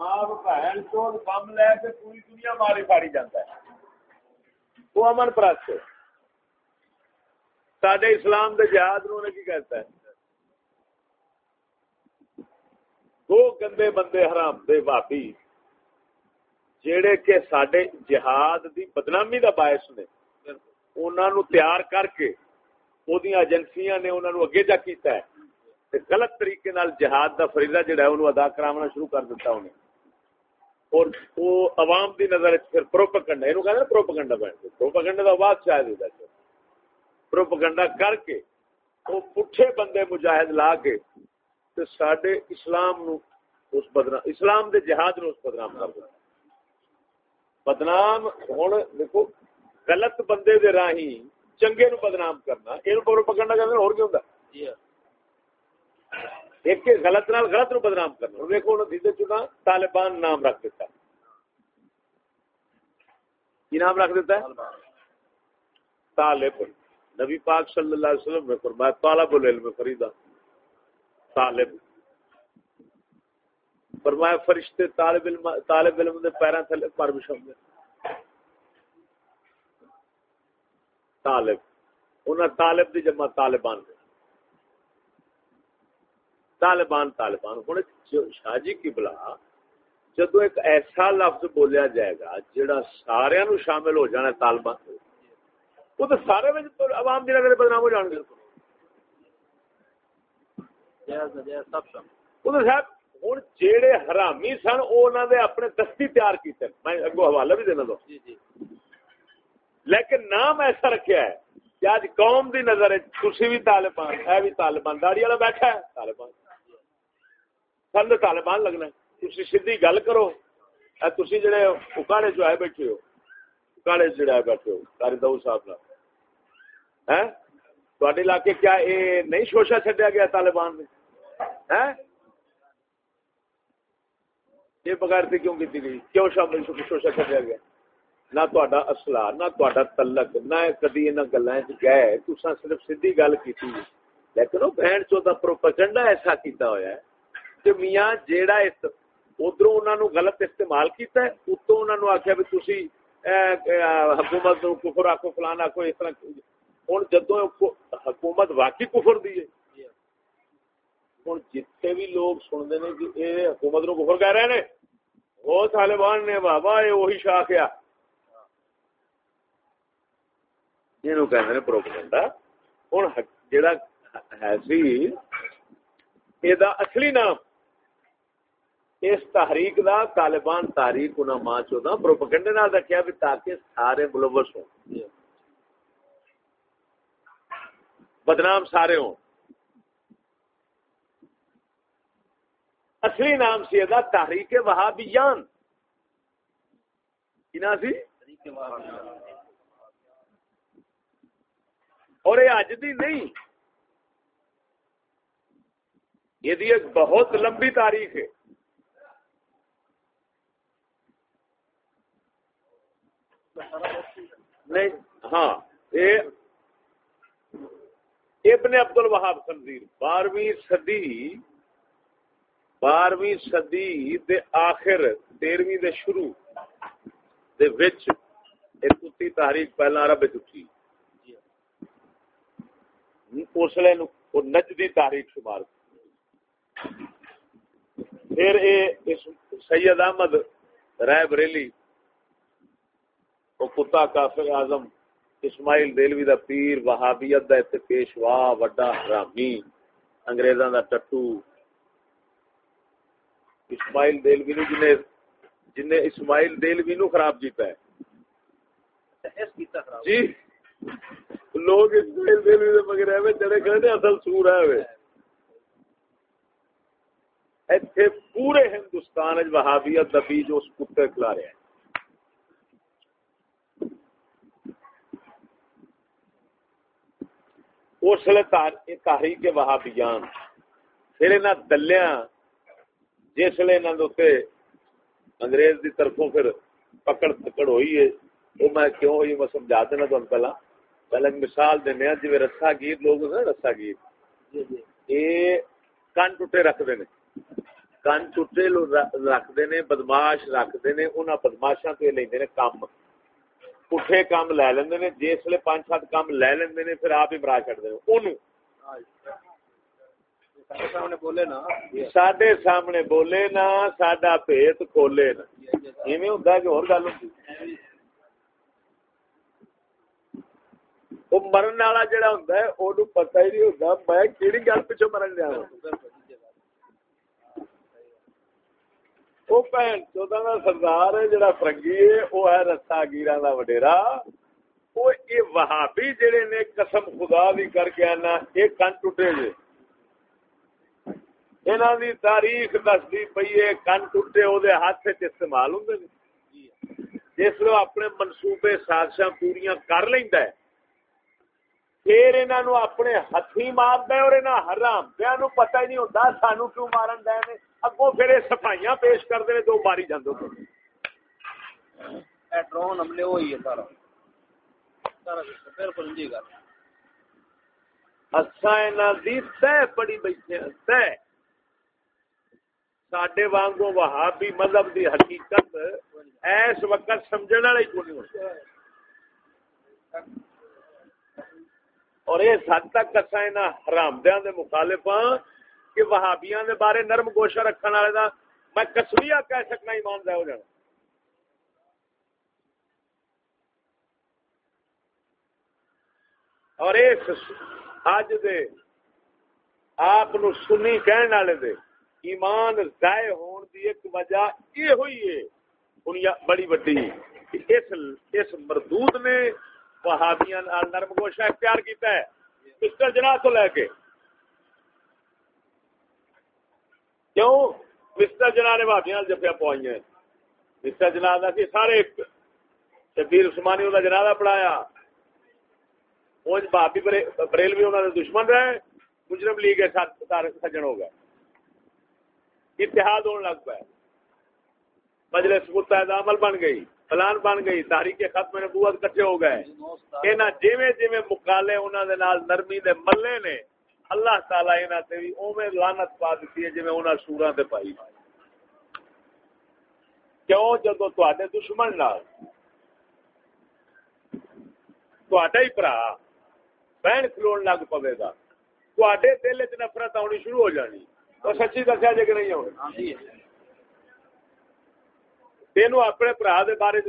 آپ بہن چوت بم لے کے پوری دنیا ماری پاڑی جاتا ہے۔ وہ امن پرست سڈے اسلام دے جہاد نو نے کی کہتا ہے؟ دو گندے بندے حرام دے بھابی جیڑے کہ سڈے جہاد دی بدنامی دا باعث نے۔ انہوں نو تیار کر کے وہ ایجنسیاں نے انہوں اگے جا کیتا ہے۔ غلط طریقے نال جہاد دا فریضہ جڑا ہے انہوں ادا کراونا شروع کر دیتا انہیں اور وہ عوام دی نظر پھر پروپگنڈا یہ کہنا پروپگنڈا بن پروپگنڈا دا بعد شاید ہوتا ہے پروپگنڈا کر کے وہ پٹھے بندے مجاہد لا کے تے ساڈے اسلام نو اس بدنام، اسلام دے جہاد نو اس بدنام کر دیا بدنام ہوں دیکھو، غلط بندے دے راہی چنگے نو بدنام کرنا یہ پروپگنڈا کرنا اور کیوں جی ہاں۔ ایک غلط نال غلط نو بدنام کرنا۔ دیکھو، انہوں نے چنا طالبان نام رکھ دیتا۔ کی نام رکھ دیتا ہے؟ طالب۔ نبی پاک صلی اللہ علیہ وسلم نے فرمایا، طالب العلم فریدا طالب۔ فرمایا، فرشتے طالب علم طالب علم دے پیراں تھلے پر بچھاوندے طالب۔ انہاں طالب دی جمع طالبان دے طالبان طالبان۔ ہوں شاہ جی کی بلا جدو ایک ایسا لفظ بولیا جائے گا جڑا سارے نو شامل ہو جانا طالبان وہ تو سارے عوام دی نظر بدنام ہو جان گے۔ ہوں جہے حرامی سن وہ اپنے دستی تیار کیتے۔ میں اگو حوالہ بھی دینا دو جی، جی۔ لیکن نام ایسا رکھا ہے کہ آج قوم دی نظر تھی بھی طالبان ہے بھی طالبان داڑی والا بیٹھا ہے طالبان۔ سن طالبان لگنا تھی سیدھی گل کرو۔ تھی جڑے اکاڑے جو آئے بیٹھے ہو۔ اکاڑے جڑے آئے بیٹھے ہو، کاری دو صاحب تے علاقے کیا یہ نہیں شوشا چڈیا گیا طالبان نے؟ یہ بغیر تھی کیوں کی گئی؟ کیوں شامل شوشا چڈیا گیا؟ نہ تا اصلا نہ تا تلک، نہ کدی ان گلیں گئے۔ تصا صرف سیدھی گل کی لیکن وہ بہن چوتھا پروپگنڈا ایسا کیتا ہوا ہے۔ کہ میاں جیڑا ادھر انہوں نے غلط استعمال کیتا ہے اتو انہوں نے آخیا بھی تھی حکومت کفر آخو فلان آخو اس طرح ہوں جدو حکومت واقعی کفر دی ہے ہوں جتنے بھی لوگ سنتے ہیں کہ یہ حکومت نو کفر کہہ رہے ہیں وہ طالبان نے بابا یہ وہی شاخ آ یہ کہ پروپگنڈا ہوں جا ہے سی یہ اصلی نام اس تحریک دا طالبان تحریک انہاں ماں چودا پروپیگنڈے نال رکھیا بھی تاکہ سارے ملوث ہوں۔ بدنام سارے ہوں۔ اصلی نام سی دا تحریک وہابیان۔ کی نام سی؟ اور یہ اج دی نہیں۔ یہ ایک بہت لمبی تاریخ ہے۔ نہیں ہاں ابن عبد الوہاب خنزیر بارہویں صدی بارہویں صدی دے آخر، تیرہویں دے شروع دے وچ ایک کتی تحریک پہلا عرب اٹھی۔ اس لیے نجدی تحریک شمار پھر اے سید احمد رائے بریلی وہ کتا کافر اعظم اسماعیل دلوی دا پیر وہابیت دا تے پیشوا وڈا حرامی انگریزاں دا ٹٹو۔ اسماعیل دلوی نو جنے جنے اسماعیل دلوی نو خراب کیتا ہے۔ جی۔ لوگ اسماعیل دلوی دے مگر ایویں کھڑے نے اصل سور ہے وے ایتھے پورے ہندوستان وچ وہابیت دا بیج اس کتے کھلا رہے ہیں۔ اس لیے تحریک وہابیان پھر انہاں دلیاں جس لیے انہاں دے انگریز دی طرفوں پھر پکڑ پکڑ ہوئی ہے وہ میں کیوں ہوئی میں سمجھا دینا تو پہلا۔ پہلے مثال دینے جی رسا گیر لوگ ہیں رسا گیر۔ جی، جی۔ یہ کن ٹوٹے رکھتے ہیں۔ کن ٹوٹے رکھتے نے بدماش رکھتے نے انہوں بدماشا تو لیندے نے کم پٹھے کام لے لیندے نے جس لے پانچ سات کام لے لیندے نے پھر آپ ہی مرا چڑھتے ہیں انہوں سڈے سامنے بولے نا۔ سڈا پیت کھولے نا۔ ایویں ہوں کہ اور گل ہوتی وہ مرن والا جڑا ہوں وہ پتا ہی نہیں ہوتا میں کہڑی گل پیچھے مرن لیا وہ بھن چودہ کا سردار ہے جڑا فرنگی ہے وہ ہے رسا گیرا کا وڈیرا وہ یہ وہابی جڑے نے قسم خدا بھی کر کے آنا یہ کن ٹوٹے جے انہوں دی تاریخ دستی پی ہے کن ٹوٹے وہ ہاتھ استعمال ہوں جس لو اپنے منصوبے سازشاں پوریا کر لینا ہے پھر انہوں اپنے ہاتھی مار اور حرام دیا پتہ ہی نہیں ہوتا سانو کیوں مارن دے اگوں پھر یہ صفائیاں پیش کرتے ہیں تو ماری جاندو ڈرون حملے ہوئی ہے سارا۔ سارا بالکل جی گل۔ انہاں دی تے پڑی بیٹھے تے ساڈے وانگوں وہابی مذہب دی حقیقت اس وقت سمجھن والے کوئی نہیں اور اس حد تک اصا انہاں حرامدیاں دے مخالف ہاں کہ وہابیاں دے بارے نرم گوشہ رکھن والے دا میں کسویا کہہ سکنا ایمان دہ ہو جانا۔ اور اس اج دے آپ سنی کہن والے دے ایمان ضائع ہون دی ایک وجہ یہ ہوئی ہے بڑی بڑی اس اس مردود نے وہابیاں نرم گوشہ اختیار کیتا ہے پسٹل جناح تو لے کے۔ کیوں؟ مسٹر جناح نے بھابیاں جفیا پوائی ہیں مسٹر جناح کا سی سارے شبیر عثمانی انہوں نے جنازہ پڑھایا۔ بھابی بریل بھی انہوں نے دشمن رہے۔ مجرم لیگ کے ساتھ سجن ہو گئے۔ اتحاد ہونے لگ پائے مجلس متحدہ عمل بن گئی۔ پلان بن گئی تاریخ ختم نبوت کٹھے ہو گئے۔ یہاں جیویں جیویں مکالے انہوں نے نرمی دے ملے نے، اللہ تعالی انہاں تے وی اوویں لعنت پا دتی ہے جویں انہاں سوراں تے پائی کیوں؟ جدو تواڈے دشمن نال، تواڈا ہی بھرا بہن کھلون لگ پوے گا۔ تواڈے دل وچ نفرت آنی شروع ہو جانی۔ تو سچی دسیا جے کہ نہیں ہونی ہاں جی۔ تینوں اپنے برا دے بارے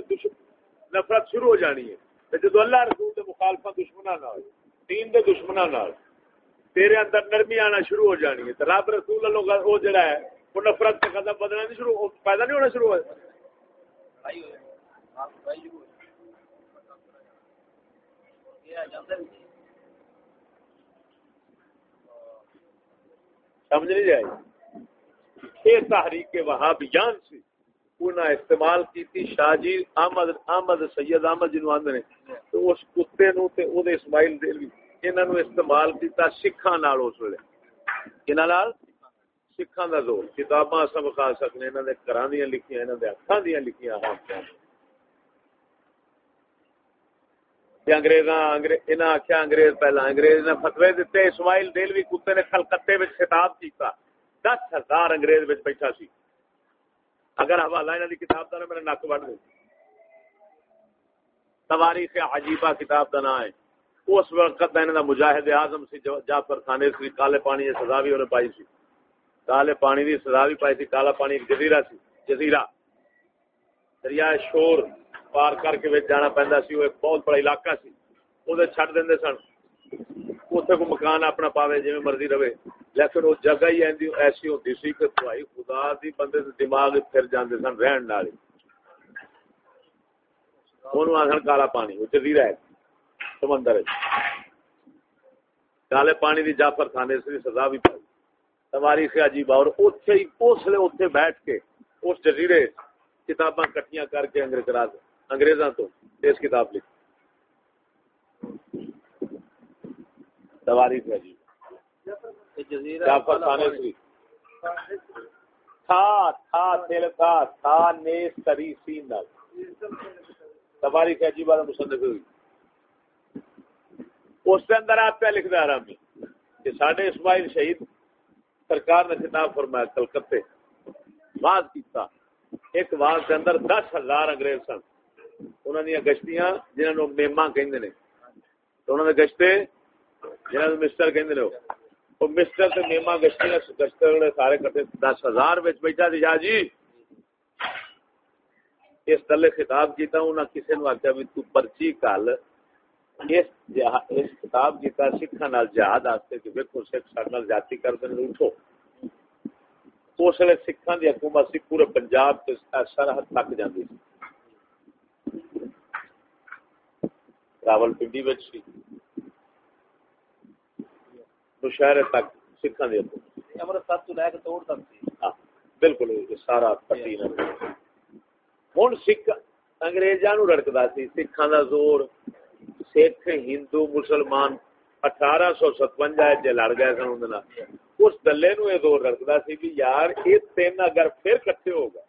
نفرت شروع ہو جانی ہے۔ جدو اللہ رسول دے مخالفہ دشمناں نال، دین دے دشمناں نال تیرے اندر نرمی آنا شروع ہو جانی ہے رب رسول اللہ وہ جڑا ہے، وہ نفرت کا قدم بدلنا نہیں شروع پیدا نہیں ہونا شروع ہو سمجھ نہیں جائے یہ تحریک وہاں بیان سی۔ انہیں استعمال کی تھی شاہ جی احمد احمد، سید احمد جنوب آدھے تو اس کتے نو تے او دے اسماعیل دل بھی انہوں استعمال کیتا سکھاں نال اس ویلے۔ انہاں نال سکھاں دا زور۔ کتاباں سب کھا سکنے، انہاں دے گھراں دیاں لکھیاں، انہاں دے ہتھاں دیاں لکھیاں۔ ہاں انگریزاں انگریز انہاں آخیا انگریز پہلا، انگریز نے فتوی دیتے اسماعیل دلوی کتے نے کلکتے وچ خطاب کیتا۔ دس ہزار انگریز وچ بیٹھا سی۔ اگر حوالہ انہاں دی کتاب دا میرا نک وڈ دے۔ تواریخ عجیبہ کتاب دا نام ہے۔ اس وقت دا مجاہد اعظم سی جعفر خانے سی، کالے پانی دی سزا بھی انہیں پائی سی۔ کالے پانی دی سزا بھی پائی سی، کالا پانی ایک جزیرہ سی۔ جزیرہ۔ دریائے شور پار کر کے جانا پہندا سی، وہ ایک بہت بڑا علاقہ سی۔ وہ چھڈ دیندے سن۔ اتنے کو مکان اپنا پاوے جی مرضی رہے۔ لیکن وہ جگہ ہی ایسی ہوتی سی کہ بھائی خدا دی بندے دماغ پھر جاندے سن رہن نال انہوں آسن کالا پانی، وہ جزیرہ ہے۔ سمندر ہے۔ کالے پانی دی جعفر خانے سے سزا بھی پائی۔ تمہاری سے عجیب اور اتنے ہی اس لیے اتنے بیٹھ کے اس جزیرے کتاباں کٹیاں کر کے انگریز انگریزاں تو اس کتاب لکھ تواری سے عجیب جعفر خانے سے تھا تھا دل تھا تھا نیس تری سین تمہاری سے عجیب مصنف ہوئی۔ اس کے اندر آپ کیا لکھ رہا کہ ساڈے اسماعیل شہید سرکار نے خطاب فرمایا کلکتے واز کیتا۔ ایک واز کے اندر دس ہزار انگریز سن۔ انہوں نے گشتیاں جنہوں نے۔ میما کہ انہوں نے گشتے جنہوں نے مسٹر کہ وہ مسٹر تے میما گشتی گشتر سارے کٹے دس ہزار بیٹھا دی۔ جا جی اس تلے خطاب کیتا، انہاں کسے نو آخیا بھی تو پرچی کل اس اس خطاب کیتا، سکھاں نال جہاد واسطے کہ ویکھو سکھ سارے نال جاتی کر دے اٹھو۔ اس لیے سکھاں دی حکومت سی، پورے پنجاب تے سرحد تک جاندی سی۔ راول پنڈی وچ سی۔ مشاہرے تک سکھاں حکومت امرتسر تو لے کے توڑ تک ہاں بالکل سارا پٹی نہ۔ ہوں سکھ اگریزا نو رڑکتا سی سکھان کا زور۔ سکھ ہندو مسلمان اٹھارہ سو ستوجا جی لڑ گئے سن اس دلے نو یہ زور رڑکتا سی بھی یار یہ تین اگر پھر کٹھے ہو گئے۔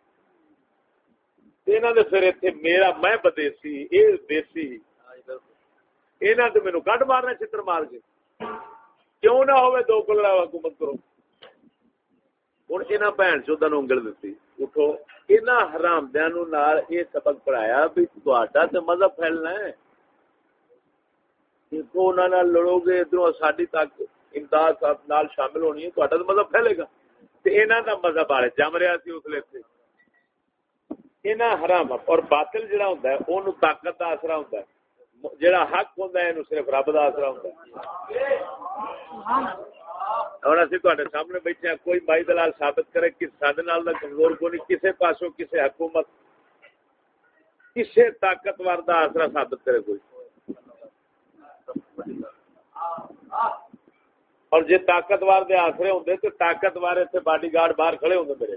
پھر اتنے میرا میں بدیسی یہ دیسی۔ یہاں تو مینو کٹ مارنا چتر مار کے؟ کیوں نہ ہوئے دو کلڑا حکومت کرو۔ ہوں یہاں بھن چودہ نو انگل دیتی اٹھو یہاں حرام دیا یہ سبق پڑھایا بھی تو مذہب پھیلنا ہے دیکھو انہوں لڑو گے ادھر ساری تک امداد صاحب نال شامل ہونی ہے تو مذہب پھیلے گا یہاں کا مذہب آ جم رہا سی اس لیے یہاں حرام اور باطل جہاں ہوں وہ طاقت کا آسرا ہوں جہاں حق ہوں صرف رب کا آسرا ہوں اور اسی تے سامنے بیٹھے ہیں، کوئی مائی دلال ثابت کرے کہ سڈے نال دا کمزور کو نہیں، کسے پاسوں کسے حکومت، کسے طاقتور دا آسرا ثابت کرے کوئی۔ اور جی طاقتور دے آسرے ہوندے تو طاقتور اتنے باڈی گارڈ باہر کھڑے ہوندے میرے۔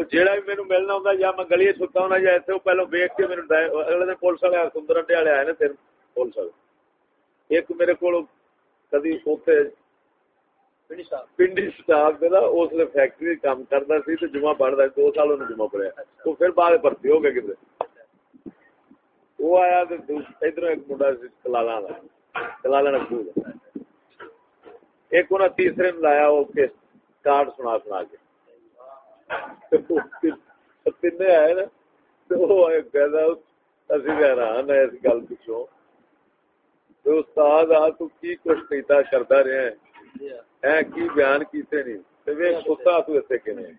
وہ جیڑا بھی میرے ملنا ہوں یا میں گلی ستا ہونا یا اتنے پہلو ویک کے میرے اگلے دن پولیس والے سندر انڈے والے آئے نا پھر پولیس والے ایک میرے کو کدی پنڈی سٹاف اس لیے فیکٹری کام کرتا سی تو جمعہ پڑھتا دو سال انہیں جمعہ پڑھیا تو پھر بعد بھرتی ہو گیا کتنے وہ آیا تو ادھر ایک منڈا کلالا کلالا نبو ایک انہیں تیسرے نے لایا وہ کارڈ سنا سنا کے تین آئے نا تو وہ اسی حیران ہے اس گل پچھوں استاد آ تو کی کچھ کیتا کی بیان کیتے نہیں تے وے کتا تو کنے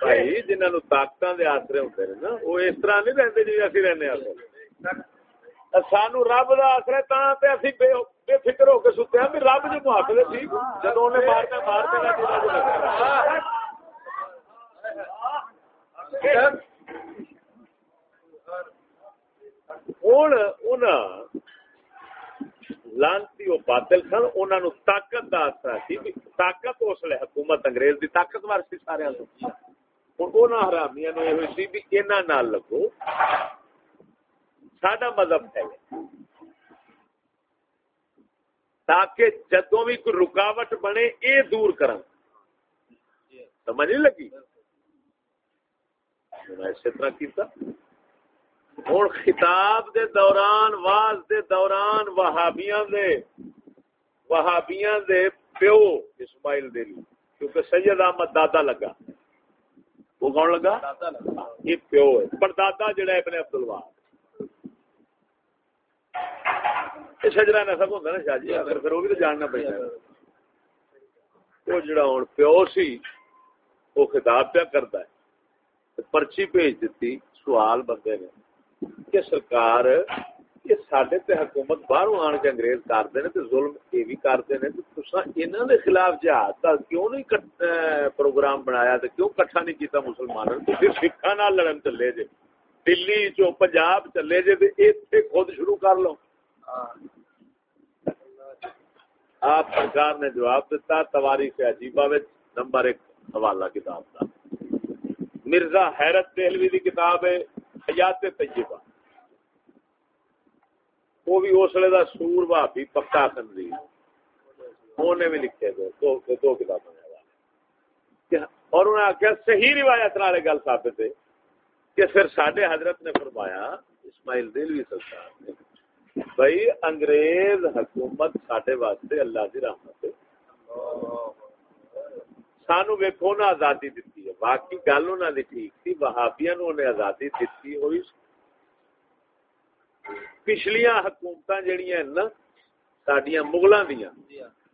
بھائی جنہاں نو طاقتاں دے آسرے ہوندے نے نا او اس طرح نہیں رہندے جی اسی رہنے سانو رب دا آسرا تاں تے اسی بے بے فکر ہو کے ستے ہیں بھی رب جو محافظ سی جدوں نے مارنا مار لانتی وہ باطل سن انہوں طاقت کا آسرا سی طاقت اس لیے حکومت انگریز کی طاقتور سی سارے ہاں۔ ہوں وہ نے یہ سی بھی نہ لگو۔ سڈا مذہب ہے۔ تاکہ جدو بھی کوئی رکاوٹ بنے یہ دور کرن۔ سمجھ نہیں لگی؟ اسی طرح کیتا۔ ہوں خطاب دے دوران واز دے دوران وہابیاں دے وہابیاں دے پیو اسماعیل دے لی کیونکہ سید احمد دادا لگا۔ وہ کون لگا؟ یہ پیو ہے۔ پر دادا جڑا ابن عبد الوہاب شجرا نسب ہوتا نا شاہ جی اگر پھر وہ بھی تو جاننا پڑتا وہ جڑا ہوں پیو سی وہ خطاب پیا کرتا ہے پرچی بھیج دیتی سوال بندے نے کہ سرکار یہ سڈے تے حکومت باہر آن کے انگریز کرتے ہیں ظلم یہ بھی کرتے ہیں انہوں نے خلاف جہاد کا کیوں نہیں پروگرام بنایا تو کیوں کٹھا نہیں کیتا مسلمانوں سکھا نال لڑن چلے جے دلی چو پنجاب چلے جے اتنے خود شروع کر لو آپ سرکار نے جواب دیتا تواری سے عجیبہ نمبر ایک حوالہ کتاب کا مرزا حیرت دہلوی کی کتاب ہے حیات طیبہ۔ وہ بھی اس اسلے دا سور بھابی پکا خنزی انہیں بھی لکھے دو دو, دو کتابیں اور انہیں آخیا صحیح روایت والے گل ثابت ہے کہ پھر سڈے حضرت نے فرمایا اسماعیل دلوی سرکار نے بھائی، انگریز حکومت سڈے واسطے اللہ کی رحمت سانو ویکو نا آزادی دیتی ہے۔ باقی گل انہوں نے ٹھیک تھی وہابیا نو انہیں آزادی دیتی ہوئی۔ پچھلیاں حکومت جہیا نا سڈیا مغلوں دیا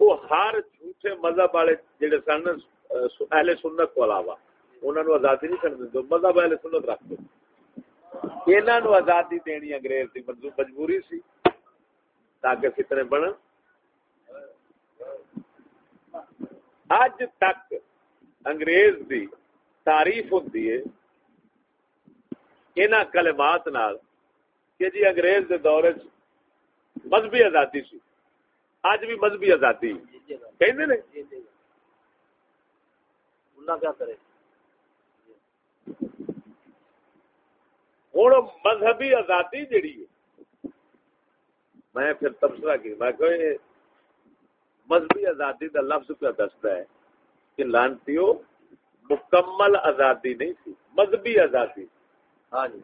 وہ ہر جھوٹے مذہب والے جڑے سن، اہل سنت کو علاوہ انہوں نے آزادی نہیں کرنے دو مذہب اہل سنت رکھ دو انہوں آزادی دینی انگریز کی مجبوری سی تاکہ فتنے بن اج تک انگریز دی تعریف ہوتی ہے ان کلمات نال کہ جی انگریز دے دور مذہبی آزادی سی اج بھی مذہبی آزادی کہندے نے کیا کرے ہوں مذہبی آزادی جیڑی ہے۔ میں پھر تبصرہ کی میں کہ مذہبی آزادی کا لفظ پہ دستا ہے کہ لانتی مکمل آزادی نہیں تھی مذہبی آزادی۔ ہاں جی۔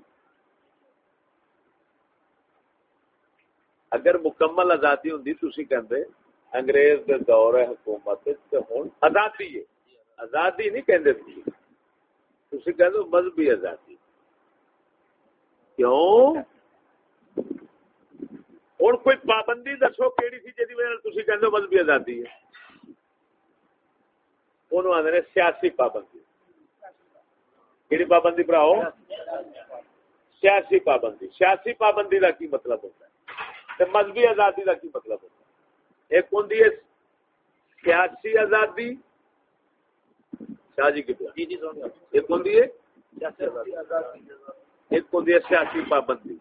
اگر مکمل آزادی ہوں تھی کہ انگریز دے دور حکومت آزادی ہے۔ آزادی نہیں تھی کہ مذہبی آزادی۔ کیوں؟ ہوں کوئی پابندی دسو کہڑی سی جی وجہ کہ مذہبی آزادی ہے۔ انہوں آدھے سیاسی پابندی۔ کہڑی پابندی پڑھاؤ؟ سیاسی پابندی۔ سیاسی پابندی کا کی مطلب ہوتا ہے؟ مذہبی آزادی کا کی مطلب ہوتا ہے؟ ایک ہوں سیاسی آزادی۔ شاہ جی کی ایک ہوں ایک ہوں سیاسی پابندی،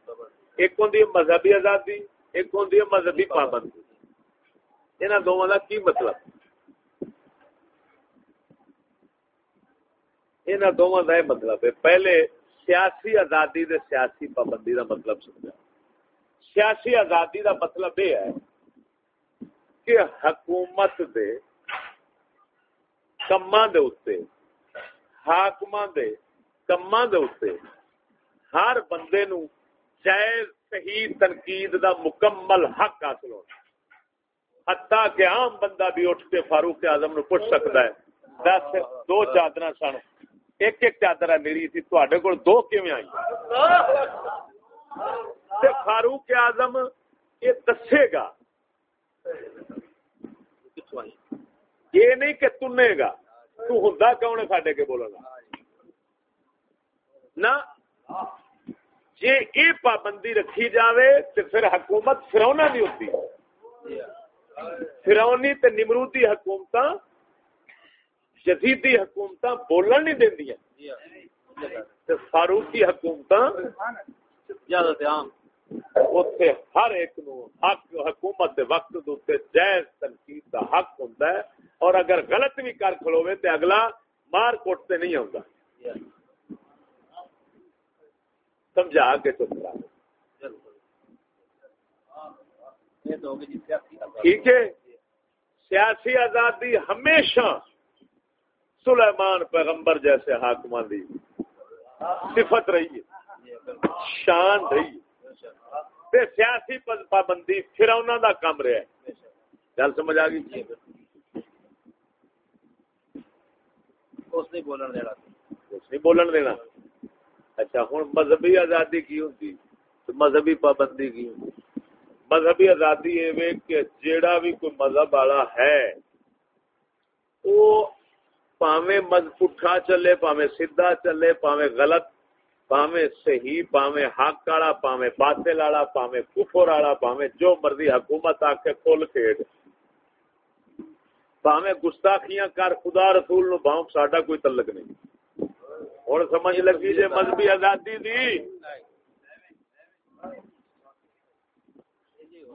ایک ہوں مذہبی آزادی، ایک ہوں مذہبی پابندی۔ یہاں دونوں کا کی مطلب؟ یہاں دونوں کا یہ مطلب ہے، پہلے سیاسی آزادی دے سیاسی پابندی کا مطلب سمجھا۔ سیاسی آزادی کا مطلب یہ ہے کہ حکومت دے کما دے اتنے حاقم دے کما دے اتنے ہر بندے نو جائز، صحیح تنقید دا مکمل حق حاصل ہونا۔ حتیٰ کہ عام بندہ بھی اٹھ کے فاروق اعظم نو پوچھ سکتا ہے، دس، دو چادر سن۔ ایک ایک چادر میری تھی تے کو دو کیویں آئی فاروق آزم یہ دسے گا۔ یہ نہیں کہ تنے گا، تو ہوں کون ہے سڈے کے بولنا نہ۔ جی یہ پابندی رکھی جاوے تو پھر حکومت فرونا بھی ہوتی۔ فرونی تے نمرودی حکومت جدیدی حکومت بولن نہیں دیا فاروقی حکومت ہر ایک نو حق، حکومت دے وقت دوتے جائز تنقید دا حق ہوندا ہے۔ اور اگر غلط بھی کر کھلوے تے اگلا مار کوٹ تے نہیں ہوندا سمجھا کے چپ کرا ٹھیک ہے؟ سیاسی آزادی ہمیشہ سلیمان پیغمبر جیسے حاکمان دی صفت رہی ہے شان رہی ہے۔ سیاسی پابندی پھر انہوں دا کام رہا ہے۔ گل سمجھ آ گئی؟ اس نہیں بولن دینا۔ اس نہیں بولن دینا۔ اچھا ہوں مذہبی آزادی کی ہوتی مذہبی پابندی کی ہوتی مذہبی آزادی یہ کہ جیڑا بھی کوئی مذہب والا ہے وہ پاوے مذ، پٹھا چلے پاوے سیدھا چلے پاوے غلط پاوے صحیح پاوے حق والا پاوے باطل والا پاوے کفر والا پاوے جو مرضی حکومت آ کے کھول کھیڈ۔ پاوے گستاخیاں کر خدا رسول نو باؤں ساڈا کوئی تعلق نہیں۔ ہوں سمجھ لگی جی مذہبی آزادی دی.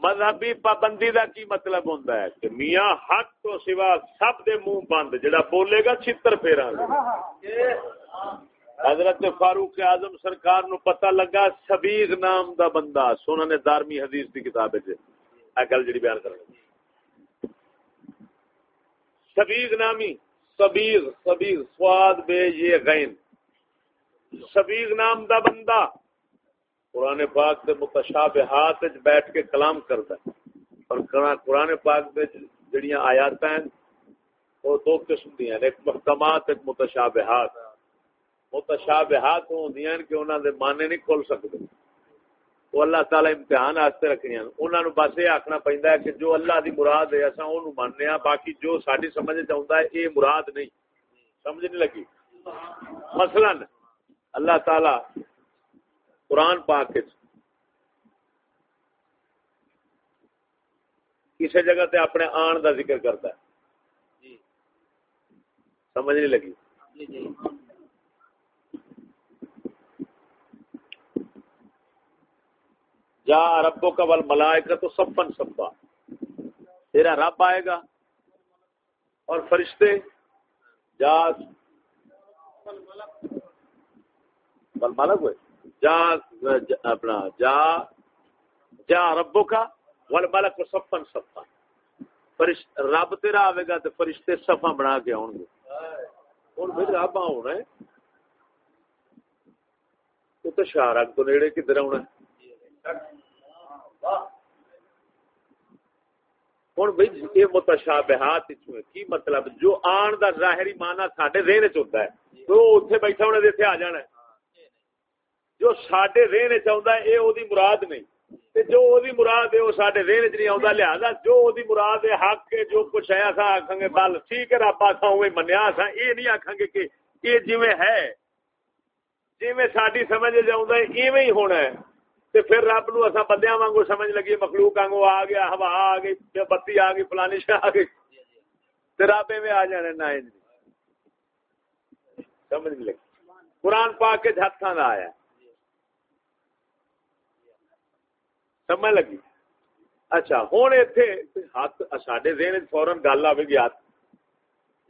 مذہبی پابندی دا کی مطلب ہوتا ہے؟ کہ میاں حق تو سوا سب دے منہ بند، جڑا بولے گا چھتر پھیرا حضرت فاروق اعظم سرکار نو پتہ لگا سبیغ نام دا بندہ سونا نے دارمی حدیث دی کتاب ہے گل جڑی بیان کر سبیغ نامی، سبیغ سبیغ، سواد، بے، یہ غین۔ سبیغ نام دا بندہ قرآن پاک کے متشابہات بیٹھ کے کلام کرتا ہے۔ اور قرآن پاک میں جڑیاں آیات ہیں، وہ دو قسم دیا ایک محکمات، ایک متشابہات۔ متشابہات ہوندی ہیں کہ انہاں دے معنی نہیں کھول سکتے وہ اللہ تعالی امتحان واسطے رکھنی ہیں۔ انہاں نو بس یہ آکھنا پیندا ہے کہ جو اللہ دی مراد ہے، اساں اونوں ماننے ہاں باقی جو ساڈی سمجھ وچ آوندا ہے اے مراد نہیں۔ سمجھ نہیں لگی؟ مثلا اللہ تعالی قرآن پاک کسی جگہ تے اپنے آن دا ذکر کرتا ہے جی۔ سمجھ نہیں لگی جی، جی۔ جا ربوں کا بل ملائے گا تو سپن سپا تیرا رب آئے گا اور فرشتے جا بل ملک ہوئے جا اپنا، جا جا ربوں کا ول ملک کو سفن سپن سپا رب تیرا آئے گا تو فرشتے سفا بنا کے آؤ گے۔ ہوں پھر رب آنا ہے۔ وہ تو شاہ تو نیڑے کدھر آنا ہے؟ ہوں بھائی، یہ متشابہات کی مطلب؟ جو آن دا ظاہری مانا سڈے رین چاہتا ہے۔ تو اتنے بیٹھا ہونے اتنے آ جانا ہے۔ جو سڈے رین چاہتا ہے، یہ وہ مراد نہیں۔ جو مراد ہے، وہ سارے رین چ نہیں آتا لہٰذا جو مراد ہے، حق ہے، جو کچھ ہے اصا آخان گے، بل ٹھیک ہے، رب آخا اوے منیا اصا یہ نہیں آخان گے کہ یہ جی ہے جی ساری سمجھ جاؤں ایویں ہی ہونا ہے۔ تے پھر رب نو اصا بندیا وانگو سمجھ لگی، مخلوق آنگو آ گیا، ہوا آ گئی بتی آ گئی، فلانی شاہ آ گئی۔ تے رب ایویں آ جانے نہ سمجھ لگی۔ قرآن پاک کے ہاتھوں کا آیا۔ سمجھ لگی۔ اچھا ہوں اتنے ہاتھ سڈے دین فورن گل آئے گی ہاتھ۔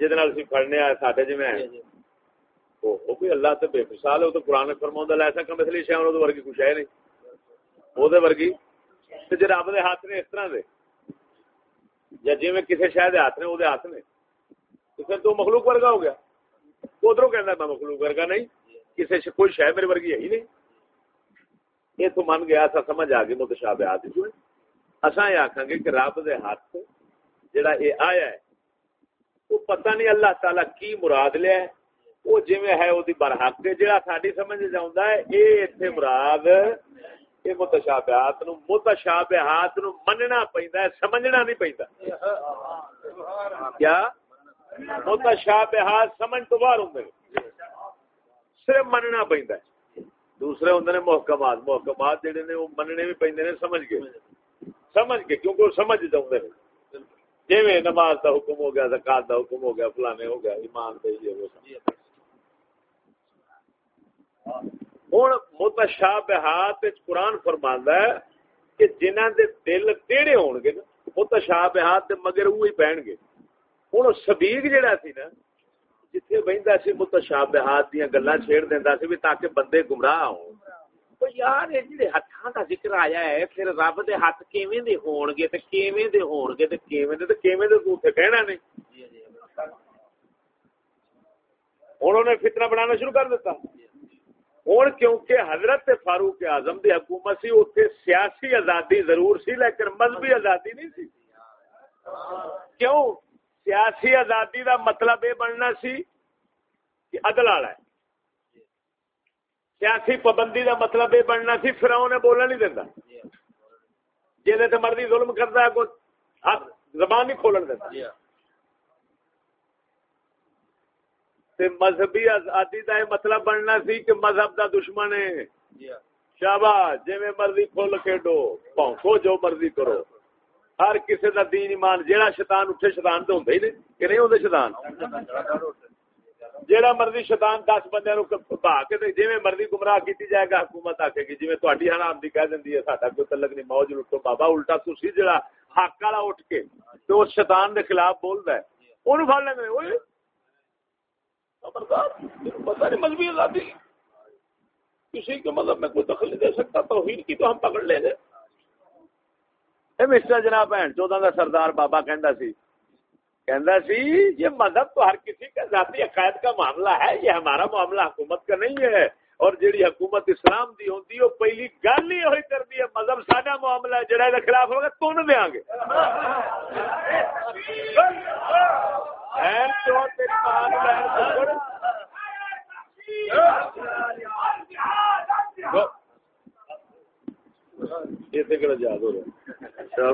جی پڑنے آئے سڈے جی میں۔ وہ کوئی اللہ تو بے مثال ہے تو قرآن فرما لے سکا مسئلے شاید وہ ورگی کچھ ہے نہیں۔ وہ ورگی۔ جی رب دے ہاتھ نے اس طرح دے یا جی میں کسی شہر ہاتھ نے وہ ہاتھ نے تو پھر تو مخلوق ورگا ہو گیا۔ ادھر کہ میں مخلوق ورگا نہیں کسی کوئی شہ میرے ورگی ہے ہی نہیں۔ یہ تو من گیا سا سمجھ آ گئی متشابہات جو اساں یہ آکھاں گے کہ رب دے ہاتھ جڑا یہ آیا ہے، وہ پتہ نہیں اللہ تعالی کی مراد لیا ہے۔ وہ جویں ہے، وہ برحق ہے، جڑا ساڈی سمجھ جاوندا ہے، اے ایتھے مراد یہ متشابہات نو متشابہات نو مننا پیندا ہے، سمجھنا نہیں پیندا۔ کیا؟ متشابہات سمجھ تو باہر ہوندے صرف مننا پیندا ہے۔ دوسرے ہوں نے محکمات محکمات جہے نے وہ مننے بھی پہ سمجھ کے سمجھ کے کیونکہ وہ سمجھ چاہتے ہیں جی نماز کا حکم ہو گیا، زکات کا حکم ہو گیا، فلانے ہو گیا، ایمان دے یہ وہ ہوں متشابہات قرآن فرماندا ہے کہ جنہاں دے دل ٹیڑے ہون گے نا، متشابہات دے مگر وہی پہن گے۔ ہوں سبیگ جڑا سی نا جتھے بہندا سی متشابہات دیاں گلاں چھیڑ دیندا سی تاکہ بندے گمراہ ہوں۔ تو یار یہ جڑے ہتھاں دا ذکر آیا ہے پھر رب دے ہاتھ کیویں دے ہون گے تے کیویں دے ہون گے تے کیویں دے تے کیویں دے تو تے کہنا نہیں۔ انہوں نے فتنہ بنانا شروع کر دیتا۔ ہوں کیونکہ حضرت فاروق اعظم دی حکومت سی اتنے سیاسی آزادی ضرور سی لیکن مذہبی آزادی نہیں سی۔ کیوں؟ سیاسی آزادی دا مطلب یہ بننا سی کہ عدل والا ہے۔ سیاسی پابندی دا مطلب یہ بننا سی پھر انہیں بولنا نہیں دینا جی مرضی ظلم کرتا ہے کوئی زبان نہیں کھولن دیتا مذہبی آزادی کا یہ مطلب بننا سی کہ مذہب دا دشمن ہے۔ شابا جی مرضی کھول کھیڈو پونکو جو مرضی کرو۔ ہر کسی کا دین ایمان جہاں شیطان اٹھے، شیطان تو ہوں ہی نہیں۔ کہ نہیں ہوں شیطان؟ جہاں مرضی شیطان دس بندے بہا کے جی مرضی گمراہ کی جائے گا، حکومت آکے گی جی تھی حرام کی کہہ دینی ہے، ساڈا کوئی تلک نہیں، موج لٹو، بابا الٹا تھی جہاں حق والا اٹھ کے تو اس شیطان کے خلاف بولتا ہے۔ وہ پڑ لیں پتا نہیں مذہبی آزادی۔ کسی کے مذہب میں کوئی دخل نہیں دے سکتا توحید کی تو ہم پکڑ لیں گے مسٹر جناب بہن، چودہ کا سردار بابا کہندا سی۔ کہندا سی، یہ مذہب تو ہر کسی کا ذاتی عقائد کا معاملہ ہے، یہ ہمارا معاملہ حکومت کا نہیں ہے۔ اور جیڑی حکومت اسلام دی ہوندی، وہ پہلی گل ہی ہوئی کرتی ہے، مذہب ساڈا معاملہ ہے، جڑا دے خلاف ہوگا، تن دیاں گے۔ یاد ہو رہا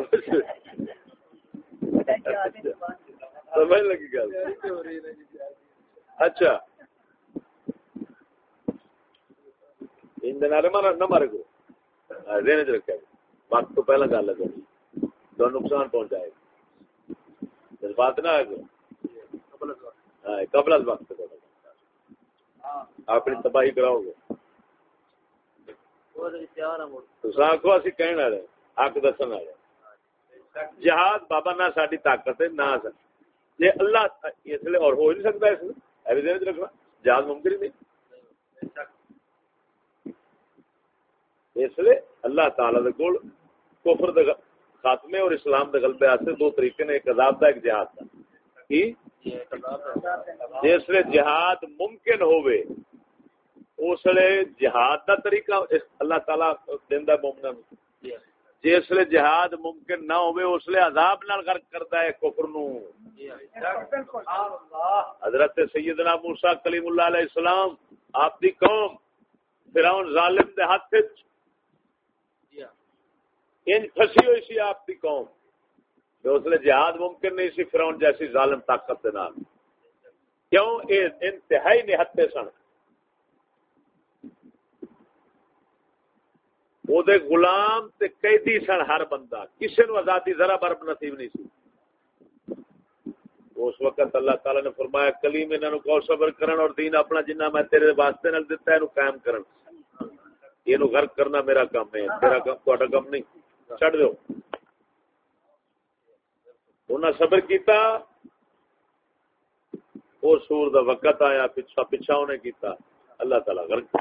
سمجھ لگی گل اچھا نہ مارے کو دین چ رکھا وقت تو پہلا گل ہے نقصان پہنچائے جذبات نہ آئے قبل از وقت اپنی تباہی کراؤ گے آخو اسی کہنے والے حق دسن والے جہاد بابا نہ ساری طاقت ہے نہ جی اللہ اس لیے اور ہو نہیں سکتا اس ایویڈینس رکھنا جہاد ممکن ہی نہیں اس لیے اللہ تعالی کول کفر دے خاتمے اور اسلام دے غلبے واسطے دو طریقے نے ایک عذاب دا ایک جہاد دا کی جس لیے جہاد ممکن ہوئے اس لیے جہاد دا طریقہ اللہ تعالی دیندا مومناں جس جی لیے جہاد ممکن نہ ہوئے، اس لیے عذاب نال غرق کرتا ہے کفر نو حضرت سیدنا موسی کلیم اللہ علیہ السلام، آپ دی قوم، فرعون ظالم دے ہاتھ وچ۔ ان پھسی ہوئی سی آپ کی قوم۔ تو اس لیے جہاد ممکن نہیں سی، فرعون جیسی ظالم طاقت دے نال۔ کیوں؟ اے انتہائی نہتے سن۔ وہ دے غلام تے قیدی سن ہر بندہ کسی نو آزادی ذرا برب نصیب نہیں سی اس وقت اللہ تعالی نے فرمایا کلیم انہاں نو کو صبر کرن اور دین اپنا جنہ میں تیرے واسطے نال دتا ہے نو قائم کرن یہ نو غرق کرنا میرا کام ہے تیرا کام تہاڈا کام نہیں چڑھ دو انہیں صبر کیتا وہ سور دا وقت آیا پچھا پچھا انہیں کیتا اللہ تعالی غرق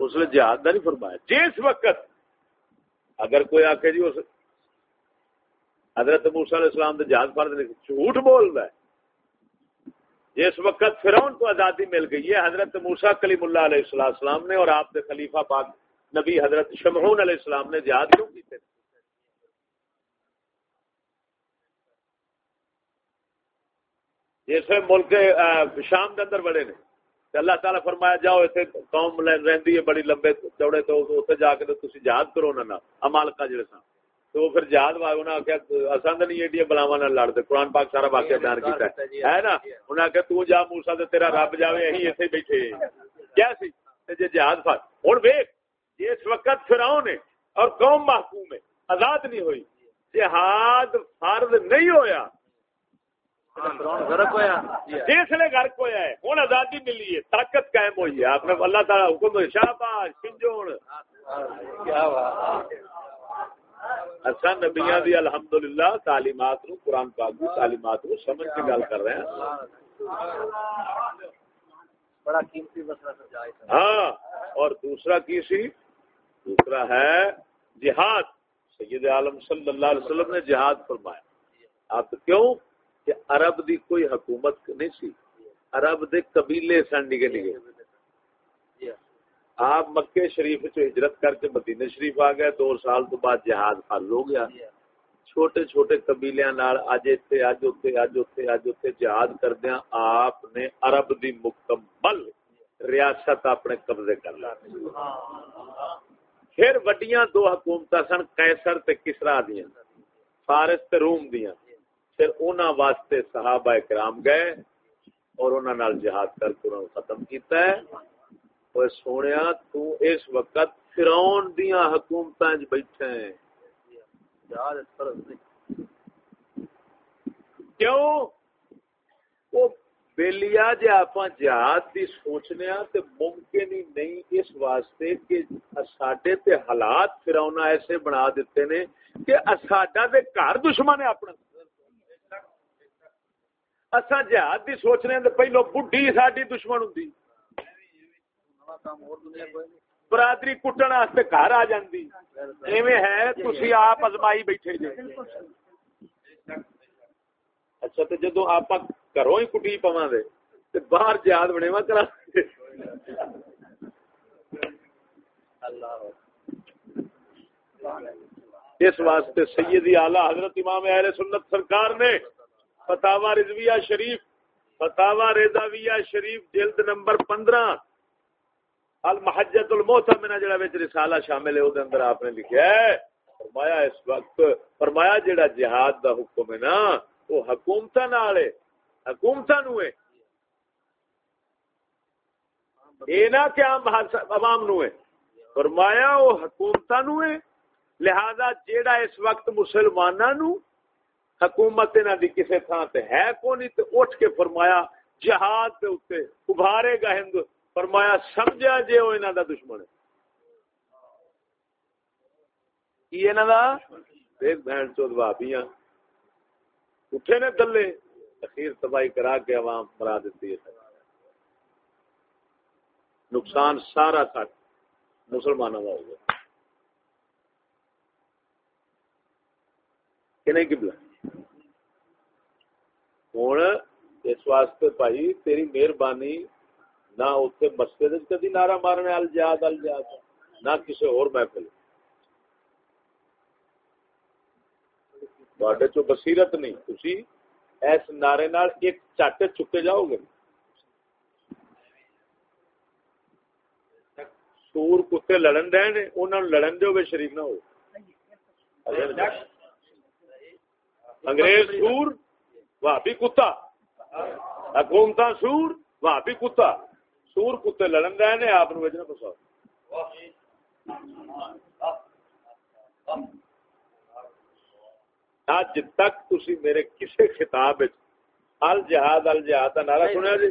اس نے جہاد نہیں فرمایا۔ جس وقت اگر کوئی آکے جی اس حضرت موسیٰ علیہ السلام دے جہاد فرد نے جھوٹ بول رہا ہے۔ جس وقت فرعون کو آزادی مل گئی ہے، حضرت موسیٰ کلیم اللہ علیہ السلام نے اور آپ دے خلیفہ پاک نبی حضرت شمعون علیہ السلام نے جہاد کیوں کیتے؟ جس ملک شام کے اندر بڑے نے۔ اللہ تعالیٰ فرمایا جاؤ اتنے قوم رہی ہے بڑی لمبے چوڑے تو اتنے جا کے تھی جہاد کرو نا امالکا جڑے سن۔ تو پھر جہاد واگ انہیں آخیا اصل نہیں ایڈیا بلاوا نہ لڑتے قرآن پاک سارا واقعہ بیان کیا ہے۔ نا؟ انہیں آخیا تو جا موسا تو تیرا رب جائے اہی اتنے بیٹھے۔ کیا سی؟ جی جہاد فر ہوں ویخ اس وقت فرعون ہے اور قوم محکوم ہے آزاد نہیں ہوئی۔ جہاد فرض نہیں ہویا۔ جس نے گرک ہوا ہے۔ ہوں آزادی ملی ہے طاقت قائم ہوئی ہے۔ آپ نے اللہ تعالیٰ حکم اچھا نبیا دی الحمدللہ تعلیمات نو قرآن پاک دی تعلیمات نو سمجھ کے گل کر رہے ہیں۔ بڑا قیمتی مسئلہ ہاں اور دوسرا کی سی؟ دوسرا ہے جہاد۔ سید عالم صلی اللہ علیہ وسلم نے جہاد فرمایا۔ آپ کیوں؟ کہ عرب دی کوئی حکومت نہیں سی۔ عرب دے قبیلے سن نگے نگے آپ مکے شریف چ ہجرت کر کے مدینے شریف آ گئے۔ دو سال تو بعد جہاد حل ہو گیا۔ چھوٹے چھوٹے قبیلیاں نال اج ایتھے اج اوتھے اج اوتھے اج اوتھے جہاد کردیاں۔ آپ نے عرب دی مکمل ریاست اپنے قبضے کر لی۔ پھر وڈیاں دو حکومت سن کیسر تے کسرا دیا فارس تے روم دیا پھر انہاں واسطے صحابہ کرام گئے اور انہاں نال جہاد کر کے انہاں ختم کیتا ہے۔ اور سونیا تو اس وقت فرعون دیاں حکومتاں وچ بیٹھے ہیں۔ جہاد فرض نہیں۔ کیوں؟ وہ بےلیا جی آپ جہاد کی سوچنے تو ممکن ہی نہیں اس واسطے کہ ساڈے تے حالات فراؤنا ایسے بنا دیتے نے کہ ساڈا تے گھر دشمن ہے اپنا۔ اصا جہاد دی سوچنے دے پہلو بڈھی ساری دشمن ہوں برادری کٹن واسطے گھر آ جاندی۔ ایویں ہے، تسی آپ ازمائی بیٹھے جے۔ اچھا تے جدوں آپ گھروں ہی کٹی پواں دے، تے باہر جہاد بنےوا کرا اس واسطے سیدی اعلی حضرت امام اہل سنت سرکار نے فتح رضویہ شریف فتح رضاویہ شریف جلد نمبر پندرہ۔ المحجت المحتمنہ جڑا وچ رسالہ شامل ہے، او دے اندر آپ نے لکھیا ہے۔ فرمایا اس وقت، فرمایا جڑا جہاد دا حکم ہے نا وہ حکومتاں نال ہے، حکومتاں نو ہے۔ اے نہ کہ عام عوام نو ہے۔ فرمایا وہ حکومتاں نو ہے، لہذا جیڑا اس وقت مسلماناں نو حکومت انہاں دی کسے تھاں تے ہے کونی تے اٹھ کے فرمایا جہاد دے اوتے ابھارے گا ہند، فرمایا سمجھا جے او انہاں دا دشمن ہے۔ کی انہاں دا؟ ایک بہن چود بھابیاں اٹھے نے دلے، اخیر تباہی کرا کے عوام مرا دیتی ہے۔ نقصان سارا تک مسلمانوں کا ہو گیا۔ کہ نہیں کبلا ہوں اس واسطے بھائی تیری مہربانی نہ اتنے مسجد کدی نعرہ مارنے ال جاد ال جاد نہ کسی اور محفل چو بصیرت نہیں تھی اس نعرے ایک چٹ چکے جاؤ گے سور کتے لڑن دے نے انہوں لڑن دو شریف نہ ہو انگریز سور وہ بھی کتا حکومت سور وہ بھی کتا سور کتے لڑن دے نے آپ وجنا پسا اج تک تسی میرے کسے خطاب الجہاد الجہاد کا نعرہ سنیا جی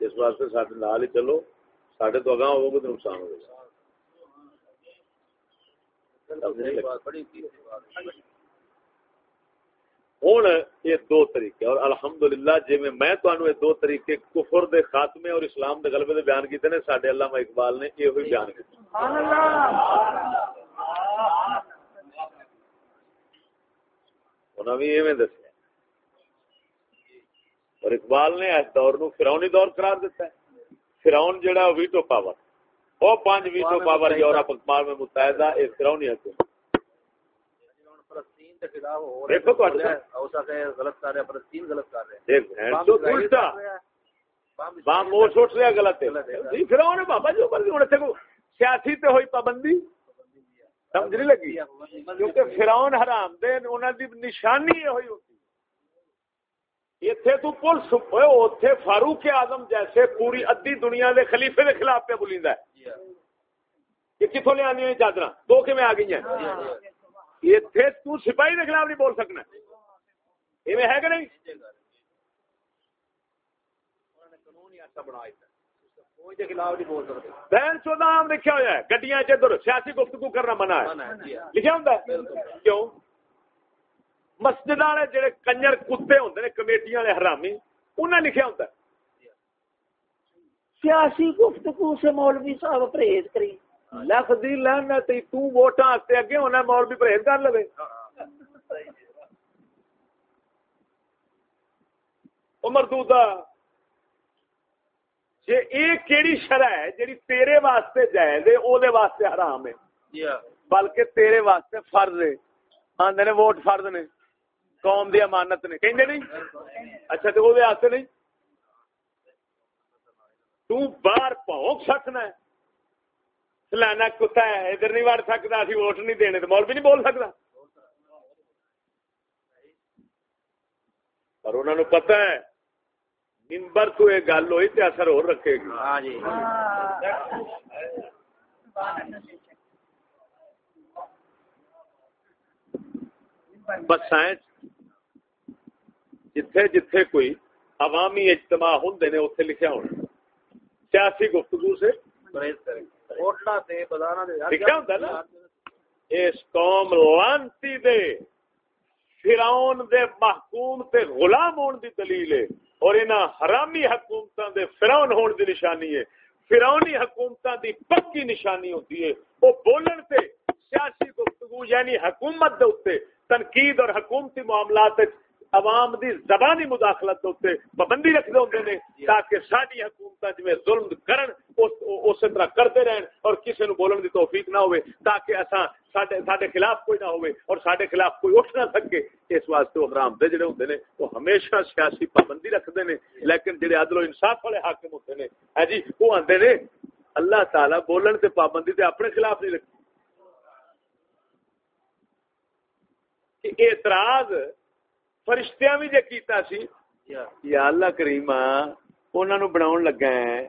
اس واسطے سارے نال ہی چلو سڈے تو اگاں ہوگا تو نقصان ہوگا ہوں یہ دو طریقے اور الحمدللہ جی میں میں تمہیں یہ دو طریقے کفر دے خاتمے اور اسلام دے غلبے دے بیان کیتے نے سڈے علامہ اقبال نے یہ ہوئی بیان کیتے انہوں نے بھی دس اور اقبال نے اس دور نو فرونی دور قرار دیتا ہے۔ فرون جڑا ویٹو پاور وہ پانچ ویٹو پاور یورپ اقبال میں متحدہ، یہ فرونی حکومت۔ سیاسی تے ہوئی پابندی۔ سمجھ نہیں لگی؟ کیونکہ حرام دے دی نشانی ہوئی ہوتی۔ اتنے تو پولیس فاروق آزم جیسے پوری ادی دنیا دے خلیفے دے خلاف پہ بولیں یہ کتوں لے آنی چادر دو کی آ گئی ہیں اتنے تو سپاہی خلاف نہیں بول سکنا۔ یہ ہے کہ نہیں؟ بہن چودہ آم لکھا ہوا ہے، گڈیاں سیاسی گفتگو کرنا منع ہے۔ لکھا ہوں کیوں؟ مسجد والے جڑے کنجر کتے ہوتے ہیں کمیٹی والے حرامی انہیں لکھا ہوتا ہے۔ سیاسی گفتگو سے مولوی صاحب پرہیز کری۔ لکھ دی لینا تی تو ووٹاں ہستے اگے ہونا مولوی پرہیز کر لے عمر دودا جی یہ کیڑی شرح ہے جی تیرے واسطے جائز ہے او دے واسطے حرام ہے۔ بلکہ تیرے واسطے فرض ہے۔ آندے نے ووٹ فرض نے۔ قوم دی امانت نے۔ کہیں نہیں؟ اچھا تو وہ آتے نہیں؟ تو باہر پہنچ سکنا ہے۔ سلانا کتا ہے ادھر نہیں وڑ سکتا اسی ووٹ نہیں دینے تو مول بھی نہیں بول سکتا پر انہوں نے پتا ہے ممبر تو یہ گل ہوئی تو اثر اور رکھے گی بس سائنس جتھے جتھے کوئی عوامی اجتماع ہوں نے اتنے لکھا ہونا سیاسی گفتگو سے نا اس قوم لانتی دے دے محکوم تے غلام ہون دی دلیل ہے اور انہاں حرامی حکومتاں دے ہون دی نشانی ہے فراؤنی حکومتاں دی پکی نشانی ہوتی ہے وہ بولن تے سیاسی گفتگو یعنی حکومت دے تنقید اور حکومتی معاملات عوام دی زبانی مداخلت ہوتے پابندی رکھتے ہوتے ہیں تاکہ ساری حکومت امت جی ظلم کرن اسی طرح کرتے رہن اور کسی نو بولن دی توفیق نہ ہوئے تاکہ اساں سڈے خلاف کوئی نہ ہوئے اور سڈے خلاف کوئی اٹھ نہ سکے۔ اس واسطے وہ حرام دے جڑے ہوندے نے وہ ہمیشہ سیاسی پابندی رکھتے ہیں لیکن جڑے عدل و انصاف والے حاکم ہوتے ہیں ہے جی وہ آندے نے اللہ تعالی بولن تے پابندی تے اپنے خلاف نہیں رکھتی اعتراض فرشتیاں بھی جے کیتا سی۔ یا اللہ کریم انہوں نے بنا لگا ہے۔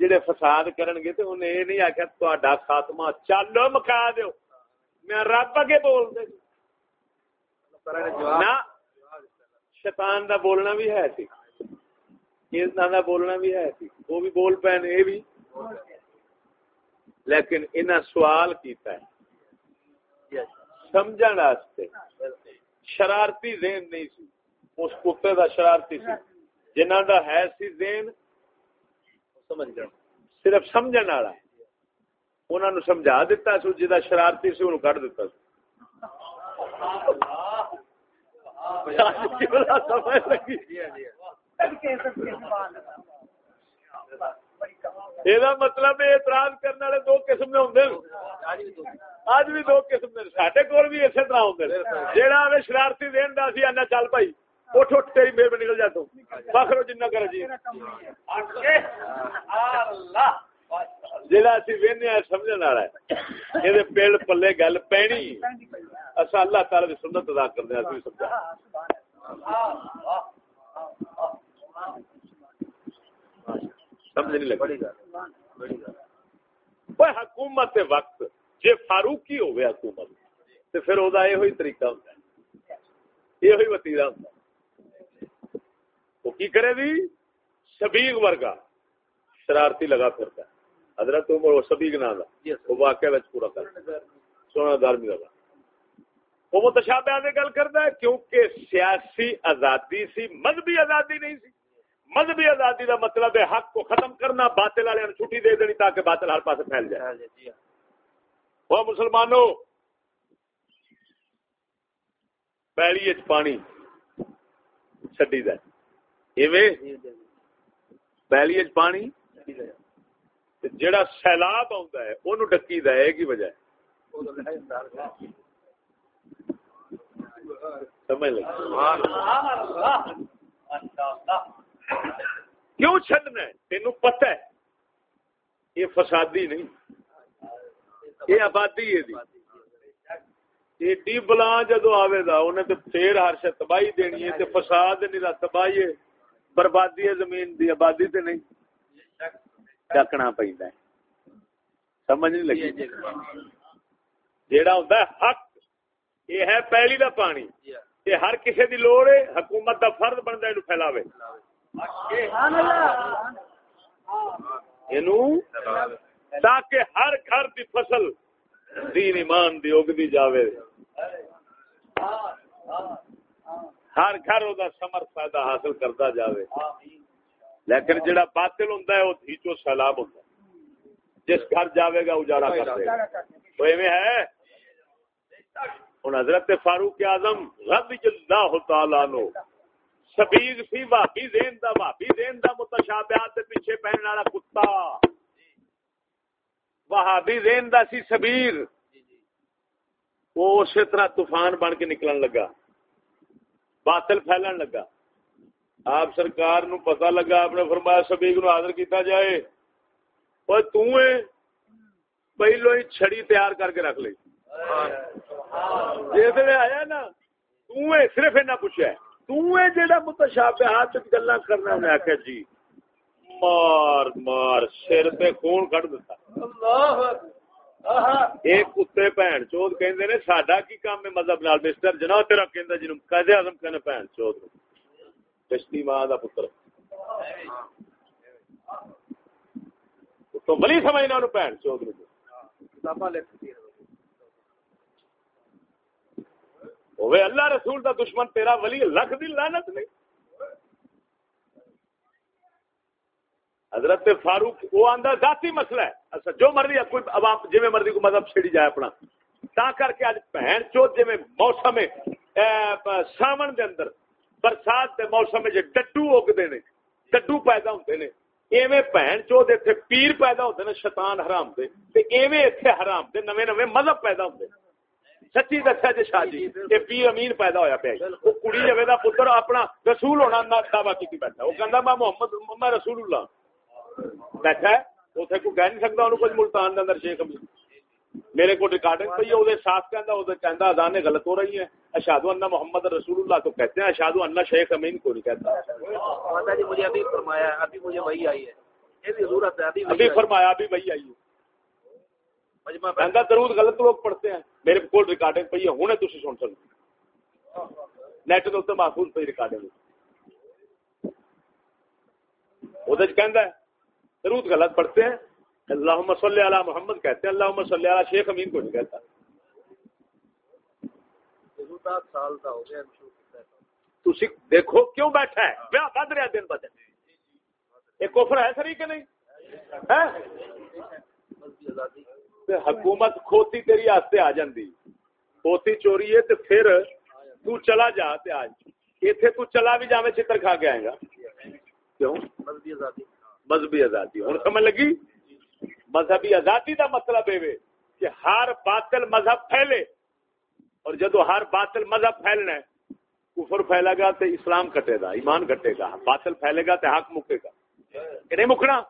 جڑے فساد کرن گے تو انہیں یہ نہیں آخیا تا خاتمہ چلو مکا دو میں رب اگے بول دے۔ نہ شیطان دا بولنا بھی ہے سی۔ دا بولنا بھی ہے سی۔ وہ بھی بول پے یہ بھی۔ لیکن انہیں سوال کیتا ہے۔ سمجھن واسطے۔ شرارتی ذہن نہیں سی اس کتے دا شرارتی سی جنہ دا ہے سی ذہن صرف سمجھن والا انہوں نے سمجھا دیتا سو جا شرارتی سی انہوں کٹ دیتا سو یہ مطلب اعتراض کرنے والے دو قسم میں ہوں اج بھی دو قسم سڈے کول بھی اسی طرح ہوں جہاں شرارتی دین دا سی آنا چل پائی اٹھ اٹھ تیری میرے نکل جا تو فخر جنہ کر جی جہاں اسی وہنے سمجھنے والا ہے یہ پیڑ پلے گل پینی اصا اللہ تعالی سنت ادا کرنے سمجھا سمجھ نہیں لگی۔ حکومت وقت جی فاروقی ہوگی حکومت تو پھر وہ یہ طریقہ ہے۔ یہ وتیرا ہوتا وہ کی کرے دی؟ سبیگ ورگا شرارتی لگا پھرتا ہے۔ حضرت عمر سبیگ نا دا وہ واقعہ پورا کر۔ سونا دارمی۔ لگا وہ متشابہ گل کرتا ہے کیونکہ سیاسی آزادی سی مذہبی آزادی نہیں سی۔ مذہبی آزادی کا مطلب ہے حق کو ختم کرنا باطل والے چھٹی دے دینی تاکہ باطل ہر پاس پھیل جائے۔ جی ہاں۔ وہ مسلمانوں پیڑی پانی چڈی پیلی پانی جڑا سیلاب آتا ہے وہ ڈکی دے کی وجہ سمجھ لگ کیوں چڈنا تین پتا ہے۔ یہ فسادی نہیں۔ یہ آبادی ہے ایڈی بلا جدو آئے گا انہیں تو پھر ہر شا تباہی دینی ہے فساد نہیں تباہی ہے۔ بربادی ہے زمین دی آبادی تے نہیں۔ ڈکنا پہ سمجھ نہیں لگی۔ جیڑا ہوتا ہے حق یہ ہے پہلی دا پانی۔ یہ ہر کسی دی لوڑ ہے حکومت دا فرد بنتا ہے پھیلاوے۔ تاکہ ہر گھر دی فصل دین ایمان دی اگدی جاوے۔ ہر گھر وہ سمر فائدہ حاصل کرتا جاوے۔ لیکن جڑا باطل ہوں وہ دھیچو سیلاب ہوں جس گھر جاوے گا، اجاڑا کر دے تو ایویں ہے۔ ہوں حضرت فاروق اعظم رضی اللہ تعالیٰ نو شبیگ سی بھابی دین دا بھابی دین دا متشابہات دے پیچھے پہننے والا کتا۔ وہابی دین دا سی شبیر۔ وہ اسی طرح طوفان بن کے نکلن لگا۔ باطل پھیلن لگا۔ آپ سرکار نو پتہ لگا آپ نے فرمایا شبیگ نو حاضر کیتا جائے۔ اور تو پہلو ہی چھڑی تیار کر کے رکھ لی جس آیا نا تو صرف پوچھا ہے۔ متشابہات گلا کرنا جی مار مار سر پہ خون کٹ ایک کتے کی کام ہے مذہب نال؟ مسٹر جنا تیرا کہ جن قید اعظم کہنے بھن چوت کشتی ماں پتر۔ تو بلی سمجھنا بھن چوت ہوئے اللہ رسول دا دشمن تیرا ولی لکھ دی لعنت نہیں۔ حضرت فاروق وہ آندہ ذاتی مسئلہ ہے۔ اچھا جو مرضی ہے، کوئی عوام جی مرضی کو مذہب چھڑی جائے اپنا۔ تا کر کے اج بہن چوت جی موسم ساون دے اندر برسات دے موسم جے ڈڈو اگدے نے، ڈڈو پیدا ہوندے نے۔ ایویں بھن چوت اتنے پیر پیدا ہوتے ہیں شیطان حرام دے۔ تے ایویں اتنے حرام دے نویں نویں مذہب پیدا ہوتے ہیں سچی دسیا جی شاہ جی یہ پیر امین پیدا ہویا پیا وہ کڑی دا پتر اپنا رسول ہونا دعوی کی بیٹھا۔ وہ کہندا میں محمد میں رسول اللہ۔ بیٹھا ہے کوئی کہہ نہیں کچھ ملتان اندر شیخ امین۔ میرے کو ریکارڈنگ وہ ساتھ غلط ہو رہی ہیں اشاد اللہ محمد رسول اللہ تو کہتے ہیں اللہ شیخ امین کو نہیں کہتا۔ جی مجھے ابھی فرمایا ابھی مجھے وہی آئی ہے۔ ابھی فرمایا ابھی وہی آئی ہے۔ درود غلط لوگ پڑھتے ہیں۔ میرے کو ریکارڈنگ پہ ہے ہوں تھی سن سکتے نیٹ کے اتنے محفوظ پہ ریکارڈنگ وہ درود غلط پڑھتے ہیں۔ اللہ صلی علی محمد کہتے ہیں اللہ صلی علی شیخ امین کو نہیں کہتا۔ دیکھو کیوں بیٹھا ہے؟ بد رہا دن بدن یہ کوفر ہے سری کہ نہیں؟ حکومت کھوتی تیری آستے آ جاندی۔ کھوتی چوری ہے تو پھر تو چلا جا تے آج۔ ایتھے تو چلا بھی جاویں چتر کھا کے آئے گا۔ کیوں؟ مذہبی آزادی۔ مذہبی آزادی۔ ہن سمجھ لگی؟ مذہبی آزادی کا مطلب یہ کہ ہر باطل مذہب پھیلے۔ اور جدو ہر باطل مذہب پھیلنا ہے کفر پھیلے گا تو اسلام کٹے گا ایمان کٹے گا۔ باطل پھیلے گا تو حق مکے گا۔ کہ نہیں مکنا؟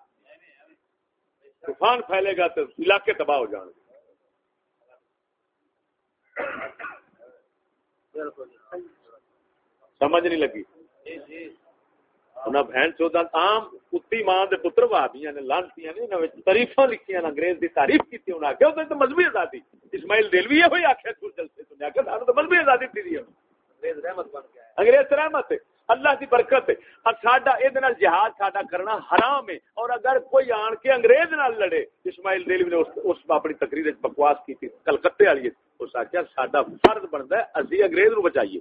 طوفان پھیلے گا تو علاقے تباہ ہو جان گے۔ سمجھ نہیں لگی۔ بہن چودہ عام کتی ماں دے پتر بھابیاں نے لانتیاں نے انہاں وچ تعریفاں لکھیاں انگریز دی تعریف کیتی، انہاں کہ او تے مذہبی آزادی۔ اسماعیل دلوی ہوئی آکھیا، سور جلسے سنیا کہ سانو تے مذہبی آزادی دی دی انگریز رحمت بن گیا انگریز رحمت اللہ کی برکت ہے۔ اور ساڈا اے نال جہاد ساڈا کرنا حرام ہے۔ اور اگر کوئی آن کے انگریز نال لڑے اسماعیل دلوی نے اس, اس اپنی تقریر وچ بکواس کیتی کلکتے والی اس آکھیا ساڈا فرض بندا ہے اسی انگریز نو بچائیے۔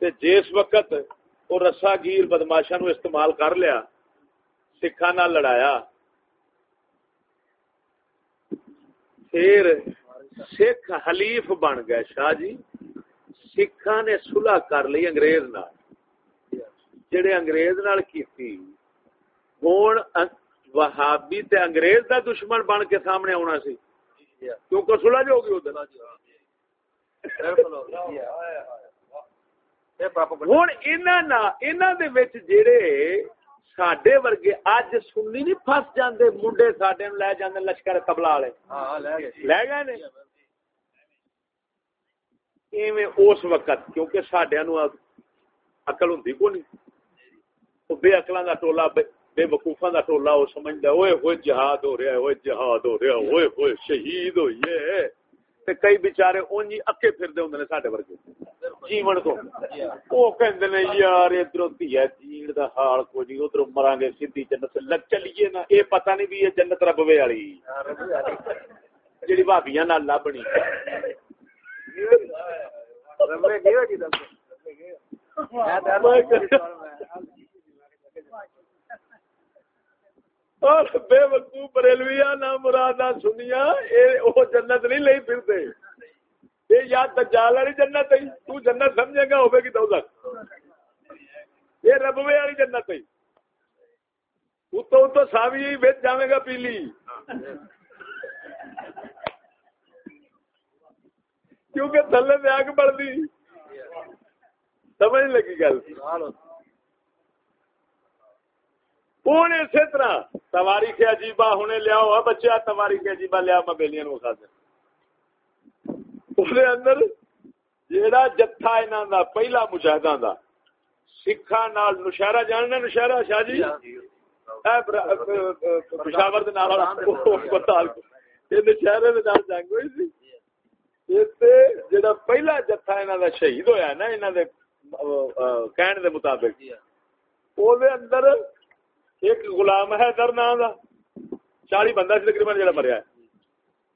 تے جس وقت وہ رسا گیر بدماشا نو استعمال کر لیا سکھا نہ لڑایا پھر سکھ حلیف بن گئے شاہ جی۔ سکھا نے سلح کر لی انگریز نال۔ جڑے انگریز نال کیتی۔ ہوں وہابی تے انگریز دا دشمن بن کے سامنے آنا سی۔ کیونکہ سلح جو ہوگی ادھر سڈے ورگے اج سننی نہیں فس جاندے منڈے سڈے لے جاندے لشکر تبلا والے ہاں، لے گئے اس وقت کیونکہ سڈیا نو اقل ہوں کو نہیں بے اقلان کا ٹولا بے وقوفا کا ٹولا وہ سمجھتا ہوئے ہوئے جہاد ہو رہا ہوئے جہاد ہو رہا ہوئے ہوئے شہید ہوئیے تے کئی بیچارے اونجی اکے پھردے ہوندے نے ساڈے ورگے جیون تو او کہندے نے یار ادھروں دیا جین دا حال کو نہیں ادھروں مران گے سیدھی جنت لگ چلیے نا اے پتہ نہیں بھی یہ جنت ربوے والی جڑی بھابیاں نال لبنی ربے گئے جی دل بے وقوف بریلویا نہ مراد سنیا وہ جنت نہیں لئی پھرتے یہ یا دجال والی جنت ہے۔ تو جنت سمجھے گا ہوے گی تو یہ ربوے والی جنت ہے۔ تو تو ساوی بچ جاوے گا پیلی۔ کیونکہ تھلے میں آگ بڑھ دی سمجھ لگی گل۔ ہوں اسی طرح تواریخ عجیبا ہونے لیا ہوا بچہ تواریخ عجیبا لیا میں بےلیاں کھا دیا اندر جیڑا جتھا انہوں دا پہلا مجاہدہ دا سکھا نال نشہرہ جاننا نشہرہ شاہ جی اے پشاور دے نال ہسپتال اے نشہرے دے نال جنگ ہوئی سی جڑا پہلا جتھا انہوں دا شہید ہویا نا انہوں دے کہنے دے مطابق او دے اندر ایک غلام ہے در نا دا چالی بندہ سی تقریباً جڑا مریا ہے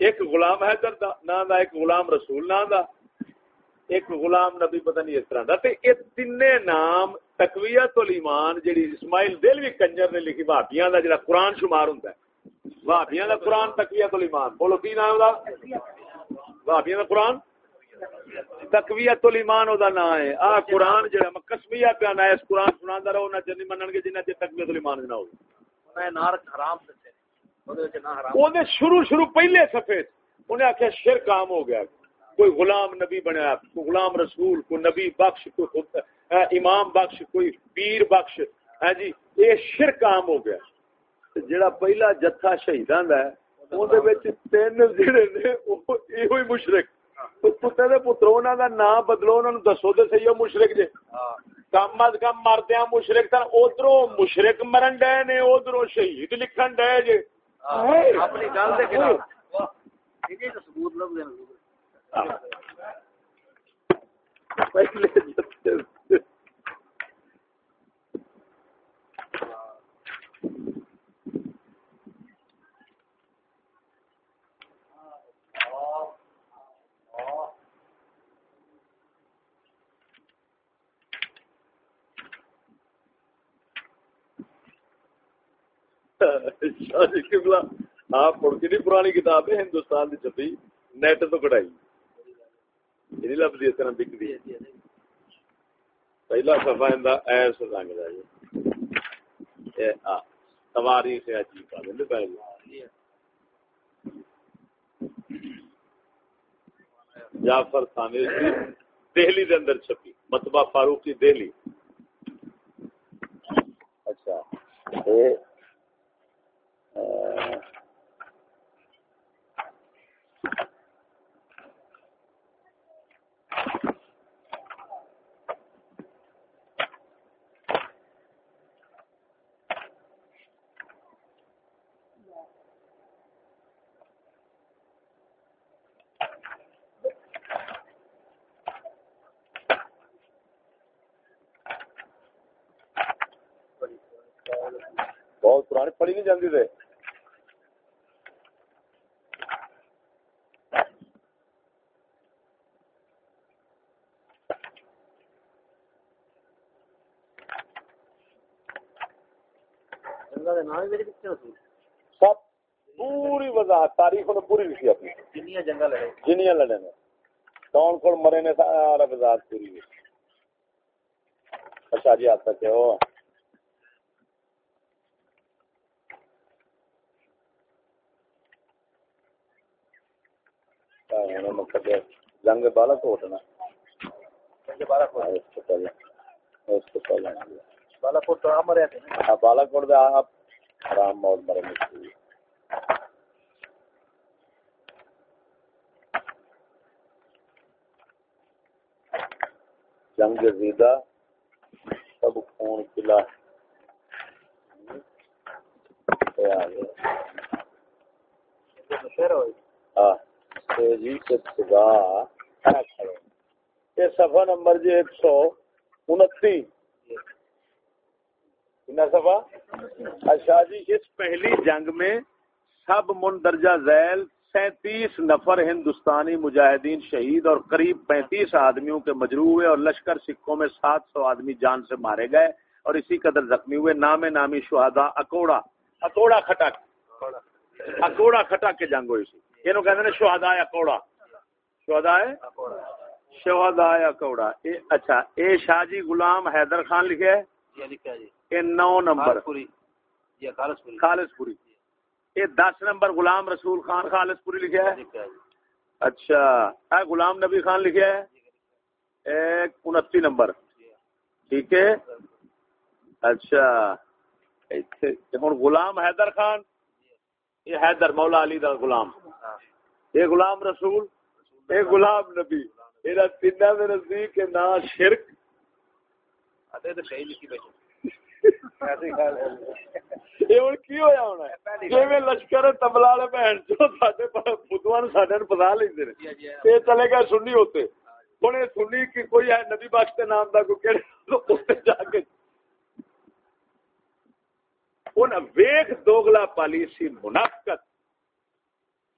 ایک غلام ہے در نا دا، ایک غلام رسول نا دا۔ ایک غلام نبی پتہ نہیں اس طرح دا۔ تے اے تین نام تقویت الایمان جڑی اسماعیل دلوی کنجر نے لکھی بھابیاں دا جڑا قرآن شمار ہوندا ہے۔ بھابیاں دا قرآن تقویت الایمان۔ بولو کی نام دا؟ بھابیاں دا قرآن؟ تقویت الایمان او دا نام ہے۔ آ قرآن جڑا میں قسمیہ بیان ہے، اس قرآن سناندا رہو نہ جنی منن گے جنہ تے تقویت الایمان نہ ہو۔ میں نار حرام دسے شروع شروع پہلے صفحے انہیں آخیا شرک عام ہو گیا۔ کوئی غلام نبی بنیا کوئی غلام رسول کوئی نبی بخش کوئی خود امام بخش کوئی پیر بخش۔ ہے جی یہ شرک عام ہو گیا۔ جڑا پہلا جتھا شہیداں دا ہے اون وچ تین جڑے نے او ایہی مشرک۔ کتے دے پتر انہاں دا نام بدلو انہاں نوں دسو تے صحیح مشرک جے۔ کم از کم مردیاں مشرک مرن ڈے نے ادھروں شہید لکھن ڈے جے۔ اپنی گل دے خلاف۔ یہ تو ثبوت لب دین پہلے آپ پڑھ کے نہیں پرانی کتاب ہے، ہندوستان کی چھپی، نیٹ تو کٹائی۔ یہ لبھی اس طرح بکتی پہلا سفا ہندا ایس رنگ جی سواری عجیب آ جعفر ثانی دہلی دے اندر چھپی متبہ فاروقی دہلی۔ اچھا بہت پرانی پڑھی نہیں جاتی تھے جنگا دے نام میرے کتنے رسول سب تاریخ پوری لکھی اپنی جنیاں جنگا لڑے جنیاں لڑے نے کون کون مرے نے سارا وضاحت پوری اچھا جی آپ تک ہو جنگ بالا کوٹ نا اس پہلے بالا کوٹ تو ہاں بالا کوٹ دے آپ حرام موت مرے مشکل جنگ زیدہ سب خون قلعہ ہاں، یہ یہ صفحہ نمبر جی ایک سو انتی۔ صفحہ؟ اچھا جی اس پہلی جنگ میں سب مندرجہ ذیل سینتیس نفر ہندوستانی مجاہدین شہید اور قریب پینتیس آدمیوں کے مجروح ہوئے اور لشکر سکھوں میں سات سو آدمی جان سے مارے گئے اور اسی قدر زخمی ہوئے۔ نام نامی شہدا اکوڑا اکوڑا کھٹک اکوڑا کھٹک کے جنگ ہوئی سی۔ یہ کہتے ہیں شہدا اکوڑا؟ شہدا شہدا اکوڑا۔ اچھا اے شاہ جی غلام حیدر خان لکھے ہے؟ یہ لکھا جی۔ اے نو نمبر۔ خالص پوری۔ خالص پوری۔ یہ دس نمبر غلام رسول خان خالص پوری لکھا ہے؟ اچھا اے غلام نبی خان لکھا ہے؟ ایک انتی نمبر۔ ٹھیک ہے؟ اچھا ہوں غلام حیدر خان، یہ حیدر مولا علی دا غلام۔ یہ غلام رسول، یہ غلام نبی۔ یہ تین نزدیک نہ شرک۔ لشکر تبلا پتا چلے گئے سنی ہوتے ہوں سنی کوئی ہے نبی بخش کے نام کا کوئی جا کے ویخ دوگلا پالیسی منافقت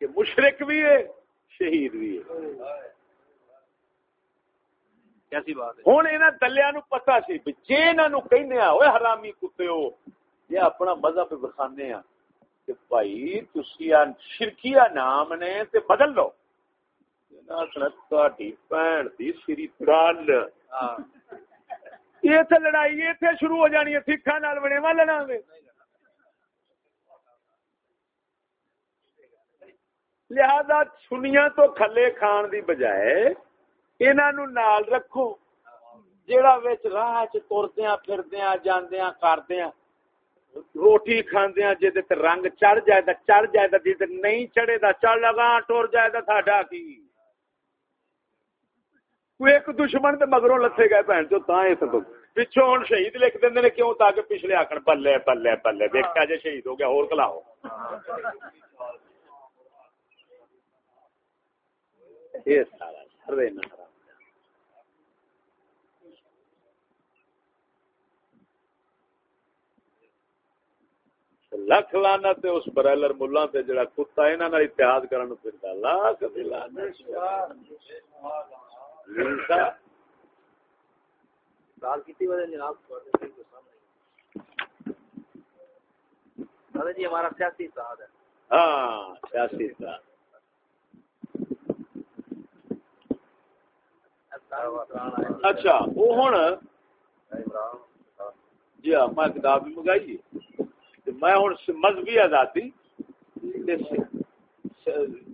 کہ مشرق بھی ہے شہید بھی ہے ہوں یہاں دلیا نو پتا سی جی ہوئے حرامی کتے ہو یہ اپنا مذہب بخانے کہ بھائی تسی آ شرکیہ نام نے تے بدل لو ہاں لڑائی شروع ہو جانی ہے بنےوا لڑاں گے لہذا سنیاں تو کھلے کھان دی بجائے انہاں نو نال رکھو۔ جیڑا وچ راہ چ تردیاں پھردیاں، جاندیاں کردیاں روٹی کھاندیاں، جے تے رنگ چڑھ جائے تے چڑھ جائے تے جے نہیں چڑھے تے چڑھ لگا ٹر جائے تے ساڈا کی؟ کوئی ایک دشمن تے مگروں لتھے گئے بہن جو تاں اس تو پچھوں ہن شہید لکھ دیندے نے کیوں تاکہ پچھلے آکھن، بلے بلے بلے، دیکھا جے شہید ہو گیا اور کلاو یہ سارا سرے نہ حرام لکھ لانا تے اس برائلر ملا تے جڑا کتا انہاں نال اتحاد کرن پھردا۔ لاکھ دی لعنت۔ لنسا سال کتنی بجے جناب دادا جی ہمارا سیاسی اتحاد ہے۔ ہاں سیاسی تھا اچھا وہ ہن؟ جی ہاں میں کتاب بھی منگائی میں ہن مذہبی آزادی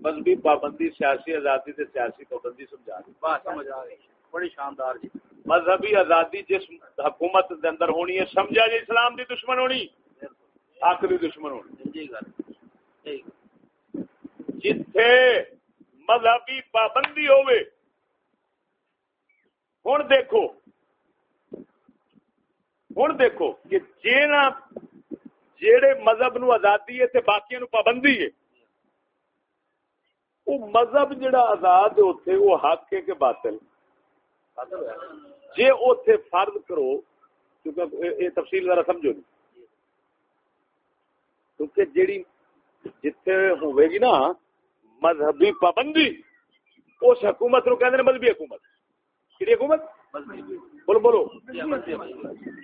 مذہبی پابندی سیاسی آزادی تے سیاسی پابندی سمجھا دی گئی بڑی شاندار جی۔ مذہبی آزادی جس حکومت دے اندر ہونی ہے سمجھا جی اسلام دی دشمن ہونی۔ آخری دشمن ہونی۔ جی گل ٹھیک۔ جتھے مذہبی پابندی ہوئے ہوں دیکھو ہوں دیکھو کہ جینا جیڑے مذہب نو آزادی ہے تے باقی نو پابندی ہے۔ وہ مذہب جڑا آزاد ہے اتنے وہ حق ہے کہ باطل۔ جے اوتھے فرض کرو کیونکہ اے- تفصیل ذرا سمجھو نہیں کیونکہ جیڑی جتھے ہوئے گی نا مذہبی پابندی، اس حکومت نو کہندے نے مذہبی حکومت۔ کیڑی حکومت؟ مذہبی بولو بولو۔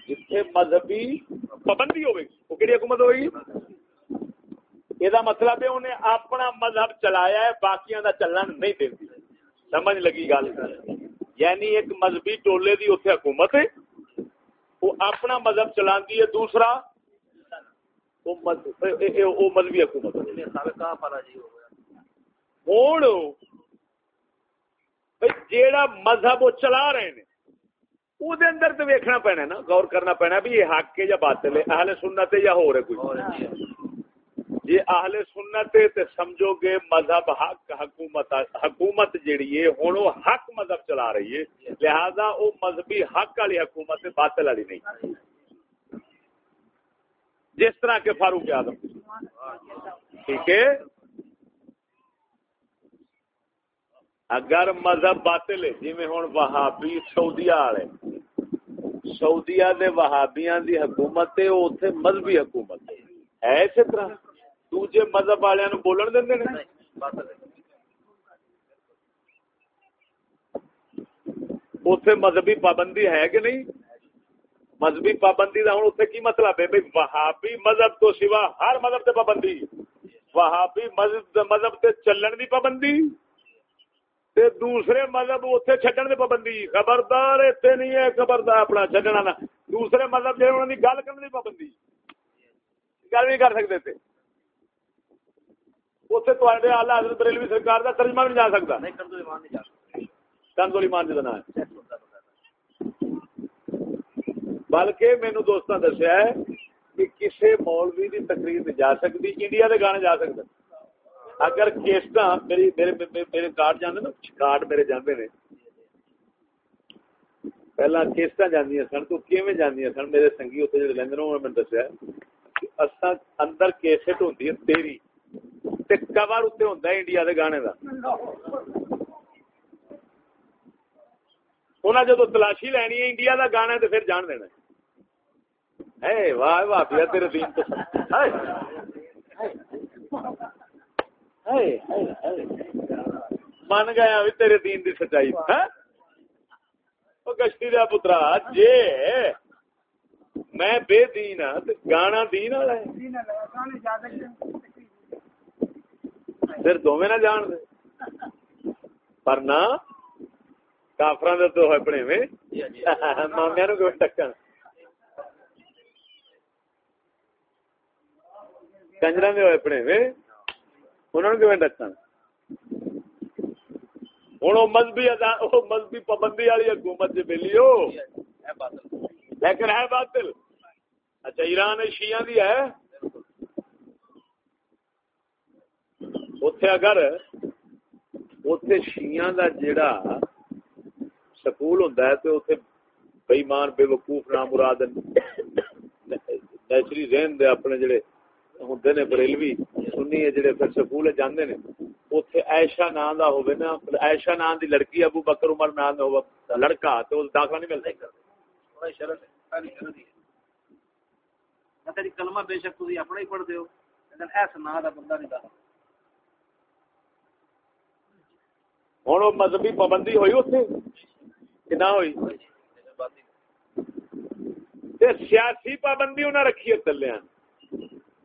جتھے مذہبی پابندی ہوئے گی وہ کیڑی حکومت ہوئے گی یہ مطلب ہے انہیں اپنا مذہب چلایا ہے، باقیاں دا چلن نہیں دیتی سمجھ لگی گل؟ یعنی ایک مذہبی ٹولے دی اتنے حکومت ہے، وہ اپنا مذہب چلاندی ہے، دوسرا وہ مذہبی حکومت ہوں جیڑا مذہب وہ چلا رہے ہیں دے اندر تو ویکھنا پینا نا غور کرنا پینا بھی یہ حق ہے یا باطل ہے اہل سنت ہے یا ہو رہے کوئی جی اہل سنت ہے تے سمجھو گے مذہب حق حکومت حکومت جیڑی ہے ہن وہ حق مذہب چلا رہی ہے لہذا وہ مذہبی حق والی حکومت ہے باطل والی نہیں جس طرح کے فاروق اعظم ٹھیک ہے اگر مذہب باطل ہے جی ہوں وہابی سعودیہ والے۔ سعودیہ دے وہابیاں دی حکومت ہے وہ اتنے مذہبی حکومت ہے۔ ہے اسی طرح۔ دوجے مذہب والے نو بولن دیں نے؟ اتنے مذہبی پابندی ہے کہ نہیں؟ مذہبی پابندی کا ہوں اتنے کی مطلب ہے؟ بھائی وہابی مذہب تو سوا ہر مذہب سے پابندی۔ وہابی مذہب مذہب سے چلن کی پابندی۔ تے دوسرے مذہب اتنے چڈن کی پابندی۔ خبردار اتنے نہیں ہے خبردار اپنا چڈنا نہ۔ دوسرے مذہب جو انہوں کی گل کرنے کی پابندی۔ گل نہیں کر اتنے تے۔ حضرت بریلوی سرکار ترجمہ بھی نہیں جا نہیں ایمان نہیں جا ہے۔ بلکہ مینو دوستاں دسیا ہے کہ کسی مولوی کی تقریر جا سکتی انڈیا کے گانے جا سکتے اگر کیسٹ میری میرے میرے- کارڈ جانے نا کارڈ میرے جانے نے۔ پہلا کیسٹ جاندیاں سن، تو کیویں جاندیاں سن؟ میرے سنگی اتنے جڑے لیندے نے، انہوں نے مینوں دسیا کہ اساں اندر کیسٹ ہوندی ہے تیری، تے کور اتنے ہوندا ہے انڈیا دے گانے دا۔ انہاں جدو تلاشی لینی ہے انڈیا دا گانا، تے پھر جان دینا ہے۔ اے واہ واہ پیا تیرے دین تو ہائے! من گیا بھی تیرے دین دی سچائی گشتی دا پترا جے میں بے دین ہاں گانا دین والا ہے پھر دوویں نہ جان دے پر نہ کافراں دے تو ہوئے پڑے میں جی جی مامیاں نو کیوں ٹکن کنجراں دے ہوئے پڑے میں انہاں نو کیوں ٹکن ہن او مذہبی مذہبی پابندی والی حکومت جے ملی ہو۔ لیکن ہے باطل۔ اچھا ایران شیعہ دی ہے۔ اتے اگر اتے شیعہ دا جیڑا سکول ہوندا ہے تے اتے بےمان بے وقوف نام مراد نیچری ذہن دے اپنے جڑے ہوندے نے بریلوی سنی ہے جڑے پھر سکول جاندے نے اتے عائشہ نام دا ہوے نا عائشہ نام دی لڑکی ابو بکر عمر نام دا ہوے لڑکا تے اس داخلہ نہیں ملتا بڑا شرط ہے پہلی شرط ہی ہے۔ میں تیری کلمہ بے شک تسی اپنا ہی پڑھ دیو لیکن ایس نا دا بندہ نہیں دا ہن او مذہبی پابندی ہوئی اوتھے کہ نہ ہوئی؟ تے سیاسی پابندی رکھی ہے تلیاں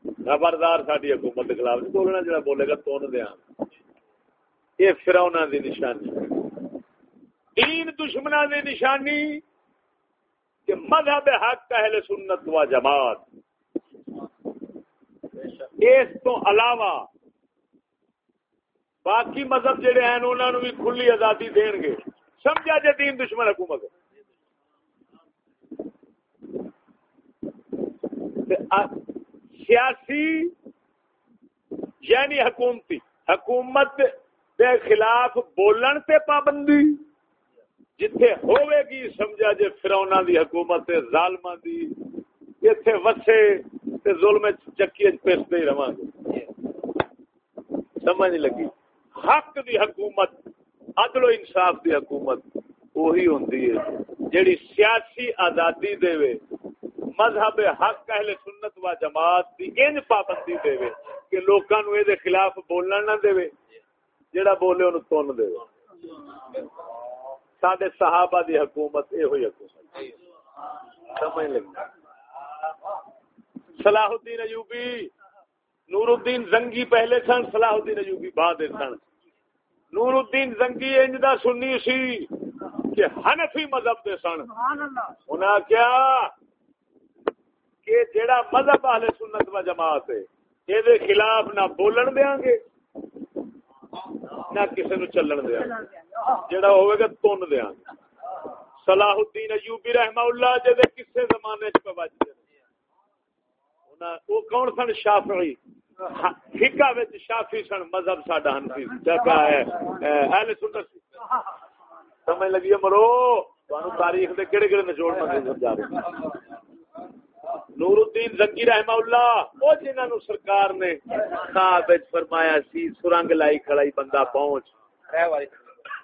خبردار ساری حکومت خلاف نہیں بولنا جڑا بولے گا، تون دیا یہ فرعوناں دی نشانی۔ دین دشمناں دی نشانی کہ مذہب حق اہل سنت و جماعت۔ اس تو علاوہ باقی مذہب جڑے ہیں انہوں نے بھی کھلی آزادی دین گے۔ سمجھا جے دین دشمن حکومت ہے۔ تے سیاسی یعنی حکومتی، حکومت دے خلاف بولن تے پابندی، جتھے ہوے گی سمجھا جے فرونا دی حکومت تے ظالماں دی ایتھے وسے تے ظلم چکی وچ پیستے ہی رواں گے۔ سمجھ لگی؟ حق دی حکومت، عدل و انصاف دی حکومت، وہی ہوندی ہے، جیڑی سیاسی آزادی دے وے، مذہب حق اہل سنت و جماعت دی انج پابندی دے وے کہ لوکاں نو اے دے خلاف بولن نہ دے وے جیڑا بولے اونوں تن دے۔ وے ساڈے صحابہ دی حکومت اے ہوئی حکومت۔ سمجھ لگی؟ صلاح الدین ایوبی نور الدین زنگی پہلے سن صلاح الدین ایوبی بعد سن۔ نور الدین زنگی انج دا سنی سی کہ حنفی مذہب دے سن۔ انہاں کیا کہ جیڑا مذہب اہل سنت و جماعت ہے اے خلاف نہ بولن دیاں گے، نہ کسی نو چلن دیاں گے۔ جیڑا ہوئے گا تن دیاں گے۔ صلاح الدین ایوبی رحمہ اللہ جے دے کسے زمانے چ پہ بج انہاں، او کون سن؟ شافعی۔ فقہ وچ شافعی سن، مذہب ساڈا حنفی۔ جگہ ہے اہل سنت سمجھ لگی مرو؟ تانوں تاریخ دے کیڑے کیڑے نچوڑ میں سمجھا رہے نور الدین زنگی رحمہ اللہ وہ جنہاں نو سرکار نے خواب وچ فرمایا سی سرنگ لائی کھڑائی بندہ پہنچ۔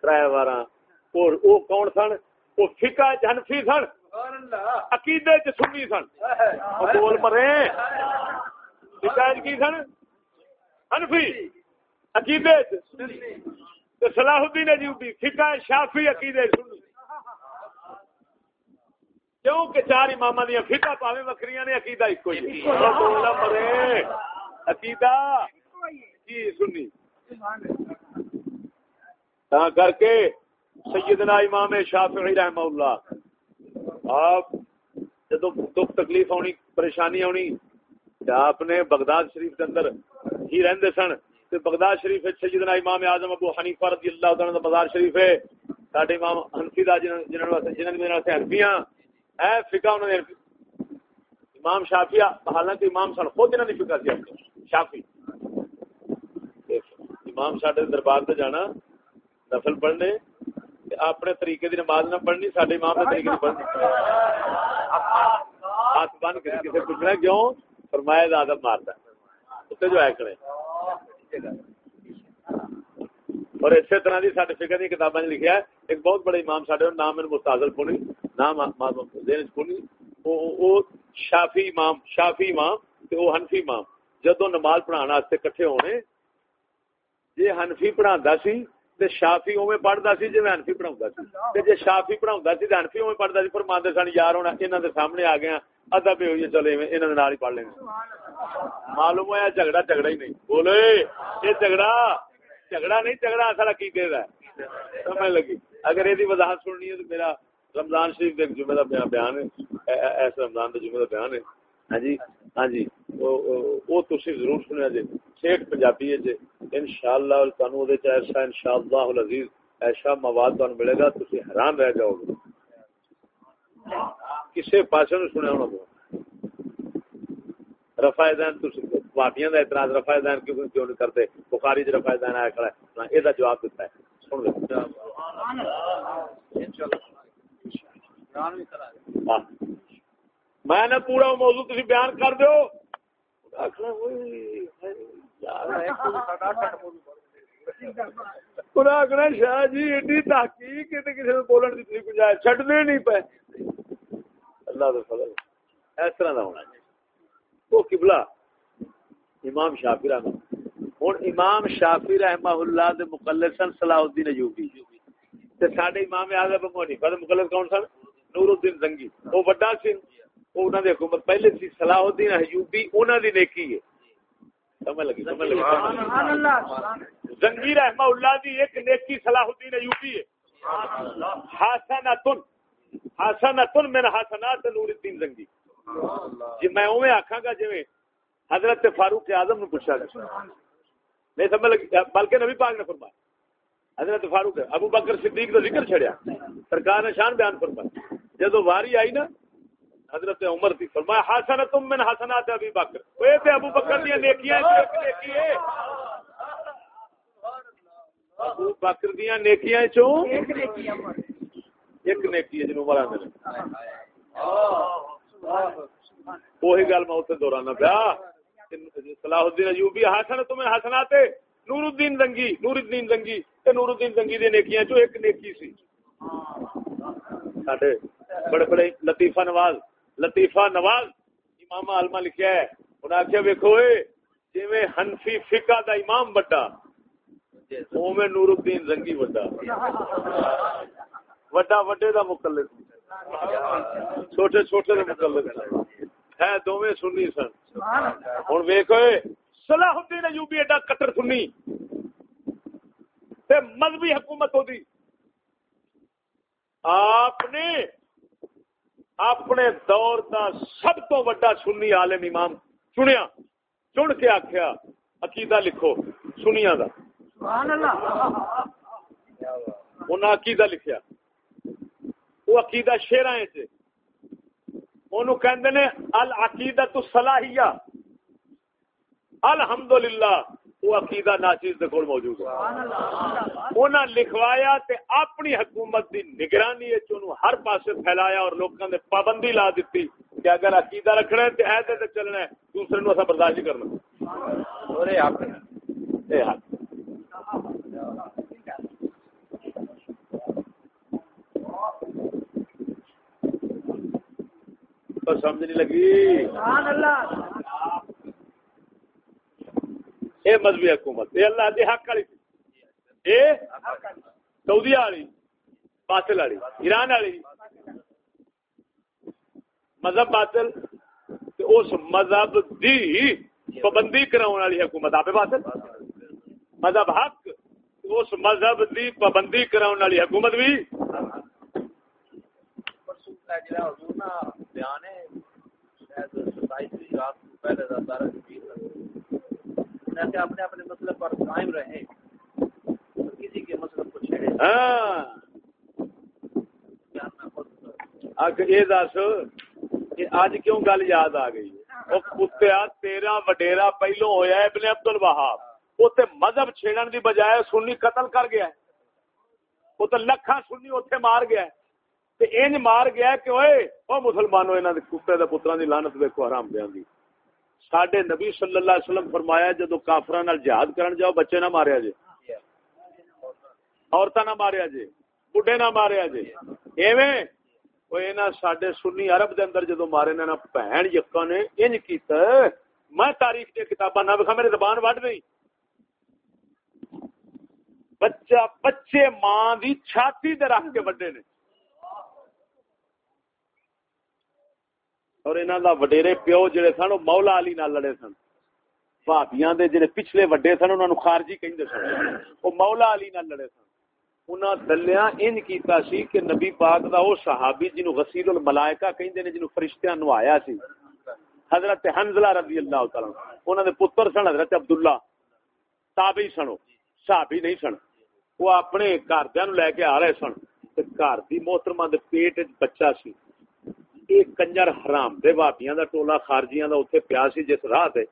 ترے واراں اور او کون سن؟ او فقہ وچ حنفی سن عقیدے چ سنی سن۔ بول مرے۔ فقہ کی سن؟ حنفی عقیدے چ۔ تے صلاح الدین ایوبی فقہ شافعی عقیدے سنی۔ کیوں کہ چار امام دیا فقہ پاویں وکھریاں نے عقیدہ ایکو ہی مرے عقیدہ؟ کی سنی؟ تا کر کے سیدنا امام شافعی رحمہ اللہ۔ آپ جدو دکھ تکلیف آنی پریشانی آنی آپ نے بغداد شریف کے اندر ہی رہندے سن؟ تے بغداد شریف سیدنا امام اعظم ابو حنیفہ رضی اللہ تعالی عنہ بازار شریف ہے۔ ساڈے امام حنفی دا جنہاں جنہاں اساں- جنہاں دے واسطے حنفیاں اے فقہ انہاں دے امام شافعی حالانکہ امام سن خود انہاں دی فقہ سی اپنی شافعی تے امام ساڈے دربار تے جانا، نفل پڑھنے اپنے طریقے دی نماز نہ پڑھنی، ساڈے امام دے طریقے دی پڑھنی۔ ہاتھ بن کے کسی پوچھنا کیوں؟ فرمایا دا ادب مارتا اتنے جو ہے کڑے اور اسی طرح دی ساڈے فقہ دی کتاباں لکھیا ہے ایک بہت بڑے امام ساڈے نام میں مستاذل پونی نام پونی او او شافی امام شافی امام تے او حنفی امام۔ جدوں نماز پڑھانا واسطے اکٹھے ہونے جے حنفی پڑھاندا سی تے شافی اوویں پڑھدا سی جویں حنفی پڑھاوندا سی۔ تے جے شافی پڑھاوندا سی تے حنفی اوویں پڑھدا سی فرماندے سن یار ہن انہاں دے سامنے آ گیا ادب ہوئی ہے چلے انہوں نے نال ہی پڑھ لیں گے معلوم ہوا جھگڑا جھگڑا ہی نہیں۔ بولے یہ جھگڑا جھگڑا نہیں، جھگڑا اصل عقیدے کا ہے؟ سمجھ لگی؟ اگر یہ وضاحت سننی ہے تو میرا رمضان شریف ایک جمعے کا بیان ہے۔ ایسے رمضان کے جمعے کا بیان ہے۔ ہاں جی؟ ہاں جی۔ وہ تھی ضرور سنیا جی ٹھیک پنجابی ہے جی ان شاء اللہ تمہیں ایسا ان شاء اللہ عزیز ایسا مواد تمہیں ملے گا تھی حیران رہ جاؤ گے۔ کسی پاس نے سنیا ہونا رفا دین واپیاں کا اعتراض رفا دین کیوں کیوں نہیں کرتے؟ بخاری چ رفا دین آیا کھڑا ہے۔ ہاں، یہ جواب دیتا ہے۔ سن لو۔ ہاں۔ میں نے پورا موضوع تھی بیان کر دو آخنا شاہ جی ایڈی تحقیق کسی بولن کی گنجائش چڈنے نہیں پے اللہ اس طرح کا ہونا وہ قبلہ امام شافی رحمہ ہوں امام شافی رحمہ اللہ دے مقلد سن صلاح الدین ایوبی۔ تے ساڈے امام اعظم ابو حنیفہ دے مقلد کون سن؟ نور الدین زنگی۔ وہ بڑا سی وہ انہاں دی حکومت پہلے سی۔ صلاح الدین ایوبی انہاں دی نیکی ہے۔ سمجھ لگی سمجھ لگی۔ سبحان اللہ زنگی رحمہ اللہ دی ایک نیکی صلاح الدین ایوبی ہے۔ حسنۃ حسنۃ من حسنات نور الدین زنگی۔ جی میں اوے آکھاں گا جویں حضرت فاروق اعظم نو پوچھا گیا نہیں سمجھ لگی بلکہ نبی پاک نے فرمایا۔ حضرت فاروق ابو بکر صدیق کا ذکر چھڑیا سرکار نے شان بیان فرمایا جدو واری آئی نا حضرت عمر تھی فرمایا حسن تم من حسنات ابی بکر. اے تے ابو بکر دی نیکیاں ایک نیکی ہے؟ ابو بکر دی نیکیاں چوں؟ ایک نیکی ایک نیکی ہے جنوں مرا نے۔ وہی گل میں اوتھے دہرانا پیا۔ جی، صلاح الدین ایوبی حسن تمہیں حسنات نور الدین زنگی نور الدین زنگی۔ تے نور الدین زنگی دی نیکیاں چوں ایک نیکی سی۔ ساڈے بڑے بڑے لطیفہ نواز لطیفہ نواز امام علمہ لکھیا ہے۔ انہاں آکھیا، ویکھو اے، جویں حنفی فقہ دا امام بڑا اوویں نور الدین زنگی بڑا وڈا وڈے دا مقلد چھوٹے چھوٹے مقلد ہے دوویں سنی سن۔ ہن ویکھو صلاح الدین ایوبی ایڈا کٹر سنی۔ تے مذہبی حکومت ہوتی آپ نے اپنے دور دا سب تو بڑا سنی عالم امام چنیا۔ چن کے آخیا عقیدہ لکھو سنیا دا۔ انہیں عقیدہ لکھیا۔ وہ عقیدہ شیرا چ کہ العقیدہ تو صلاحیہ الحمدللہ وہ عقیدہ ناچیز دے کول موجود ہے۔ انہاں لکھوایا تے اپنی حکومت دی نگرانی وچ اونوں ہر پاسے پھیلایا اور لوکاں دے پابندی لا دتی کہ اگر عقیدہ رکھنا ہے تے ایسے تے چلنا ہے دوسرے نو اسا برداشت کرنا۔ اورے آپ اے حق۔ سمجھ نہیں لگی۔ سبحان اللہ۔ اے مذہبی حکومت اے اللہ دی حق والی۔ اے سعودی والی باطل والی ایران والی۔ مذہب باطل اس مذہب دی پابندی کراؤ والی حکومت آپ باطل؟ مذہب حق اس مذہب دی پابندی کراؤ والی حکومت بھی۔ بیان ہے کہ اپنے اپنے مسئلے پر قائم رہے۔ کسی کے مسئلے کو چھیڑے۔ ہاں۔ یہ دس اج کیوں گل یاد آ گئی؟ کتیا تیرا وڈیرا پہلو ہویا ابن عبد الوہاب۔ مذہب چھیڑن دی بجائے سنی قتل کر گیا لکھا سنی اتنے مار گیا انج مار گیا کہ اوئے وہ مسلمانوں یہاں کتے کے پترا کی لانت دیکھو حرام دیا سڈے نبی صلی اللہ علیہ وسلم فرمایا جدو کافر جہاد کرن جاؤ، بچے نہ ماریا جی عورتیں نہ ماریا جی بڈے نہ ماریا جی ایویں سڈے سنی عرب دے اندر جدو مارے نا بہن یقا نے انج کیتا میں تاریخ دی کتاباں نہ بکھا میرے زبان وڈ نہیں بچہ، بچے ماں دی چھاتی دے رکھ کے وڈے نے۔ اور انہاں دا وڈیرے پیو جڑے سن او مولا علی نال لڑے سن۔ بھابیاں دے جڑے پچھلے وڈے سن، انہاں نو خارجی کہندے سن۔ او مولا علی نال لڑے سن۔ انہاں دلیاں ان کیتا سی کہ نبی پاک دا او صحابی جنوں غسیل الملائکہ کہندے نے جنوں فرشتیاں نوایا سی۔ حضرت حنزلہ رضی اللہ تعالی انہاں دے پتر سن حضرت عبداللہ۔ تابعی سنو صحابی نہیں سن۔ وہ اپنے گھردیاں نو لے کے آ رہے سن۔ تے گھر دی محترمہ دے پیٹ وچ بچہ سی۔ ایک کنجر حرام دے بھابیاں دا ٹولا، خارجیاں دا اوتھے پیا سی، جس راہ تے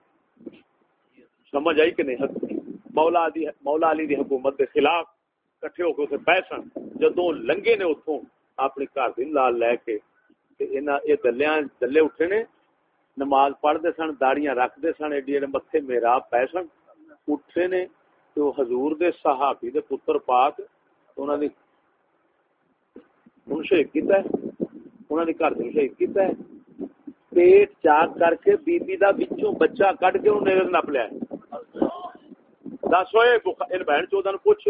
سمجھ آئی کہ نہیں؟ مولا دی، مولا علی دی حکومت دے خلاف کٹھے ہو کے اتنے پہ سن۔ جدو لنگے نے اتوں اپنی گھر کی لال لے کے یہ دلیا دلے اٹھے نے، نماز پڑھتے سن، داڑیاں رکھتے سن ایڈی ایڈے متے میرا پے سن۔ اٹھے نے تو حضور دے صحابی دے پتر پاک انہوں نے شہید کیتا ہے۔ انہوں نے گھر شہید کیتا ہے پیٹ چاک کر کے بی بی دا بچوں بچہ کٹ کے انہوں نے نپ لیا دس ہوئے ان بہن چودہ نے پوچھ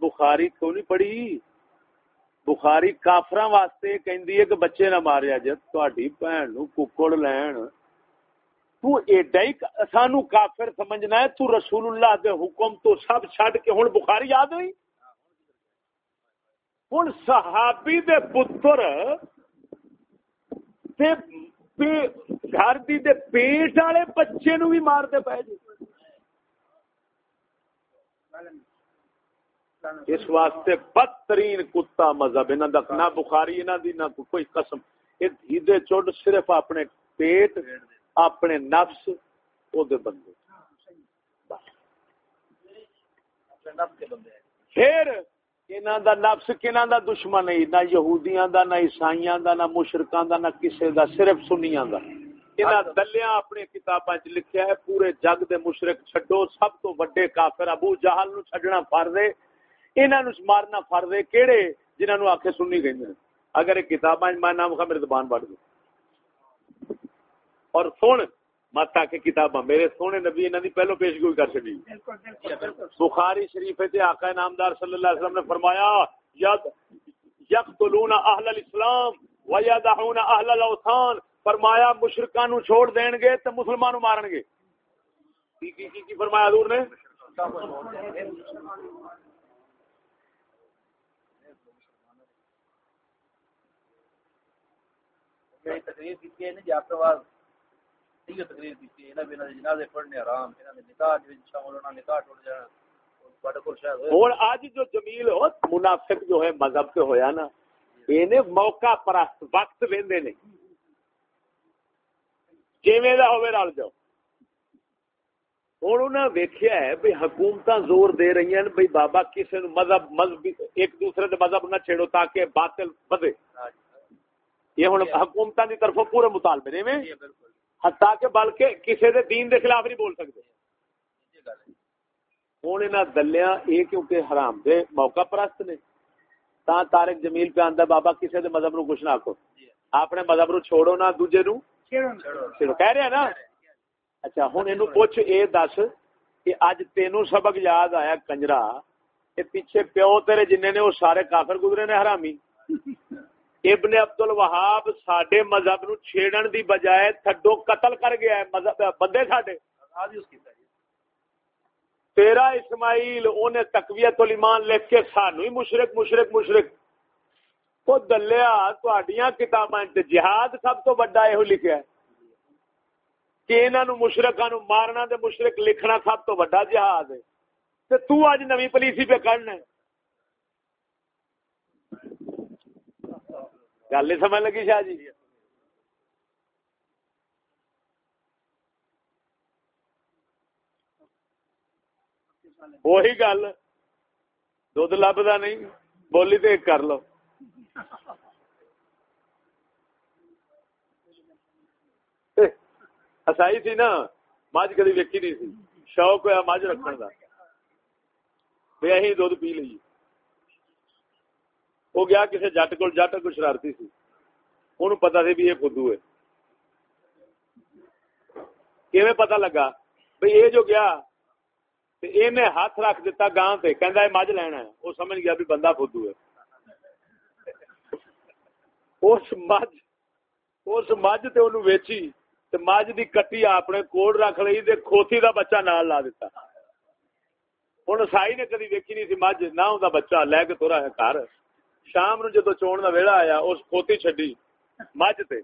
بخاری کیوں نہیں پڑھی بخاری کافر واسطے کہندی ہے کہ بچے نہ ماریا جی تھی بھن نو ککڑ لین تو ایڈا ہی سانو کافر سمجھنا ہے تو رسول اللہ دے حکم تو سب چھڈ کے ہن بخاری یاد ہوئی ہن صحابی دے پتر تے گھر دی دے پیٹ والے بچے نو بھی مارتے پے جی۔ اس واسطے بدترین کتا مذہب، انہاں دا نہ بخاری، انہاں دی نہ کوئی قسم۔ اے دھیدے چوڑ صرف اپنے پیٹ، اپنے نفس او دے بندے پھر انہاں دا نفس کنہاں دا دشمن نہیں نہ یہودیاں دا نہ عیسائیاں دا نہ مشرکاں دا نہ کسے دا صرف سنیاں دا۔ انہاں دلیاں اپنی کتاباں وچ لکھیا ہے پورے جگ دے مشرک چھڈو سب تو بڑے کافر ابو جہل نو چھڈنا فرض ہے۔ انہاں نو مارنا فرض ہے کیڑے؟ جنہاں نو آکھے گئی ہیں۔ اگر ایک کتاباں میں نام کا میرے زبان پڑھ دے اور سن مت آ کے کتاباں۔ میرے سونے نبی انہاں دی پہلو پیش گوئی کر چھڈی۔ بخاری شریف تے آقا نامدار صلی اللہ علیہ وسلم نے فرمایا ید یقتلون اہل الاسلام ویدعون اہل الاوثان۔ فرمایا مشرکاں نو چھوڑ دین گے تے مسلمانوں مارن گے۔ کی کی کی فرمایا حضور نے؟ تقریر کی ہے جی آپ کے بعد تقریر کی ہے جنازے پڑھنے آرام نکاح شامل ہونا نکاح ٹوٹ جانا۔ اور آج جو جمیل ہو منافق جو ہے مذہب سے ہویا نا یہ موقع پرست وقت ویندے نے۔ جیویں دا ہوے رل جاؤ؟ ہوں انہیں ویکیا ہے بھائی حکومت زور دے رہی ہیں بھائی بابا کسی مذہب مذہب ایک دوسرے دے مذہب نہ چھیڑو تاکہ باطل بدے یہ ہوں حکومت کی طرف پورے مطالبے میں ہتا کہ بلکہ کسی دے دین دے خلاف نہیں بول سکتے۔ ہوں یہاں دلیا یہ کیونکہ حرام دے، موقع پرست نے۔ تا تارک جمیل پہ آدھا بابا کسی دے مذہب نو کچھ نہ آکو اپنے مذہب نو چھوڑو نہ، دوجے نو چھوڑو۔ کہہ رہے ہیں نا؟ اچھا ہوں یہ پوچھ، اے دس کہ اج تینوں سبق یاد آیا کنجرا پیچھے پیو تیرے جن نے وہ سارے کافر گزرے نے، حرامی۔ ابن عبد الوہاب سڈے مذہب نو چھیڑن دی بجائے تھڈو قتل کر گیا ہے مذہب بندے ساڈے۔ تیرا اسماعیل انہیں تقویت الایمان لکھ کے سانو ہی مشرک مشرک مشرک۔ وہ دلیا تہاڈیاں کتاباں تے جہاد سب تو بڑا یہ لکھیا ہے۔ کہ انہاں نو مشرکاں نو مارنا تے مشرک لکھنا سب تو بڑا جہاد ہے۔ تے تو اج نویں پولیسی پہ کرنا ہے۔ گل نہیں سمجھ لگی شاہ جی وہی گل دھد لبدا نہیں بولی تو ایک کر لو ہسائی تھی نا مجھ کدی ویکھی نہیں سی شوق ہوا مجھ رکھنے کا دھد پی لیے وہ گیا کسی جٹ کو جٹ کو شرارتی سی۔ ان پتا سی بھی یہ خدو ہے۔ کیویں پتہ لگا؟ بھئی یہ جو گیا ہاتھ رکھ دیتا گاں تے، کہندا اے لینا ہے۔ او سمجھ گیا بھی بندہ خدو ہے۔ اس ماج اس ماج تے اونوں ویچی، تے ماج دی کٹی اپنے کوڑ رکھ لی تے کھوتی دا بچہ نال لا دیتا ہوں سائی نے کدی ویکھی نہیں سی ماج نہ ہوندا بچہ، لے کے تھوڑا ہے گھر۔ شام نو جدو چون دا ویڑا آیا، اس کھوتی چھڈی، مجھ تے۔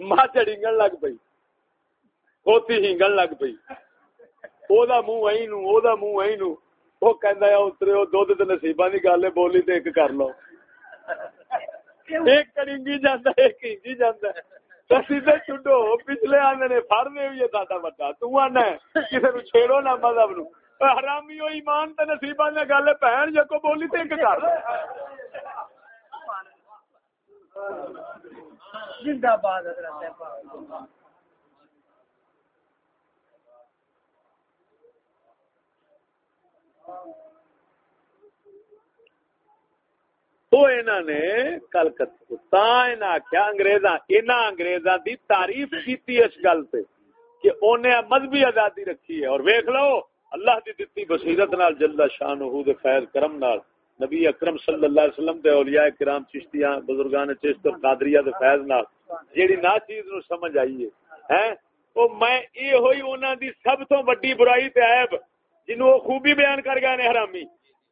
مجھ ڈنگن لگ پئی۔ کھوتی ہنگن لگ پئی۔ او منہ ائی منہ ائی نو۔ او کہندا ہے، اترے، او دودھ تے نصیباں دی بولی تو ایک کر لو۔ ایک کڑنگی جاندا ہے، ایک ہنگی جاندا ہے۔ سیدھے چھڈو، پچھلے آندے نے پھڑنے ہے، دادا وڈا تو آنا ہے نہ، مذہب نو۔ حرامی ایمان تے نصیبہ نے گل بہن جکو بولی تے ایک گھر زندہ باد تو انہوں نے کلکتہ آخیا انگریزاں انگریزاں دی تعریف کیتی اس گل پہ کہ انہیں مذہبی آزادی رکھی ہے۔ اور ویکھ لو اللہ دی دتی بصیرت نال جل شان و خیر کرم نال نبی اکرم صلی اللہ علیہ وسلم دے اولیاء کرام چشتیاں، بزرگان چشت و قادریہ دے فیض نال۔ جیڑی نا چیز نو سمجھ آئی ہے، ہیں؟ او میں اے ہوئی انہاں دی سب تو بڑی برائی تے عیب جنوں خوبی بیان کر گئے نے حرامی۔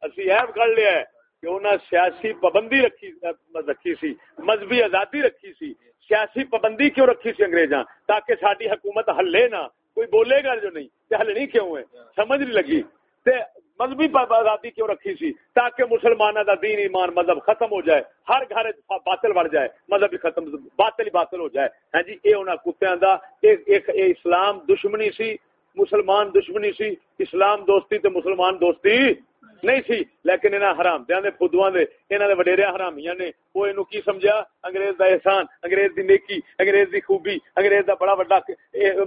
اسی عیب کر لیا ہے کہ انہاں سیاسی پابندی رکھی رکھی سی، مذہبی آزادی رکھی سی۔ سیاسی پابندی کیوں رکھی سی انگریزاں؟ تاکہ ساری حکومت ہلے نہ۔ کوئی بولے گا جو نہیں؟ چلنی کیوں ہے؟ سمجھ نہیں لگی۔ تے مذہبی آزادی کیوں رکھی سی؟ تاکہ مسلمانوں دا دین، ایمان، مذہب ختم ہو جائے۔ ہر گھر باطل بڑھ جائے۔ مذہب ہی ختم، باطل ہی باطل ہو جائے۔ ہاں جی یہ انہاں کتیاں کا اسلام دشمنی سی۔ مسلمان دشمنی سی، اسلام دوستی تے مسلمان دوستی نہیں سی، لیکن انہاں حرام دیاں دے خودواں دے، انہاں دے وڈیرے حرامیاں نے۔ او اینو کی سمجھیا انگریز دا احسان، انگریز دی نیکی، انگریز دی خوبی، انگریز دا بڑا بڑا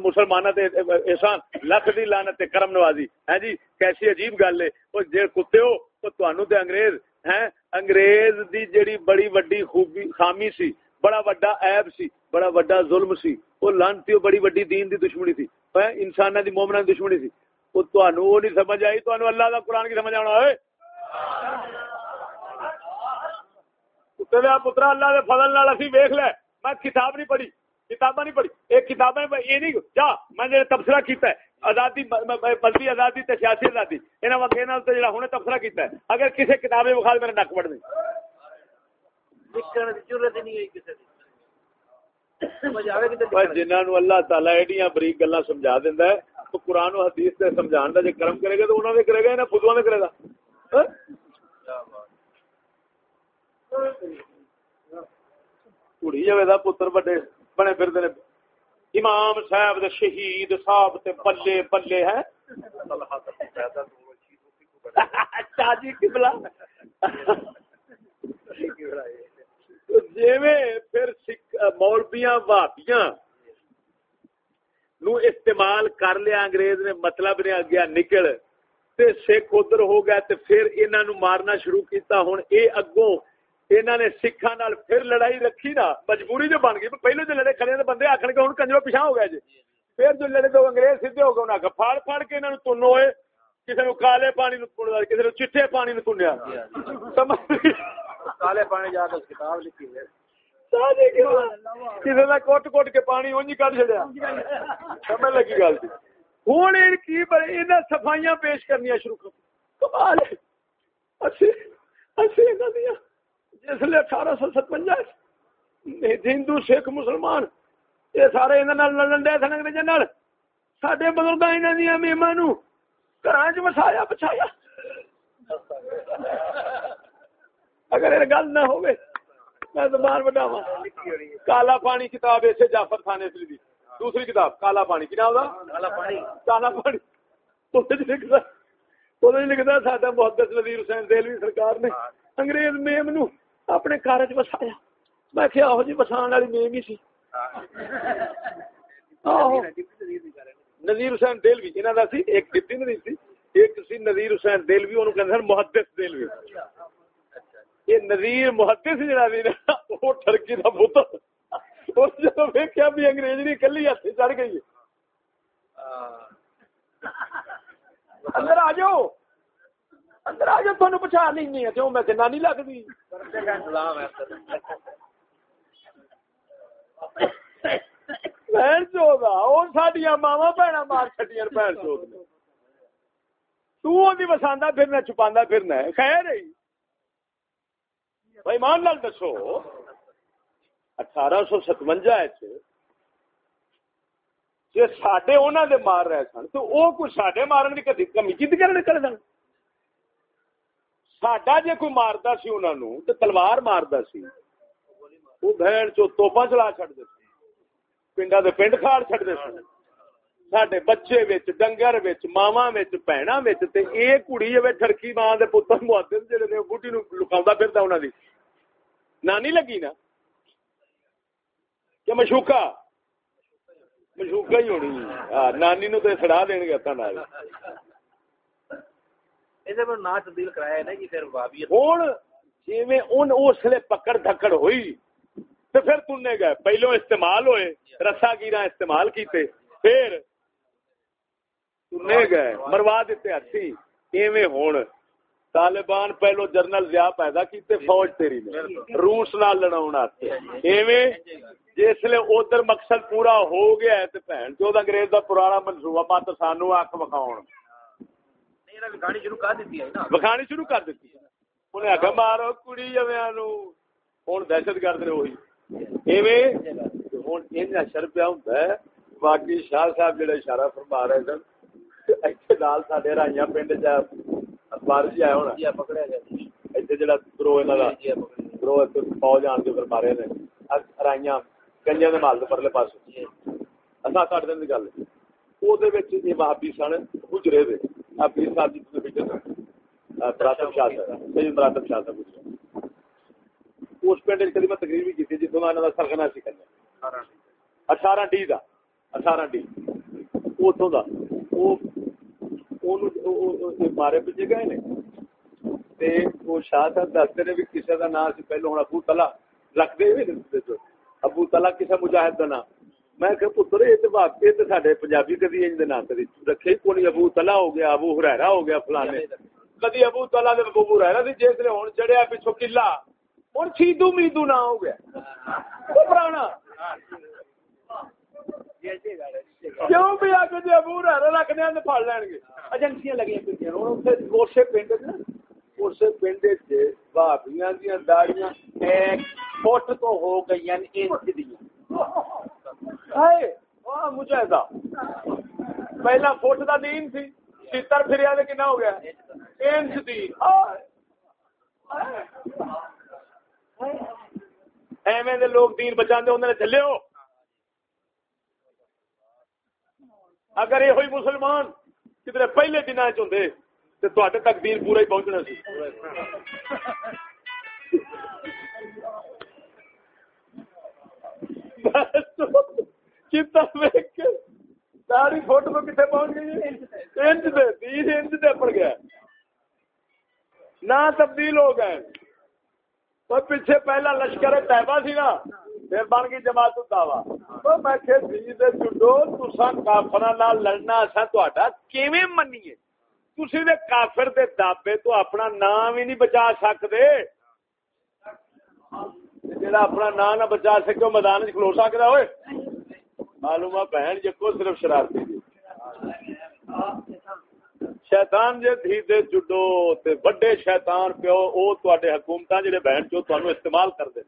مسلماناں دے احسان، لکھ دی لعنت تے کرم نوازی۔ ہیں جی؟ کیسی عجیب گل ہے۔ او جے کتے ہو تو تانوں تے انگریز، ہیں؟ انگریز دی جڑی بڑی وڈی خوبی، خامی سی، بڑا وڈا عیب سی، بڑا وڈا ظلم سی۔ او لعنتی بڑی وڈی دین دی دشمنی سی۔ انساناں دی مومناں دی دشمنی سی وہ تہن وہ نہیں سمجھ آئی تو اللہ کا قرآن کی سمجھ آنا ہے پترا اللہ کے فضل نال اسی ویخ لے میں کتاب نہیں پڑھی کتاباں نہیں پڑھی ایک کتابیں یہ نہیں جا میں نے تبصرہ کیتا ہے آزادی مذہبی آزادی تے سیاسی آزادی یہاں وقت جڑا ہوں تبصرہ کیتا ہے اگر کسی کتابیں بخال میرے نک پڑ دیں جنہوں اللہ تعالی ایڈیاں بریک گلا سمجھا دینا ہے تو قرآن و حدیث سے سمجھان کا جو کرم کرے گا تو انہوں نے کرے گا نہ خود نے کرے گا؟ کڑی جائے پتر بڑے بنے پھر امام صاحب دے شہید صاحب تے بلے بلے ہے۔ قبلہ۔ جیویں پھر مولبیاں بھابیاں نو استعمال کر لیا انگریز نے مطلب نے اگیا نکل تے سکھ ادھر ہو گیا تے پھر انہاں نو مارنا شروع کیتا۔ ہن اے اگوں انہاں نے سکھاں نال پھر لڑائی رکھی نا مجبوری جو بن گئی۔ پہلے جو لڑے کھڑے تے بندے آکھن گے ہن کنجرو پیچھے ہو گئے جی۔ پھر جو لڑے تو انگریز سیدھے ہو گئے انہاں کہ پھاڑ پھاڑ کے انہاں نو تنو ہوئے کسے نو کالے پانی نو کسے نو چٹے پانی نو تنیا سمجھ کالے پانی جا کے کتاب لکھی ہے۔ کسی کا کوٹ کوٹ کے پانی اونج کر چڑیا سمجھ لگی گل ہوں کی انہیں صفائیاں پیش شروع کمال ہندو سکھ مسلمان یہ سارے لڑن ڈے سن انگریزوں سڈے بزرگ میما نو گھر چ وسایا بچایا۔ اگر یہ گل نہ ہوئے میں زبان بڑھاوا کالا پانی کتاب ایسے جعفر خان اسلی دی۔ دوسری کتاب کالا پانی کی نام کالا پانی۔ کالا پانی۔ لکھتا۔ ساڈا محدت نظیر حسین دہلوی سرکار نے انگریز میم نو اپنے جی وسان والی میم ہی سی۔ نظیر حسین دہلوی انہوں کا سی ایک نظیر حسین انہوں کہتے محدت یہ نظیر محدث جڑا بھی نا، وہ ٹرکی دا پتر اس جب ویکھیا بھی انگریز نہیں کلی ہاتھ چڑھ گئی۔ اندر آ جاؤ۔ اندر آ جاؤ تھانوں پچھان نہیں ہے کیوں میں جنانی لگدی۔ بہن چودا وہ سڈیا ماوا بھن مار چٹیاں بہن چوت نے۔ تو وساندہ پھرنا چھپا پھرنا ہے۔ خیر ہی بھائی مان لال دسو، اٹھارہ سو ستوجا جی سڈے انہوں دے مار رہے سن، تو وہ کوئی سڈے مارن کی کدی کمی کی کرنے کر دن ساڈا جی کوئی مارتا سی انہوں نے تو تلوار مارتا سی وہ بہن چو توپا چلا چڑتے پنڈا دے پنڈ کھاڑ چڑتے سن۔ سڈے بچے وچ، ڈنگر وچ ماوا وچ بہنا وچ، تے اے کڑی ٹھڑکی ماں دے پتر محدث جڑے نے بوٹی نو لکاوندا پھردا انہاں دی۔ نانی لگی نا؟ کہ مشوکا مشوکا ہی ہونی نانی نو تے سڑا دین گے ہتھاں نال۔ جی پکڑ دھکڑ ہوئی تے پھر تنے گئے۔ پہلو استعمال ہوئے رسا گیرا استعمال کیتے پھر سننے گئے مروا دیتے ہاتھی ایویں ہون۔ طالبان پہلو جرنل ضیا پیدا کیتے فوج تیری نے۔ روس نال لڑاون واسطے ایویں جس لے ادھر مقصد پورا ہو گیا ہے تے بہن چود انگریز دا پرانا منصوبہ مت سانو اکھ وکھاون وکھانی شروع کر دیتی ہے نا۔ وکھانی شروع کر دیتی ہے۔ انہیں آخیا مارو کڑی جمیا نو ہوں دہشت گرد نے وہی ایویں ہوں ان اشر پیا ہوں باقی شاہ صاحب جڑے اشارہ فرما رہے سن پنڈ اخبار جی آیا ہونا۔ جڑا گروہ گروہ فوج آن کے مارے نے۔ ارائیاں کنجیا مال پرلے پاس اصا کٹ دن کی گل۔ وہ بہابی سن گجرے دے۔ پیر صاحب جی بیٹھے سن۔ مراتب شاہ صاحب۔ سید مراتب شاہ صاحب گجرے۔ اس پنڈ کدی میں تقریر بھی کی جتوں میں سرگنا سی کرنا اٹھارہ ڈی۔ کا اٹھارہ ڈی۔ اتوں کا مارے پیچھے گئے نے شاہ صاحب دستے نے بھی کسی کا نام سی پہلو ہوں ابو تلا رکھتے ہوئے ابو تلا کسی مجاہد کا نام میں کہ پتر یہ تو واقعی تو سارے پنجابی کدی ان نام کدی رکھے کون ابو تلا ہو گیا ابو ہرا ہو گیا فلانے کدی ابو تلا ابو ہرا سی جس نے ہوں چڑھیا پچھو کلا ہوں سیدو میدو نہ ہو گیا پرانا کیوں بھی آ کے جی ابو رہے رکھنے ہیں پڑ لین گے ایجنسیاں لگی پہ اسی پنڈ اس پنڈ چابیاں دیا داڑیاں ایک فٹ تو ہو گئی انچ دیا مجھے پہلا فٹ کا دین سی چیتر پھریا تو کنا ہو گیا انچ دی ایویں دے لوگ دین بچا انہوں نے چلے ہو اگر یہ ہوئی مسلمان، کتنے پہلے دن چاہتے تو تک دین پورا ہی پہنچنا سی۔ ساری فوٹو کتنے پہنچ گئی جی؟ انچ دے، تیس انچ دے پڑ گیا۔ نہ تبدیل ہو گئے۔ اور پیچھے پہلا لشکر طیبہ سی نا پھر بن گئی جماعت دعوا میں کہ چڈو تسا کافر لڑنا اصا تا منیے تھی دے کافر دے دابے تو اپنا نام ہی نہیں بچا سکتے جا اپنا نام نہ بچا سکے وہ میدان چ کھلو سکتا ہوئے معلوم ہے بہن جکو صرف شرارتی جی شیطان جے دھی دے جڈو تے بڑے شیطان پیو او تواڈے حکومتاں جڑے بہن چو تانوں استعمال کر دے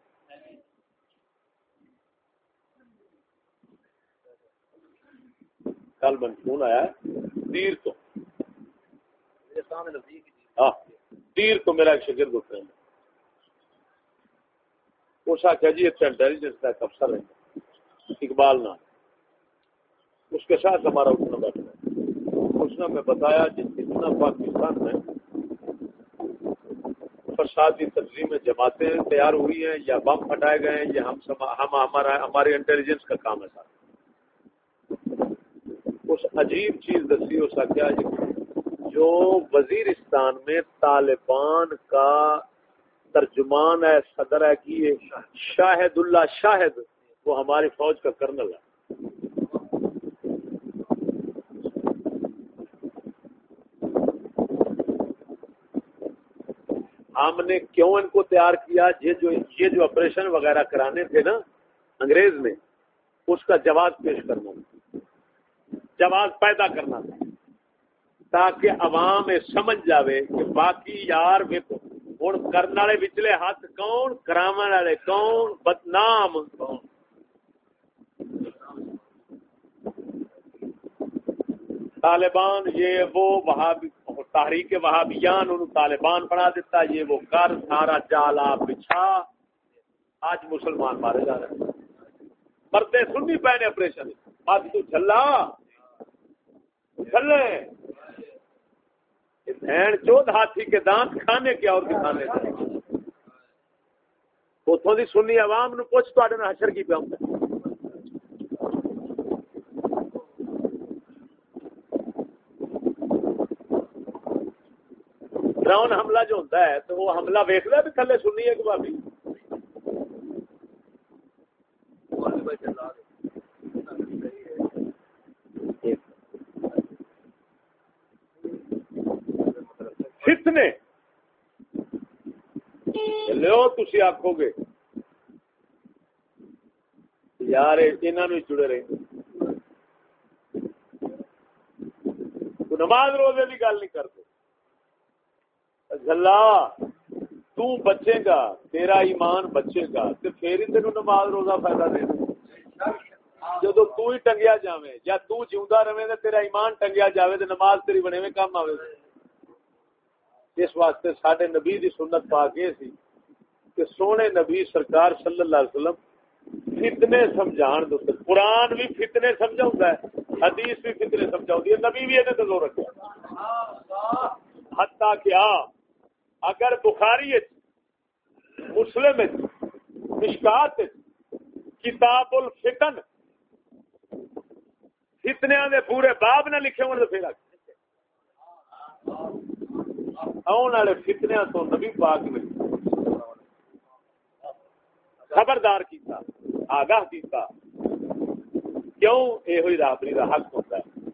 کل من فون آیا تیر تو۔ ہاں تیر تو میرا ایک شگرد ہوتا ہے۔ اس آخیا جی اتنا انٹیلیجنس کا ایک افسر ہے۔ اقبال نام۔ اس کے ساتھ ہمارا اٹھنا بیٹھنا ہے۔ اس نے ہمیں بتایا جس اتنا پاکستان میں فسادی تنظیم جماعتیں تیار ہوئی ہیں یا بم پھٹائے گئے ہیں یہ ہم ہمارا ہماری انٹیلیجنس کا کام ہے سارا اس عجیب چیز دسی ہو سکیا جو وزیرستان میں طالبان کا ترجمان ہے، صدر ہے کہ شاہد اللہ شاہد، وہ ہماری فوج کا کرنل ہے۔ ہم نے کیوں ان کو تیار کیا؟ یہ جو یہ جو آپریشن وغیرہ کرانے تھے نا انگریز نے اس کا جواز پیش کرنا۔ جواز پیدا کرنا تھا۔ تاکہ عوام سمجھ جاوے کہ باقی یار ویکو ہوں کرنے والے وچلے ہاتھ کون کراو والے کون، بدنام کون۔ طالبان یہ وہ وہابی، تحریک وہابیان انہوں طالبان بنا دیتا، یہ وہ کر سارا جالا، بچھا۔ آج مسلمان مارے جا رہے ہیں۔ مردے سننی پہنے آپریشن آج تو جھلا۔ بہن چود ہاتھی کے دانت کھانے کے اور دکھانے اتوں کی سنی عوام نو پوچھ تے حشر کی پہ ڈراؤن حملہ جو ہوتا ہے تو وہ حملہ ویک لیا بھی تھلے سنی ہے کہ بھابی فتنے لو تھی آخو گے یار انہوں جڑے رہے نماز روزے کی گل نہیں کرتے گلا تو بچے گا تیرا ایمان بچے گا تو پھر ہی تین نماز روزہ فائدہ دے جدو تو ہی ٹنگیا جاوے یا تو جیوندا رہے تو تیرا ایمان ٹنگیا جاوے تو نماز تیری بنے میں کام آوے اس واسطے سڈے نبی دی سنت پا کے سی کہ سونے نبی سرکار صلی اللہ علیہ وسلم فتنے سمجھان دو قرآن بھی فتنے سمجھاؤں ہے، حدیث بھی فتنے سمجھاؤں ہے، نبی بھی یہ زور رکھا حتیٰ کیا ہاں، اگر بخاری مسلم مشکات کتاب الفتن فتنیا دے پورے باب نہ لکھے ہونے تو پھر آن والے فتنیا تو نبی پاک نے خبردار کیتا، آگاہ کیتا۔ کیوں یہ ہوئی رابری کا حق ہوتا ہے؟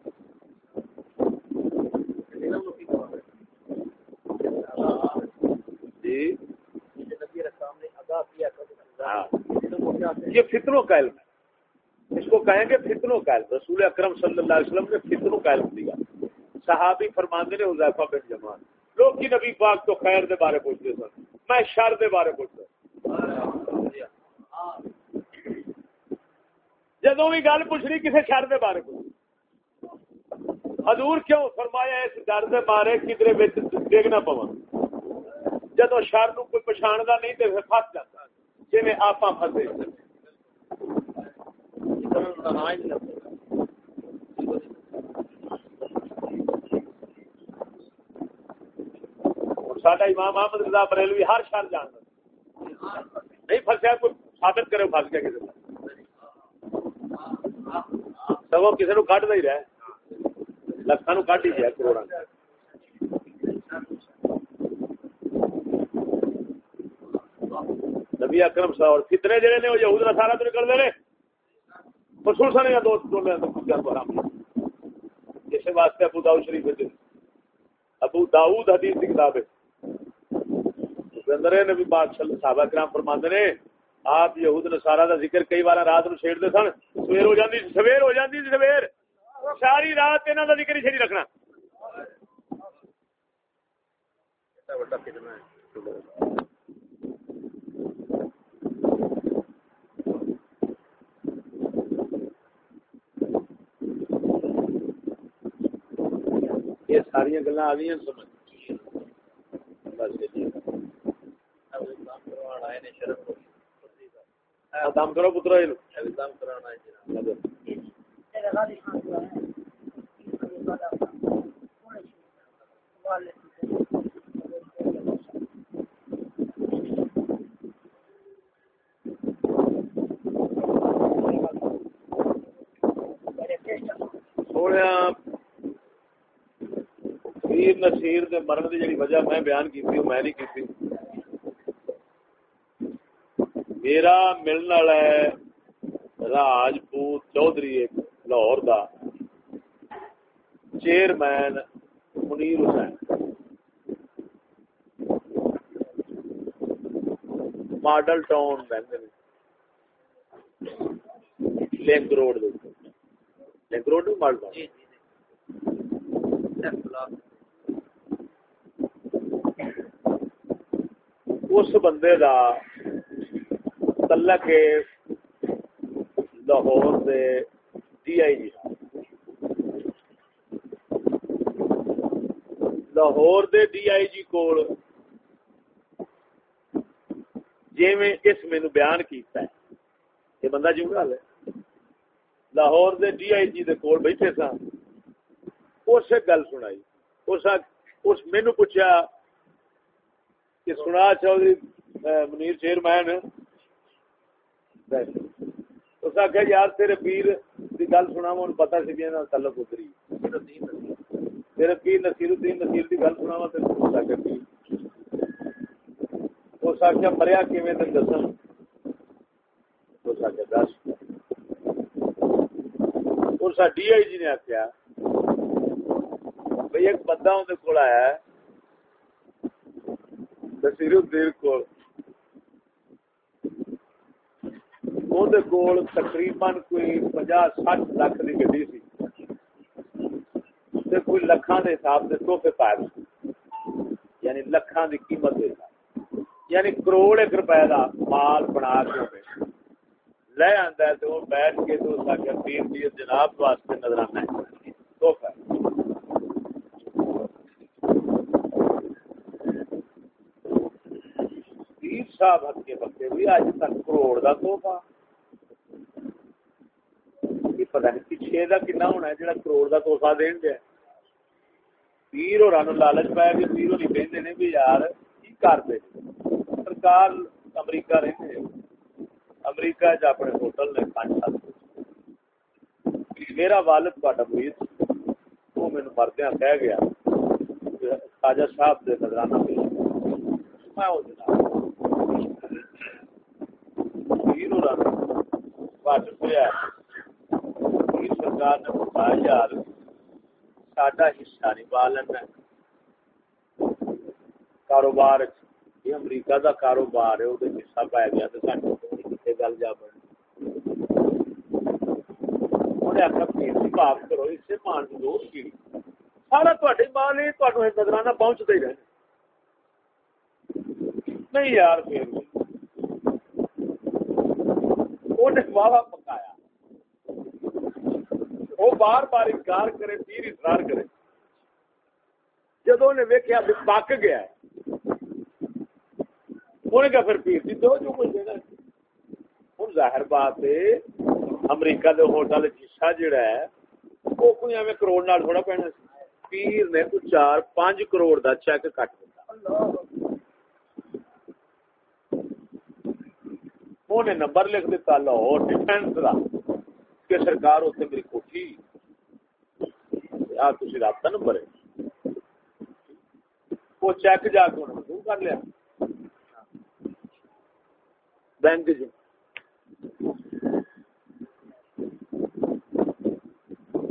جی۔ ہاں۔ یہ فتنوں کا علم ہے۔ اس کو کہیں گے فتنوں کا علم۔ رسول اکرم صلی اللہ علیہ وسلم نے فتنوں کا علم دیا۔ صحابی فرماندے نے حذیفہ بن جمان لوگ کی نبی پاک تو خیر دے بارے پوچھتے سن، میں شر دے بارے پوچھتا جدو بھی گل پوچھ رہی کسی شر دے بارے پوچھ حضور کیوں فرمایا اس ڈر دے بارے کدھر دیکھنا پوا جدو شر نو کوئی پچھاڑتا نہیں تو پھر فس جاتا۔ جی آپ فسے ساڈا امام احمد رضا بریلوی ہر شہر جانتا نہیں فسیا کوئی ثابت کرے فس گیا کسی سب کسی نو کٹ ہی رہا لکھا نو کٹ ہی گیا کروڑا نبی اکرم صاحب اور کتنے جڑے نے وہ یہود نصارا تو نکل دے رسول سنے یا دوست ٹولے تو کیا تو حرام اس واسطے ابو داؤد شریف ہے ابو داؤد حدیث کی کتاب ہے اندر نبی پاک صحابہ کرام فرماندے نے آپ یہود نصارا دا ذکر کئی بار رات نو چھیڑ دے سن سویر ہو جاندی سویر ہو جاندی سویر ساری رات انہاں دا ذکر ہی چھڑی رکھنا یہ ساری گلا آ گئی سمجھ دم کرو پترو دم نصیر دے مرن دی جڑی وجہ میں بیان کی تھی میں نہیں کی تھی میرا ملنے والا ہے راجپوت چودھری لاہور دا chairman Munir Hussain model town رہتے لنک روڈ لنک روڈ جی اختلاف اس بندے دا ہے لاہور دے ڈی آئی جی۔ لاہور دے ڈی آئی جی کول جویں اس مینو بیان کیتا ہے۔ یہ بندہ جیوں گل ہے لاہور دے ڈی آئی جی دے کول بیٹھے سا اس گل سنائی۔ اس اس مینو پوچھا کہ سنا چودھری منیر چیئرمین۔ اس آخیا یار تیرے پیر کی گل سنا من پتا سی بھی تعلق اتری۔ تیرے پیر نصیر الدین نصیر کی گل سنا تیرے اس آخیا مریا کیویں تین دسن اس آخیا دس۔ اس ڈی آئی جی نے آخیا بھائی ایک بندہ اندر کول آیا ہے، نصیر الدین کول۔ اندر کول تقریباً کوئی پنجا سٹھ لاکھ کی گڈی سی تے کوئی لکھاں دے حساب سے تحفے پائے یعنی لکھاں دی قیمت دے حساب یعنی کروڑ ایک روپے دا مال بنا کے ہوئے لے آندا ہے تو بیٹھ کے تو اس کا پیر دی جناب واسطے نظرانہ ہے تحفہ صاحب حق کے بکے بھی اج تک کروڑ دا تحفہ پتہ نہیں پیچھے دا کنا ہونا ہے جڑا کروڑ دا تحفہ دین دیا پیر اور لالچ پایا کہ پیر ہوئی کہندے نے بھی یار کی کر دے سرکار امریکہ رہتے امریکہ چ اپنے ہوٹل نے پانچ سات میرا والد تا مرید وہ مینو مردیا کہہ گیا خواجہ صاحب دے نظرانہ ملا میں وہ جناب پیر اور پٹ پیا سرکار نے یار، ساڈا حصہ نہیں پا لینا کاروبار یہ امریکہ دا کاروبار ہے وہ حصہ گیا تو کتنے گل جا انہیں آخر پیر کی کرو مان کی لوڑ کی۔ سارا تھوڑے مال ہی تمہیں نظرانہ پہنچتا ہی رہنا نہیں یار، پھر انہیں واہ پکایا۔ وہ بار بار انکار کرے، پیر اصرار کرے۔ جدو نے ویکیا پک گیا انہیں کہا پھر پیر جی دو جو کچھ دینا ہوں ظاہر بات ہے، امریکہ دے ہوٹل حصہ جڑا ہے، وہ کوئی ایویں کروڑ نال تھوڑا پینا پیر نے کوئی چار پانچ کروڑ دا چیک کٹ دیتا۔ انہیں نمبر لکھ دیتا، لاہور ڈیفینس کا کہ سرکار اتنے میری کوٹھی آ تھی رابطہ نمبر ہے وہ چیک جا کے انہوں نے کر لیا۔ بینک جو۔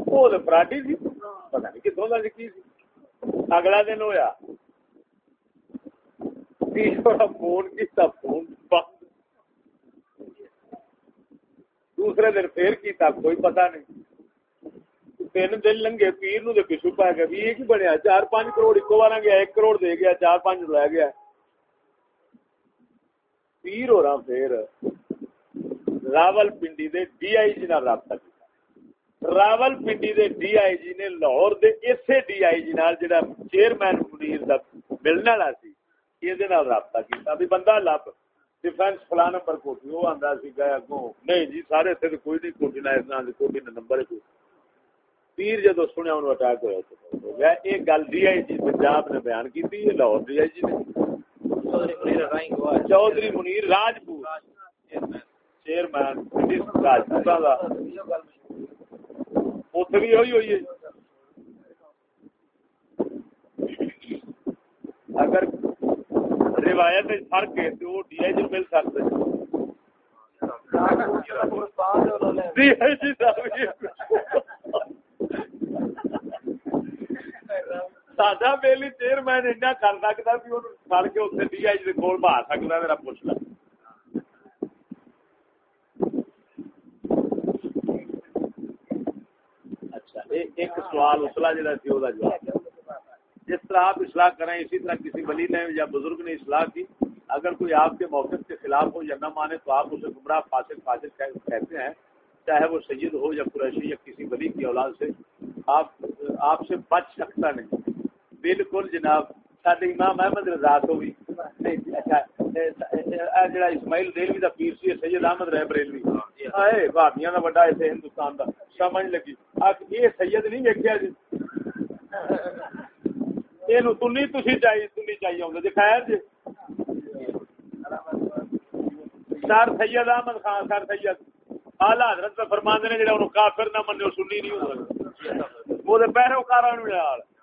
وہ فراڈی سی پتا نہیں کتوں کا لکھی سی اگلا دن ہوا فون کیا فون بند۔ دوسرے دن پھر کیتا، کوئی پتہ نہیں۔ تین دن لنگے پیر نو پچھو پا گیا بھی یہ کی بنیا چار پانچ کروڑ ایک بار گیا ایک کروڑ دے گیا چار پانچ لے گیا پیر ہو رہا پھر راول پنڈی دے ڈی آئی جی نال رابطہ کیا راول پنڈی دے ڈی آئی جی نے لاہور دے اسے ڈی آئی جی نال جڑا چیئرمین منیر دا ملنے والا سی یہ رابطہ کیتا بھی بندہ لب ڈیفینس فلاں نمبر کوٹھی وہ آندا سی گیا اگوں نہیں جی سارے اتنے کوئی نہیں کوٹھی نہ اس نام کوٹھی نہ نمبر کوئی پیر جدو سنیا انہوں اٹیک ہوا ہو گیا ایک گل ڈی آئی جی پنجاب نے بیان کی تھی لاہور ڈی آئی جی۔ نے چودھری منیر راجپور چیئرمین راجپور کا اتنے بھی ہوئی ہوئی ہے۔ اگر روایت فرق ہے تو وہ ڈی آئی جی مل سکتے ڈی آئی جی ساڈا بیلی چیئرمین ایسا کر سکتا بھی وہ فر کے اتنے ڈی آئی جی کول بہا سکتا میرا پوچھ لا ایک سوال اسلا جڑا سی وہ جواب جس طرح آپ اصلاح کریں اسی طرح کسی ولی نے یا بزرگ نے اصلاح کی اگر کوئی آپ کے موقف کے خلاف ہو یا نہ مانے تو آپ اسے گمراہ فاسق فاسق کہتے ہیں چاہے وہ سید ہو یا قریشی یا کسی ولی کی اولاد سے آپ آپ سے بچ سکتا نہیں بالکل جناب سڈے امام احمد رضا تو بھی۔ اچھا جڑا اسماعیل دلوی دا پیر سی، سید احمد رہ بریلوی۔ اے بھابیاں دا بڑا ایتھے ہندوستان دا۔ سمجھ لگی۔ یہ سید نہیں ویکھیا جی۔ تنی چاہیے تنی چاہیے جی خیر جی۔ سر سید احمد خان، سر سید۔ آلہ حضرت فرماندے نے، جڑا کافر نہ منو سنی نہیں وہ پیروکار یار۔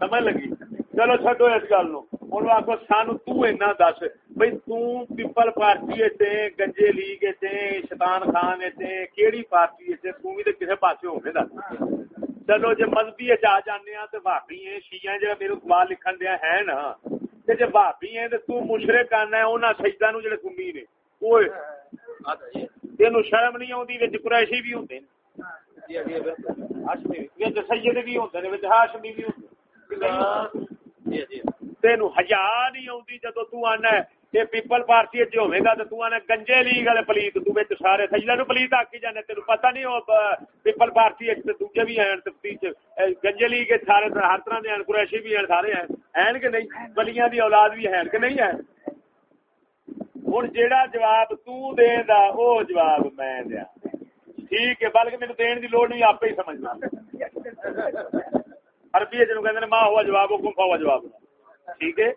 سمجھ لگی چلو چڈو اس گل نو آخو سان تنا دس بھائی تیپل پارٹی گنجے لیگ شیطان خان کیڑی پارٹی تو تے کسے پاسے ہوگے دس چلو جی مذہبی آ جانے تو باقی ہیں شیعہ جہاں میرے سوال لکھن دیا ہے نا جے بھابی تے تو مشرک کرنا ہے انہاں سجدہ نو جڑے سنی نے اوئے تینوں شرم نہیں آتی قریشی بھی وچ سید بھی وچ ہاشمی بھی ہوندے جی، جی۔ تین ہزا نہیں آتی جدو تنا یہ پیپل پارٹی چ ہوے گا تو آنا گنجے لیگ والے پلیت، تو سارے سجدہ نو پلیت آکی جانے تین پتا نہیں وہ پیپل پارٹی دوجے بھی ہیں تفتیش گنجے لیگ سارے ہر طرح کے قریشی بھی ہیں، سارے ہیں۔ ہیں کہ نہیں؟ بلیاں دی اولاد بھی ہیں کہ نہیں ہے ہوں جیڑا جواب تو دے دا، او جواب میں دیا۔ ٹھیک ہے، بلکہ میرے دین دی لوڑ نہیں، آپ ہی سمجھنا۔ عربی جنوں کہندے نے ماں ہوا جواب حکم ہوا جواب۔ ٹھیک ہے؟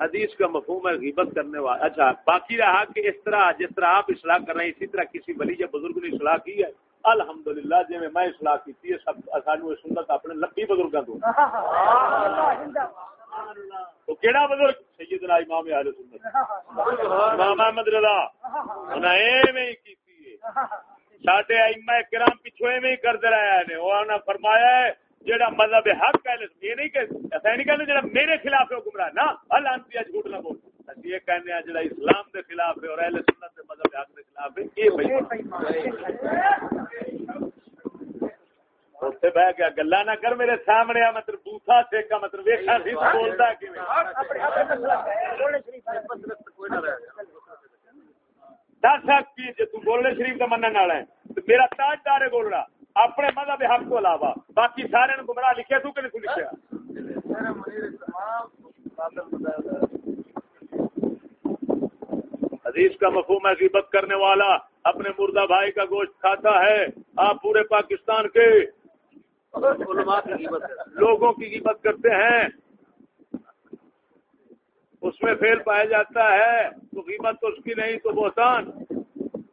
حدیث کا مفہوم ہے غیبت کرنے والا۔ اچھا باقی رہا کہ اس طرح جس طرح آپ اصلاح کر رہے ہیں اسی طرح کسی ولی یا بزرگ نے اصلاح کی ہے۔ الحمدللہ جی میں میں اصلاح کی ہے سب سانو سنت اپنے لبی بزرگاں تو۔ تو کیڑا بزرگ؟ سیدنا امام اہل سنت۔ امام احمد رضا۔ انہاں ایویں کیتی ہے۔ ساڈے ائمہ کرام پیچھے ایویں ہی کرتے رہے نے انہاں فرمایا ہے جیڑا مذہب حق ہے یہ نہیں کہ ایسا نہیں کہتے جڑا میرے خلاف ہے گمراہ نہ الانبیاء جھوٹ نہ بول اسی یہ کہنے ہیں جڑا اسلام دے خلاف ہے اور اہل سنت دے مذہب حق دے خلاف ہے یہ بھائی اوتھے بہ گیا گلا نہ کر میرے سامنے آ مطلب بوتھا سیکا مطلب ویکھا سی تو بولدا کیویں دس حق کی بولنے شریف کا منن والا ہے۔ میرا تاجدار ہے بولنا اپنے مذہب حق کو علاوہ باقی سارے گمراہ لکھے تو کہ نہیں لکھیا؟ حدیث کا مفہوم ہے غیبت کرنے والا اپنے مردہ بھائی کا گوشت کھاتا ہے۔ آپ پورے پاکستان کے لوگوں کی غیبت کرتے ہیں۔ اس میں فیل پایا جاتا ہے، تو قیمت اس کی نہیں، تو بہتان۔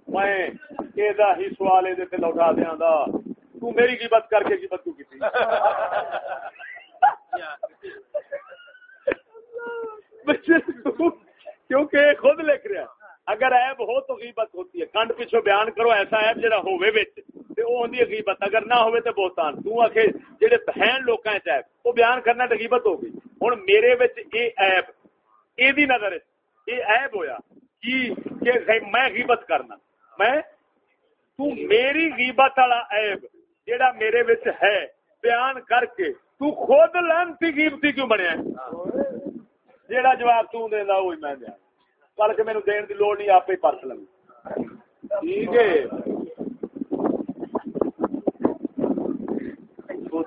میں ہی سوال یہ دیتے لوٹا دیا دا۔ تو میری قیمت کر کے قیمت تو کسی کیونکہ خود لکھ رہا اگر ایب ہو تو غیبت ہوتی ہے۔ کنڈ پیچھو بیان کرو، ایسا ایب جڑا ہوے وچ، تے او ہوندی ہے غیبت۔ اگر نہ ہوے تے بہتان۔ تو آکھے، جڑے بہن لوکاں وچ ایب او بیان کرنا تے غیبت ہو گئی۔ ہن میرے وچ اے ایب اے دی نظر اے عیب ہویا کی کہ میں غیبت کرنا۔ میں تو میری غیبت والا عیب جیڑا میرے وچ ہے، بیان کر کے تو خود لانتی غیبتی کیوں بنیا ہے؟ جیڑا جواب تو دیندا وہی میں دیا۔ بلکہ مینوں دین دی لوڑ نہیں آپ ہی پرس لوں۔ ٹھیک ہے۔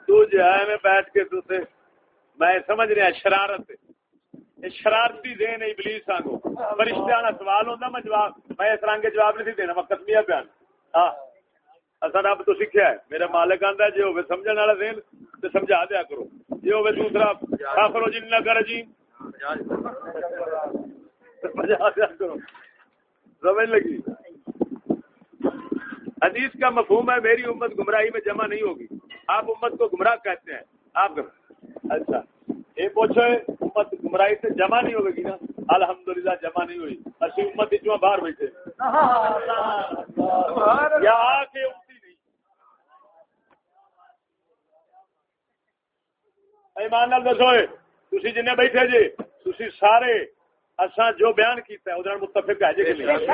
تو جو ہے میں بیٹھ کے تو سے میں سمجھ رہا شرارت یہ شرارتی ذہن ہے ابلیس آنگو فرشتے والا سوال ہوتا میں جواب میں اس رنگ جواب نہیں دینا میں قسمیہ بیان۔ ہاں۔ اصا رب تو سیکھا ہے۔ میرا مالک آندا جی ہوے سمجھن والا ذہن تے سمجھا دیا کرو۔ جی ہوے دوسرا کافر ہو جن نہ کر جی۔ سمجھا دیا کرو۔ سمجھ لگی؟ حدیث کا مفہوم ہے، میری امت گمراہی میں جمع نہیں ہوگی۔ آپ امت کو گمراہ کہتے ہیں۔ آپ اچھا۔ یہ پوچھو امت گمراہی سے جمع نہیں ہوگی نا؟ الحمدللہ جمع نہیں ہوئی۔ اسی امت اچھا باہر بیٹھے یا آ کے اٹھتی نہیں۔ ایمان نال دسو تسی جن بیٹھے جی تسی سارے اساں جو بیان کیتا ہے ادھر متفق ہے جی کہ نہیں؟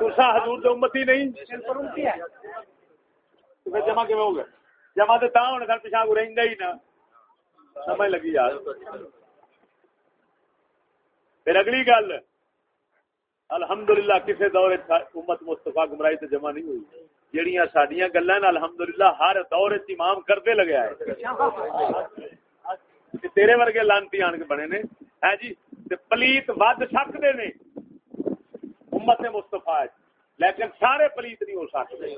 تسا حضور دے امتی نہیں؟ جمع کیوں ہو گئے؟ جمع تو تا ہونے سر پیچھا کو رہندا ہی نہ سمجھ لگی یار۔ پھر اگلی گل، الحمدللہ کسی دور امت مستفا گمراہی سے جمع نہیں ہوئی۔ جہیا سڈیا گلا الحمدللہ ہر دور امام کرتے لگیا ہے تیرے ورگے لانتی آن کے بنے نے۔ ہے جی تے پلیت ود سکتے نے۔ امت مستفا لیکن سارے پلیت نہیں ہو سکتے۔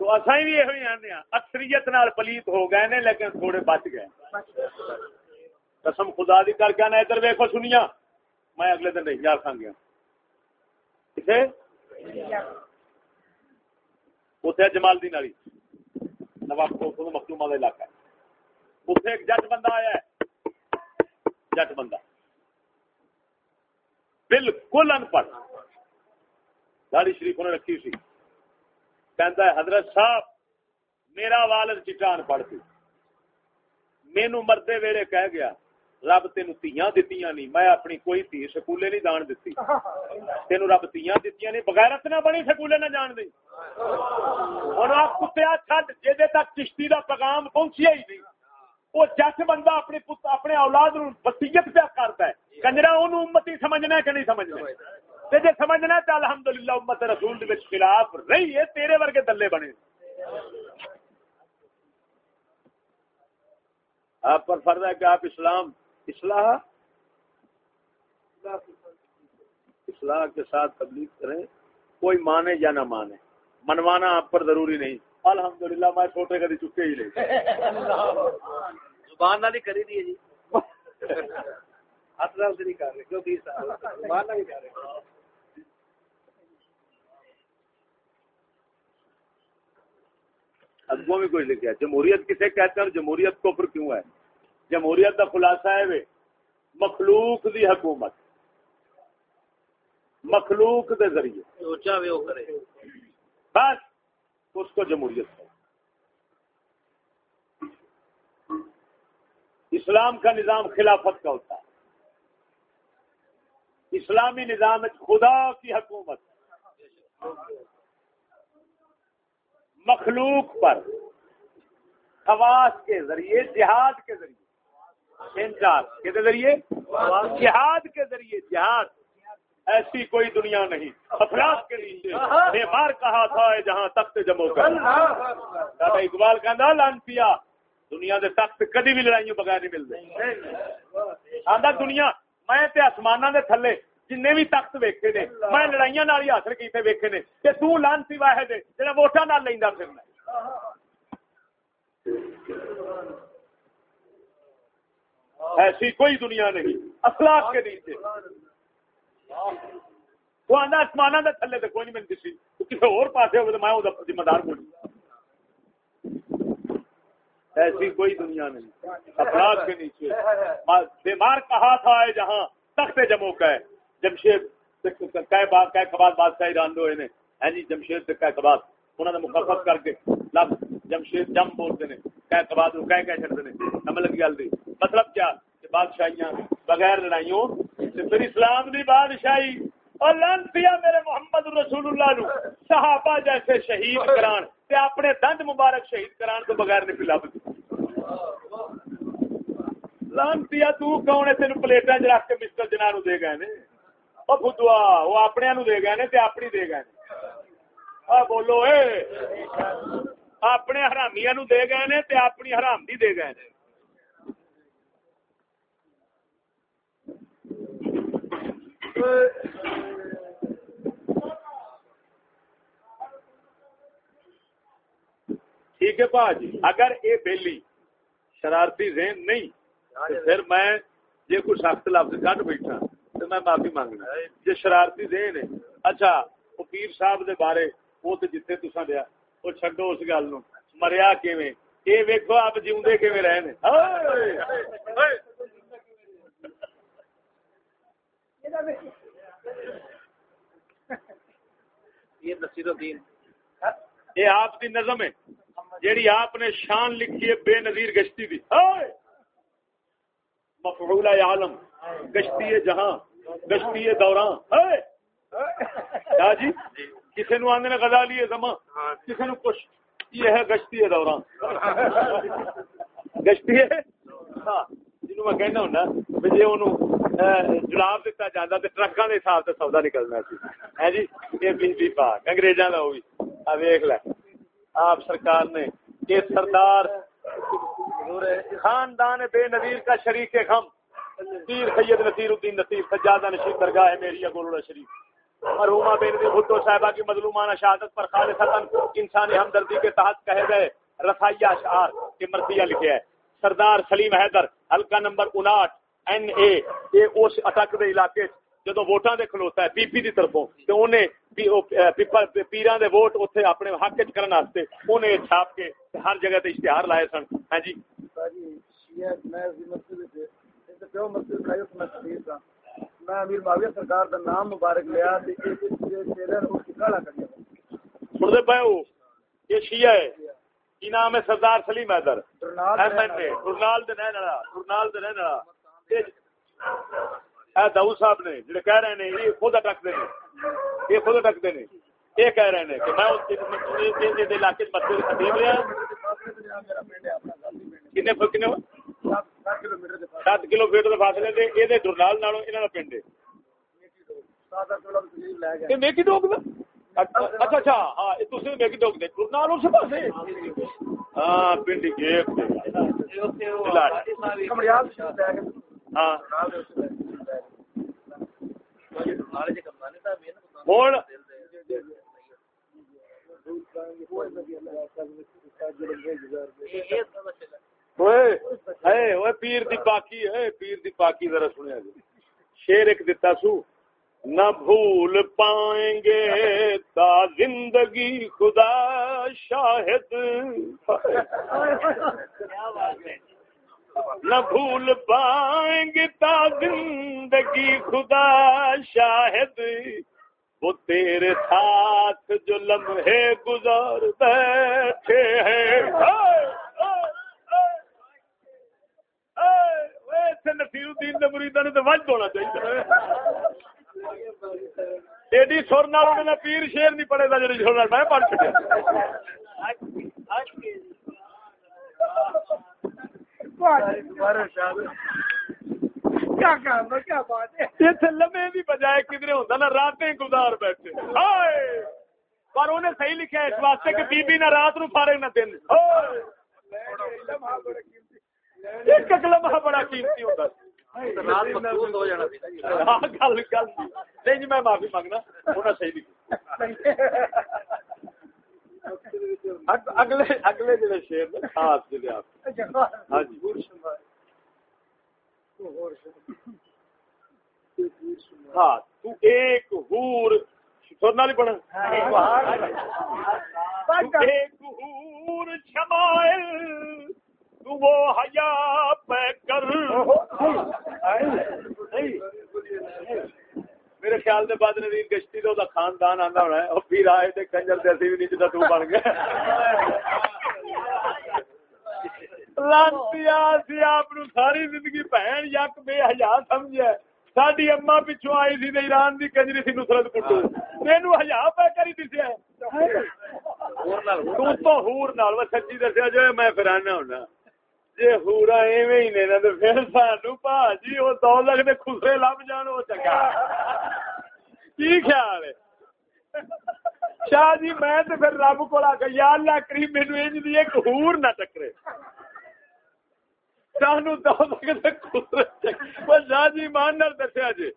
تو اصا بھی یہ آنے اکثریت نال پلیت ہو گئے نے، لیکن تھوڑے بچ گئے۔ قسم خدا دی کر کے آنا ادھر ویکو سنیا میں اگلے دن نہیں جا گیا۔ کتنے اتنے جمال دین والی نواب مخلوما کا علاقہ ہے اتنے ایک جٹ بندہ آیا ہے۔ جٹ بندہ۔ بالکل ان پڑھ داڑی شریف نے رکھی سی۔ کہتا ہے، حضرت صاحب، میرا والد چٹا ان پڑھ سی مینو مردے ویلے کہہ گیا، رب تین تیاں دتیاں نہیں، میں اپنی کوئی تھی سکولے نہیں دان دیتی تین رب تیاں دتیاں نہیں، بغیرت نہ بنی سکولے نہ جان دی۔ ہوں آپ کتیا چھڈ جی تک چشتی کا پیغام پہنچیا ہی نہیں۔ وہ جس بندہ اپنے پت، اپنے اولاد وسیعت پہ کرتا ہے، کنجرا ان امتی سمجھنا ہے کہ نہیں سمجھنا جی سمجھنا تو الحمد للہ امت رسول خلاف رہی ہے تیرے ورگے دلے بنے۔ آپ پر فرض ہے کہ آپ اسلام اصلاح؟ اصلاح کے ساتھ تبلیغ کریں کوئی مانے یا نہ مانے منوانا آپ پر ضروری نہیں۔ الحمدللہ میں چھوٹے کدی چکے ہی نہیں۔ زبان نہ کری دیے جی۔ ہاتھ نہیں کر رہے کیوں زبان نہ کر رہے۔ ابو بھی کچھ لکھا جمہوریت کسے کہتے ہیں اور جمہوریت کو کیوں ہے؟ جمہوریت کا خلاصہ ہے وے مخلوق دی حکومت۔ مخلوق دے ذریعے۔ کرے۔ بس اس کو جمہوریت ہے اسلام کا نظام خلافت کا ہوتا ہے۔ اسلامی نظام خدا کی حکومت۔ مخلوق پر، خواص کے ذریعے، جہاد کے ذریعے۔ کے ذریعے، جہاد کے ذریعے، جہاد۔ ایسی کوئی دنیا نہیں۔ افراد کے نیچے بار کہا تھا جہاں تخت جمع کر۔ دادا اقبال کا نا لان پیا۔ دنیا دے تخت کدی بھی لڑائیوں بغیر نہیں ملتے۔ آدھا دنیا، میں تے آسمان دے تھلے۔ جن بھی تخت ویکے نے میں لڑائیاں نال ہی حاصل کیتے ویکے نے کہ تو لانسی واحد جڑا ووٹاں نال لیندا پھرنا ایسی کوئی دنیا نہیں اخلاق کے نیچے وہ آدھا آسمان کے تھلے تو کوئی نہیں مل کسی کسی اور پاس ہوگا تو میں وہ ذمہ دار کوئی ایسی کوئی دنیا نہیں افراد کے نیچے بیمار کہا تھا ہے جہاں تخت جموں کا ہے جمشید کباد بادشاہ ایران دو نے ہے جی جمشید سے کہ کباد انہوں نے مخفف کر کے لفظ جمشید جم بولتے ہیں کہ کباد کہہ کہہ چڑھتے ہیں سمجھ لگی گل مطلب کیا؟ کہ بادشاہیاں بغیر لڑائیوں پھر اسلام دی بادشاہی۔ اور لانتیا میرے محمد رسول اللہ نو۔ صحابہ جیسے شہید کران تے اپنے دند مبارک شہید کران تو بغیر نہیں پلا لانتیا تو کون ہے؟ تین پلیٹا چ رکھ کے مسٹر جنا دے گئے نے۔ او وہ اپنے نو دے گئے نے تے اپنی دے گئے نے بولو اے اپنے حرامیا نو دے گئے نے تے اپنی حرام دی دے گئے نے ٹھیک ہے پا جی اگر یہ بیلی شرارتی ذہن نہیں پھر میں یہ کوئی سخت لفظ کٹ بیٹھا میں معافی مانگنا جی شرارتی ذہن ہے۔ اچھا وہ پیر صاحب دے بارے وہ تو جتنے تسا دیا۔ وہ چڈو اس گل نو مریا کیویں؟ یہ ویکو آپ جیوندے کیویں رہے یہ آپ کی نظم ہے۔ جیڑی آپ نے شان لکھی ہے بے نظیر گشتی دی۔ مفعول عالم۔ گشتی جہاں۔ گشتی کیا جی۔ کسی نو آدھے غزالی زماں؟ کسی نو کچھ؟ یہ ہے گشتی دوراں گشتی ہے؟ ہاں جنوں میں کہنا ہوں جی انہوں جلاب دیتا جاتا تو ٹرکاں حساب سے سودا نکلنا سی۔ ہے جی یہ پاک انگریزاں آ ویخ لے۔ آپ سرکار نے سردار خاندان بے نظیر کا شریک خم۔ پیر سید نصیر الدین نصیر، سجادہ نشید درگاہ ہے میری گولڑا شریف۔ مرحوما بے نظیر بھٹو صاحبہ کی مظلومانہ شہادت پر خالصتاً انسانی ہمدردی کے تحت کہے گئے رسائیہ اشعار کے مرثیہ لکھے ہے سردار سلیم حیدر، حلقہ نمبر اناٹھ این اے، یہ اس اٹک دے علاقے جدو ووٹاں دے کھلوتا ہے پی پی دی طرفوں تو انہیں پیران دے ووٹ اتنے اپنے حق چ کرنے واسطے انہیں چھاپ کے ہر جگہ تے اشتہار لائے سن۔ ہاں جی؟ میں امیر معاویہ سرکار دا نام مبارک لیا سنتے پے ہو یہ شیعہ ہے کی نام ہے Sardar Saleem Haider M N A Tarnol دے رہن والا ٹرنال دے رہن والا داؤ صاحب نے جڑے کہہ رہے ہیں یہ خود اٹکتے ہیں یہ خود اٹکتے ہیں یہ کہہ رہے ہیں کہ میں اس علاقے مسجد خطیب رہا کنے کنے سات کلو میٹر فاصلے سے یہ ڈرنال نالوں یہاں کا پنڈ ہے میکی ڈوگ اچھا اچھا ہاں تھی میکی ڈوگ دے ڈرنال اس پاس ہاں پنڈ گیپ ہاں ہوں پیر دی پاکی ہے پیر دی پاکی ذرا سنیا جی شیر ایک دتا سو نہ بھول پائیں گے تا زندگی خدا شاہد نہ بھول پائیں گے تا زندگی خدا شاہد وہ تیرے ساتھ جو لمحے گزار بیٹھے ہیں نصیر الدین نے نے وج ہونا چاہیے ایڈی سر نال پیر شیر نہیں پڑے گا جی سر میں پڑھ لمے بھی بجائے کدھر ہوتا نا راتیں گزار بیٹھے۔ پر انہیں صحیح لکھا اس واسطے کہ بی بی نہ رات نو فارغ نہ دن۔ ایک لمحہ بڑا قیمتی ہوتا گل گل نہیں۔ جی میں معافی مانگنا۔ انہیں صحیح لکھا اگلے اگلے جڑے شیر خاص جڑے آپ۔ ہاں جی۔ ہاں تو ایک ہور سننا نہیں پڑا ایک ہور شمائل۔ تو وہ حیا پہ کر۔ میرے خیال دے بعد نوین گشتی تو خاندان آندا ہونا ہے۔ اور پھر آئے تے کنجر تے اسی بھی نہیں تو بن گیا لانتی سی آپ ساری زندگی بہن یک بے حیا سمجھا ساری اما پچھو آئی سی ایران دی کنجری سی نصرت کٹو۔ تینوں ہزار پہ کری دسیا تو ہور نال سچی دسیا جو میں پھر آنا ہونا۔ جی ہورا ایویں ہی نے نا تو پھر سانو جی وہ دو لکھ دے خسرے لب جان وہ چنگا کی خیال ہے شاہ جی میں تو پھر رب کو آ کے یا اللہ کریم مینو انج دی ایک ہور نہ ٹکرے سانو دو لکھ دے خسرے بس شاہ جی مان نال دسیا جی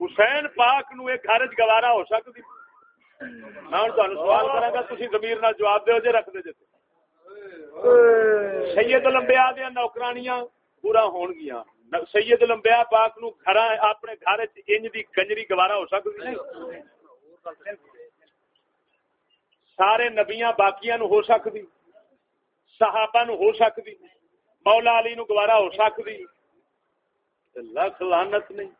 حسین پاک نو ایک گھر چ گوارا ہو سکتی میں ہوں تمہیں سوال کرا گا تھی زمیر نال جواب دو جی رکھ دے جی سید لمبیا دیا نوکرانیاں پورا ہون گیا سید لمبیا پاک نو گھر اپنے گھر انج دی کنجری گوارا ہو سکتی سارے نبیاں باقیاں نو ہو سکتی صحابہ نو ہو سکتی مولا علی نو گوارا ہو سکتی لکھ لانت نہیں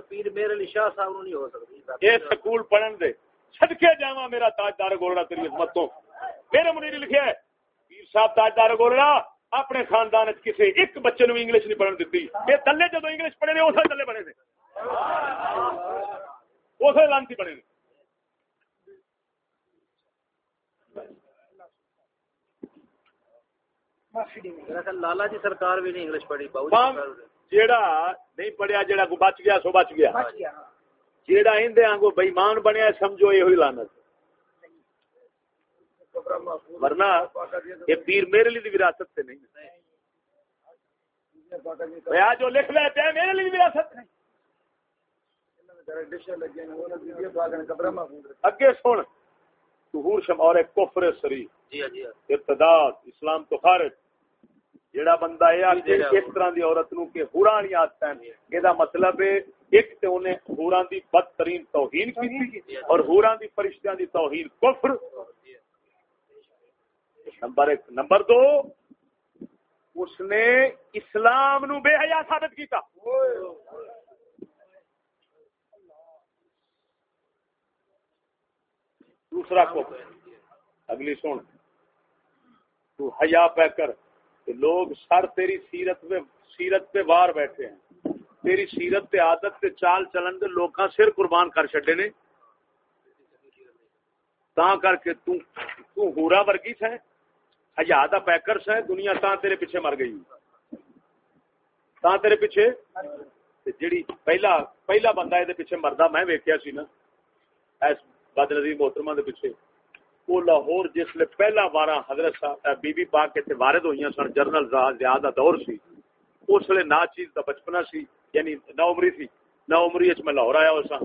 پیر میرے علی شاہ صاحب نہیں ہو سکتی یہ سکول پڑھن دے صدقے جاواں میرا تاجدار گولڑا تیری تو میرے منیر لکھیا ہے پیر صاحب تاجدار گولڑا اپنے خاندان کسی ایک بچے نو انگلش نہیں پڑھن دیتی یہ دلے جدو انگلش پڑھے نے اسے دلے بنے نے۔ اسے لانتی بنے نے۔ لالا جی سرکار بھی نہیں انگلش پڑھی فام جیڑا نہیں پڑھیا جیڑا کو بچ گیا سو بچ گیا۔ جیڑا اندے آنگو بےمان بنیا سمجھو یہ ہوئی لانت ورنہ یہ پیر میرے لیے وراثت سے نہیں جو لکھ لیتے ہیں میرے لیے وراثت نہیں۔ اگے سن ظہور شم اور ایک کفر سری جی ہاں جی ہاں۔ ارتداد اسلام تو خارج۔ جیڑا بندہ یہ آ جیڑا- اس طرح دی عورت نو کہ ہورا نہیں آتا ہے یہ مطلب ہے ایک تے انہیں ہوراں دی بدترین توہین کی اور ہوراں دی فرشتیاں دی توہین کفر۔ نمبر ایک. نمبر دو، اس نے اسلام نو بے حیا ثابت کیتا۔ دوسرا کو اگلی سن۔ تو حیا پہ کر کہ لوگ سر تیری سیرت پہ سیرت پہ وار بیٹھے ہیں۔ تیری سیرت تے عادت تے چال چلن دے لوکاں سر قربان کر چھڈے نے۔ تا کر کے تو تو ہورا ورگی ہے حیا دا پیکرس ہے دنیا تا تیرے پیچھے مر گئی تا تیرے پیچھے تے جڑی پہلا پہلا بندہ اے پیچھے مردا میں ویکھیا سی نا ایس بدنظیر محترمہ دے پیچھے وہ لاہور جس لیے پہلا بارہ حضرت صاحب بی بی پاک کے وارد ہوئی سن جنرل زیادہ دور سی اس لیے نا چیز دا بچپنا سی یعنی نو عمری سی نو عمری اچ میں لاہور آیا ہوا سا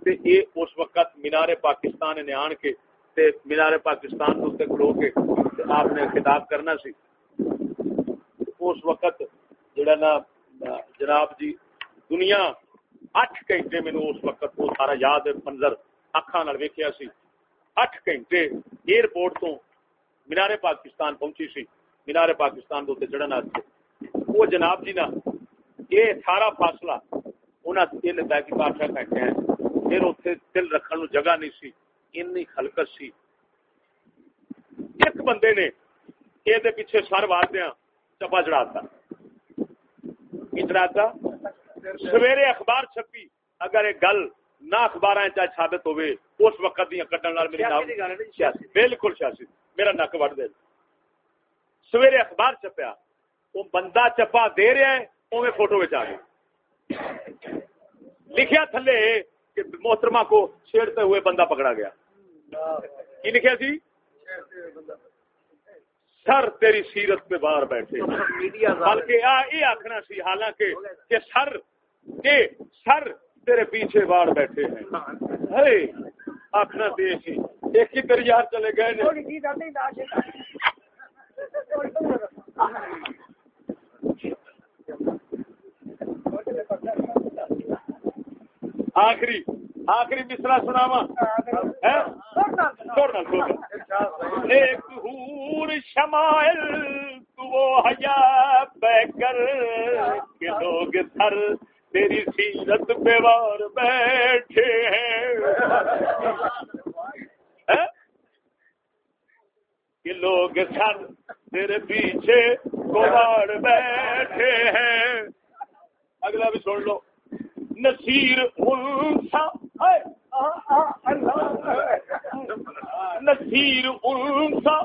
تے اے اس وقت مینار پاکستان نے آن کے تے مینار پاکستان کو تے کھلو کے آپ نے خطاب کرنا سی۔ اس وقت جڑا نا جناب جی دنیا اٹھ گھنٹے مینوں اس وقت وہ سارا یاد منظر اکھاں نال ویکھیا سی۔ اٹھ گھنٹے ایئرپورٹ تو مینار پاکستان پہنچی سی۔ مینار پاکستان تو چڑھن وہ جناب جی نا یہ سارا فاصلہ انہاں تین لگا کہ اٹھ گھنٹے ہیں۔ پھر اتنے دل رکھن نو جگہ نہیں سی۔ اینی خلقت سی۔ ایک بندے نے یہ پیچھے سر واردیا چپا چڑھاتا چڑھاتا سویرے اخبار چھپی اگر یہ گل نہ اخبار ثابت ہوئے اس وقت دیا کٹن میری بالکل سیاسی۔ میرا نک وڈ دے۔ سویرے اخبار چھپیا وہ بندہ چپا دے رہا ہے اوے فوٹو بچ آ گیا۔ لکھیا تھلے کہ محترمہ کو چھیڑتے ہوئے بندہ پکڑا گیا۔ کی لکھیا سی؟ سر تیری سیرت پہ باہر بیٹھے۔ بلکہ آ یہ آخنا سی حالانکہ کہ سر کہ سر تیرے پیچھے باہر بیٹھے ہیں۔ آخنا دے سی ایک ہی تیری یار چلے گئے آخری۔ آخری مصرا سناوا ایک حور شمائل تو وہ حیا بہ کر کہ لوگ سر تیری سیرت پہ وار بیٹھے ہیں۔ ہیں؟ کہ لوگ سر تیرے پیچھے کوڑ بیٹھے ہیں۔ اگلا بھی سن لو۔ نصیر انسا نصیر انسا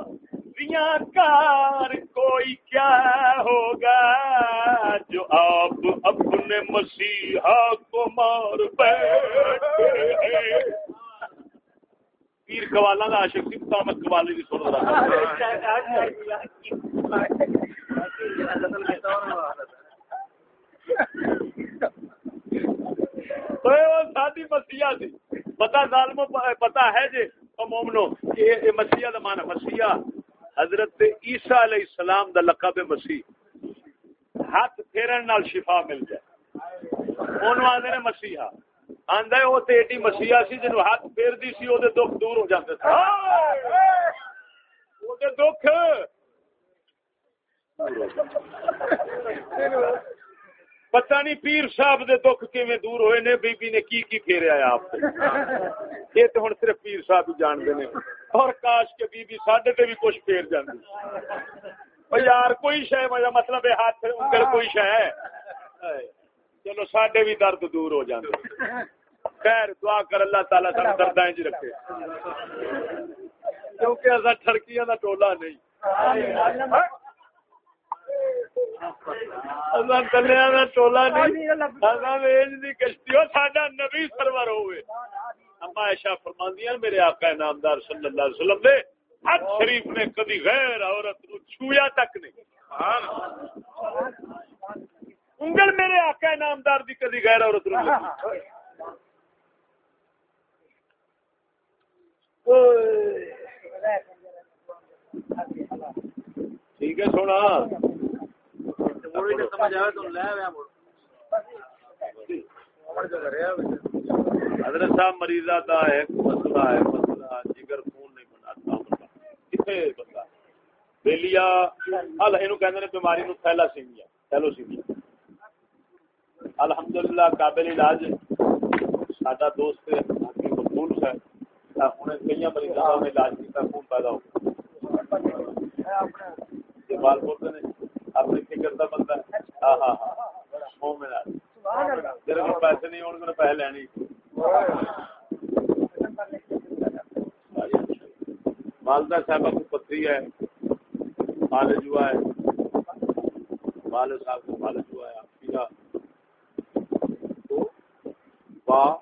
ریاں کار کوئی کیا ہوگا؟ جو آپ اپنے مسیحا کو مار بیٹھے پیر قوالا دا عاشق سی مطابق قوالی دی سن رہا تو وہ سادی مسیحا سی پتا ظالمو پتا ہے جی، مومنو کہ مسیحا دا معنی حضرت عیسیٰ علیہ السلام دا لقب مسیح۔ ہاتھ پھیرن نال شفا مل جائے۔ نے مسیحا۔ آندا وہ تے ایڈی مسیحا سی جنوں ہاتھ پھیر دی سی او دے دکھ دور ہو جاندے سن او دے دکھ۔ پتہ نہیں پیر صاحب دے دکھ کیویں دور ہوئے نے بی بی نے کی کی پھیریا ہے آپ تے یہ تو ہن صرف پیر صاحب ہی جانتے نے۔ اور کاش کے بی بی ساڈے تے بھی کچھ پھیر جاندی۔ او یار، کوئی شے مجھا مطلب ہے، ہاتھ انگل کوئی شے ہے؟ چلو، ساڈے بھی درد دور ہو جاندے۔ خیر، دعا کر اللہ تعالی سانو درداں وچ رکھے۔ کیونکہ اسا ٹھڑکیاں دا ٹولا نہیں۔ اسا دلیاں دا ٹولا نہیں اسا ویج دی کشتی ہو ساڈا نبی سرور ہوئے۔ اما عائشہ فرماندیاں میرے آقا نامدار صلی اللہ علیہ وسلم نے حد شریف نے کدی غیر عورت نو چھویا تک نہیں۔ انگل میرے آقا نامدار دی کدی غیر عورت لگی ٹھیک ہے سونا مڑ بھی سمجھ آئے تو لے آیا مڑ حضرت صاحب مریضہ کا ایک مسئلہ ہے، مسئلہ جگر خون نہیں بناتا کتنے بندہ؟ بیلیا ال اینو کہندے نے بیماری نو تھیلا سیمیا تھیلو سیمیا الحمدللہ، قابل علاج۔ ساڈا دوست حکیم مقبول ہے۔ ہن کئی مریضاں دا علاج کیتا، خون پیدا ہو یہ بال بولتے نے۔ اپنی فکر دا بندہ ہاں ہاں ہاں۔ مومن تیرے کو پیسے نہیں ہونے پیسے لینی والدہ صاحبہ کو پتری ہے فالج ہوا ہے۔ والد صاحب کو فالج ہوا ہے آپ کا تو واہ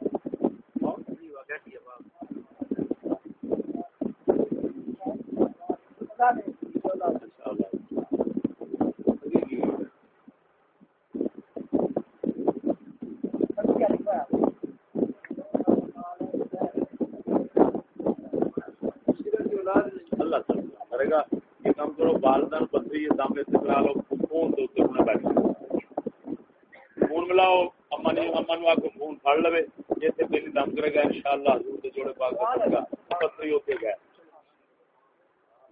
اللہ تعالیٰ کرے گا یہ کام کرو والدین پتری یہ سامنے سے کرا لو فون دو کے اپنا بیٹھ فون ملاؤ اما نے اما نو آکو فون پھڑ لوے جیسے پہلی دم انشاءاللہ حضور دے جوڑے پاک کرے گا پتری ہوتے گئے۔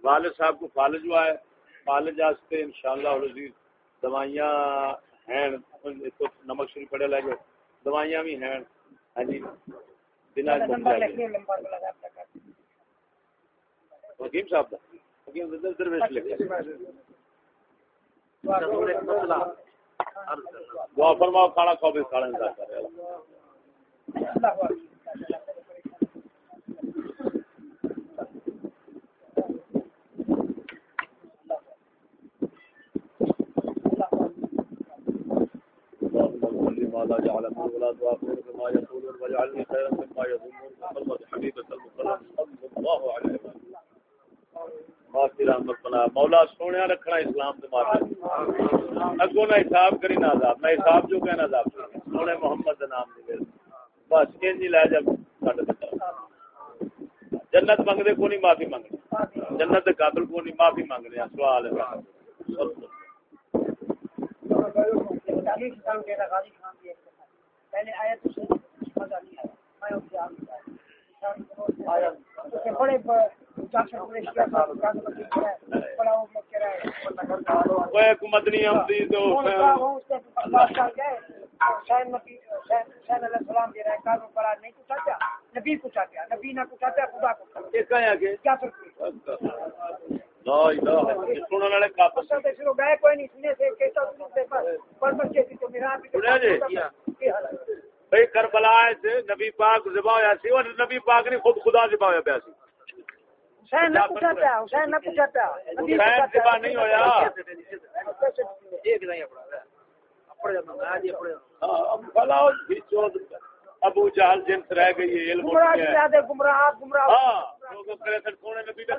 والد صاحب کو فالج ہوا ہے۔ فالج واسطے انشاءاللہ العزیز دوائیاں ہیں۔ تو نمک شریف پڑے لے گئے دوائیاں بھی ہیں۔ ہاں جی۔ بنا حکیم صاحب دا۔ حکیم دا درویش لکھا۔ دعا فرماؤ کھانا کھاؤ بھی کھانا انتظار کر رہے ہیں جعل من بما يقولون واجعلني خيرا مما يظنون محمد المكرم صلى الله عليه وسلم رحمت بنا مولا سونے رکھنا اسلام دے ماتھے اگوں نہ حساب کری نہ عذاب نہ حساب جو کہنا عذاب سونے محمد دے نام دے بس انج ہی لے جنت منگدے کو نہیں، معافی منگنی جنت قابل کو نہیں، معافی منگنے سوال ہے پہلے آیا تو مزہ نہیں آیا۔ آیا۔ بڑے حکومت نہیں آتی تو نبی کو چاہتے نبی نہ کو چاہتے خدا کو ہے کیا نہیں جی؟ بھائی کربلا سے نبی پاک ذبح ہویا سی اور نبی پاک نے خود خدا ذبح ہویا پیا سی۔ حسین نہ پوچھا پیا حسین نہ پوچھا پیا۔ حسین ذبح نہیں ہویا۔ ابو جہل جنس رہ گئی ہے علم گمراہ گمراہ گمراہ۔ ہاں لوگ کرے سن سونے نبی کا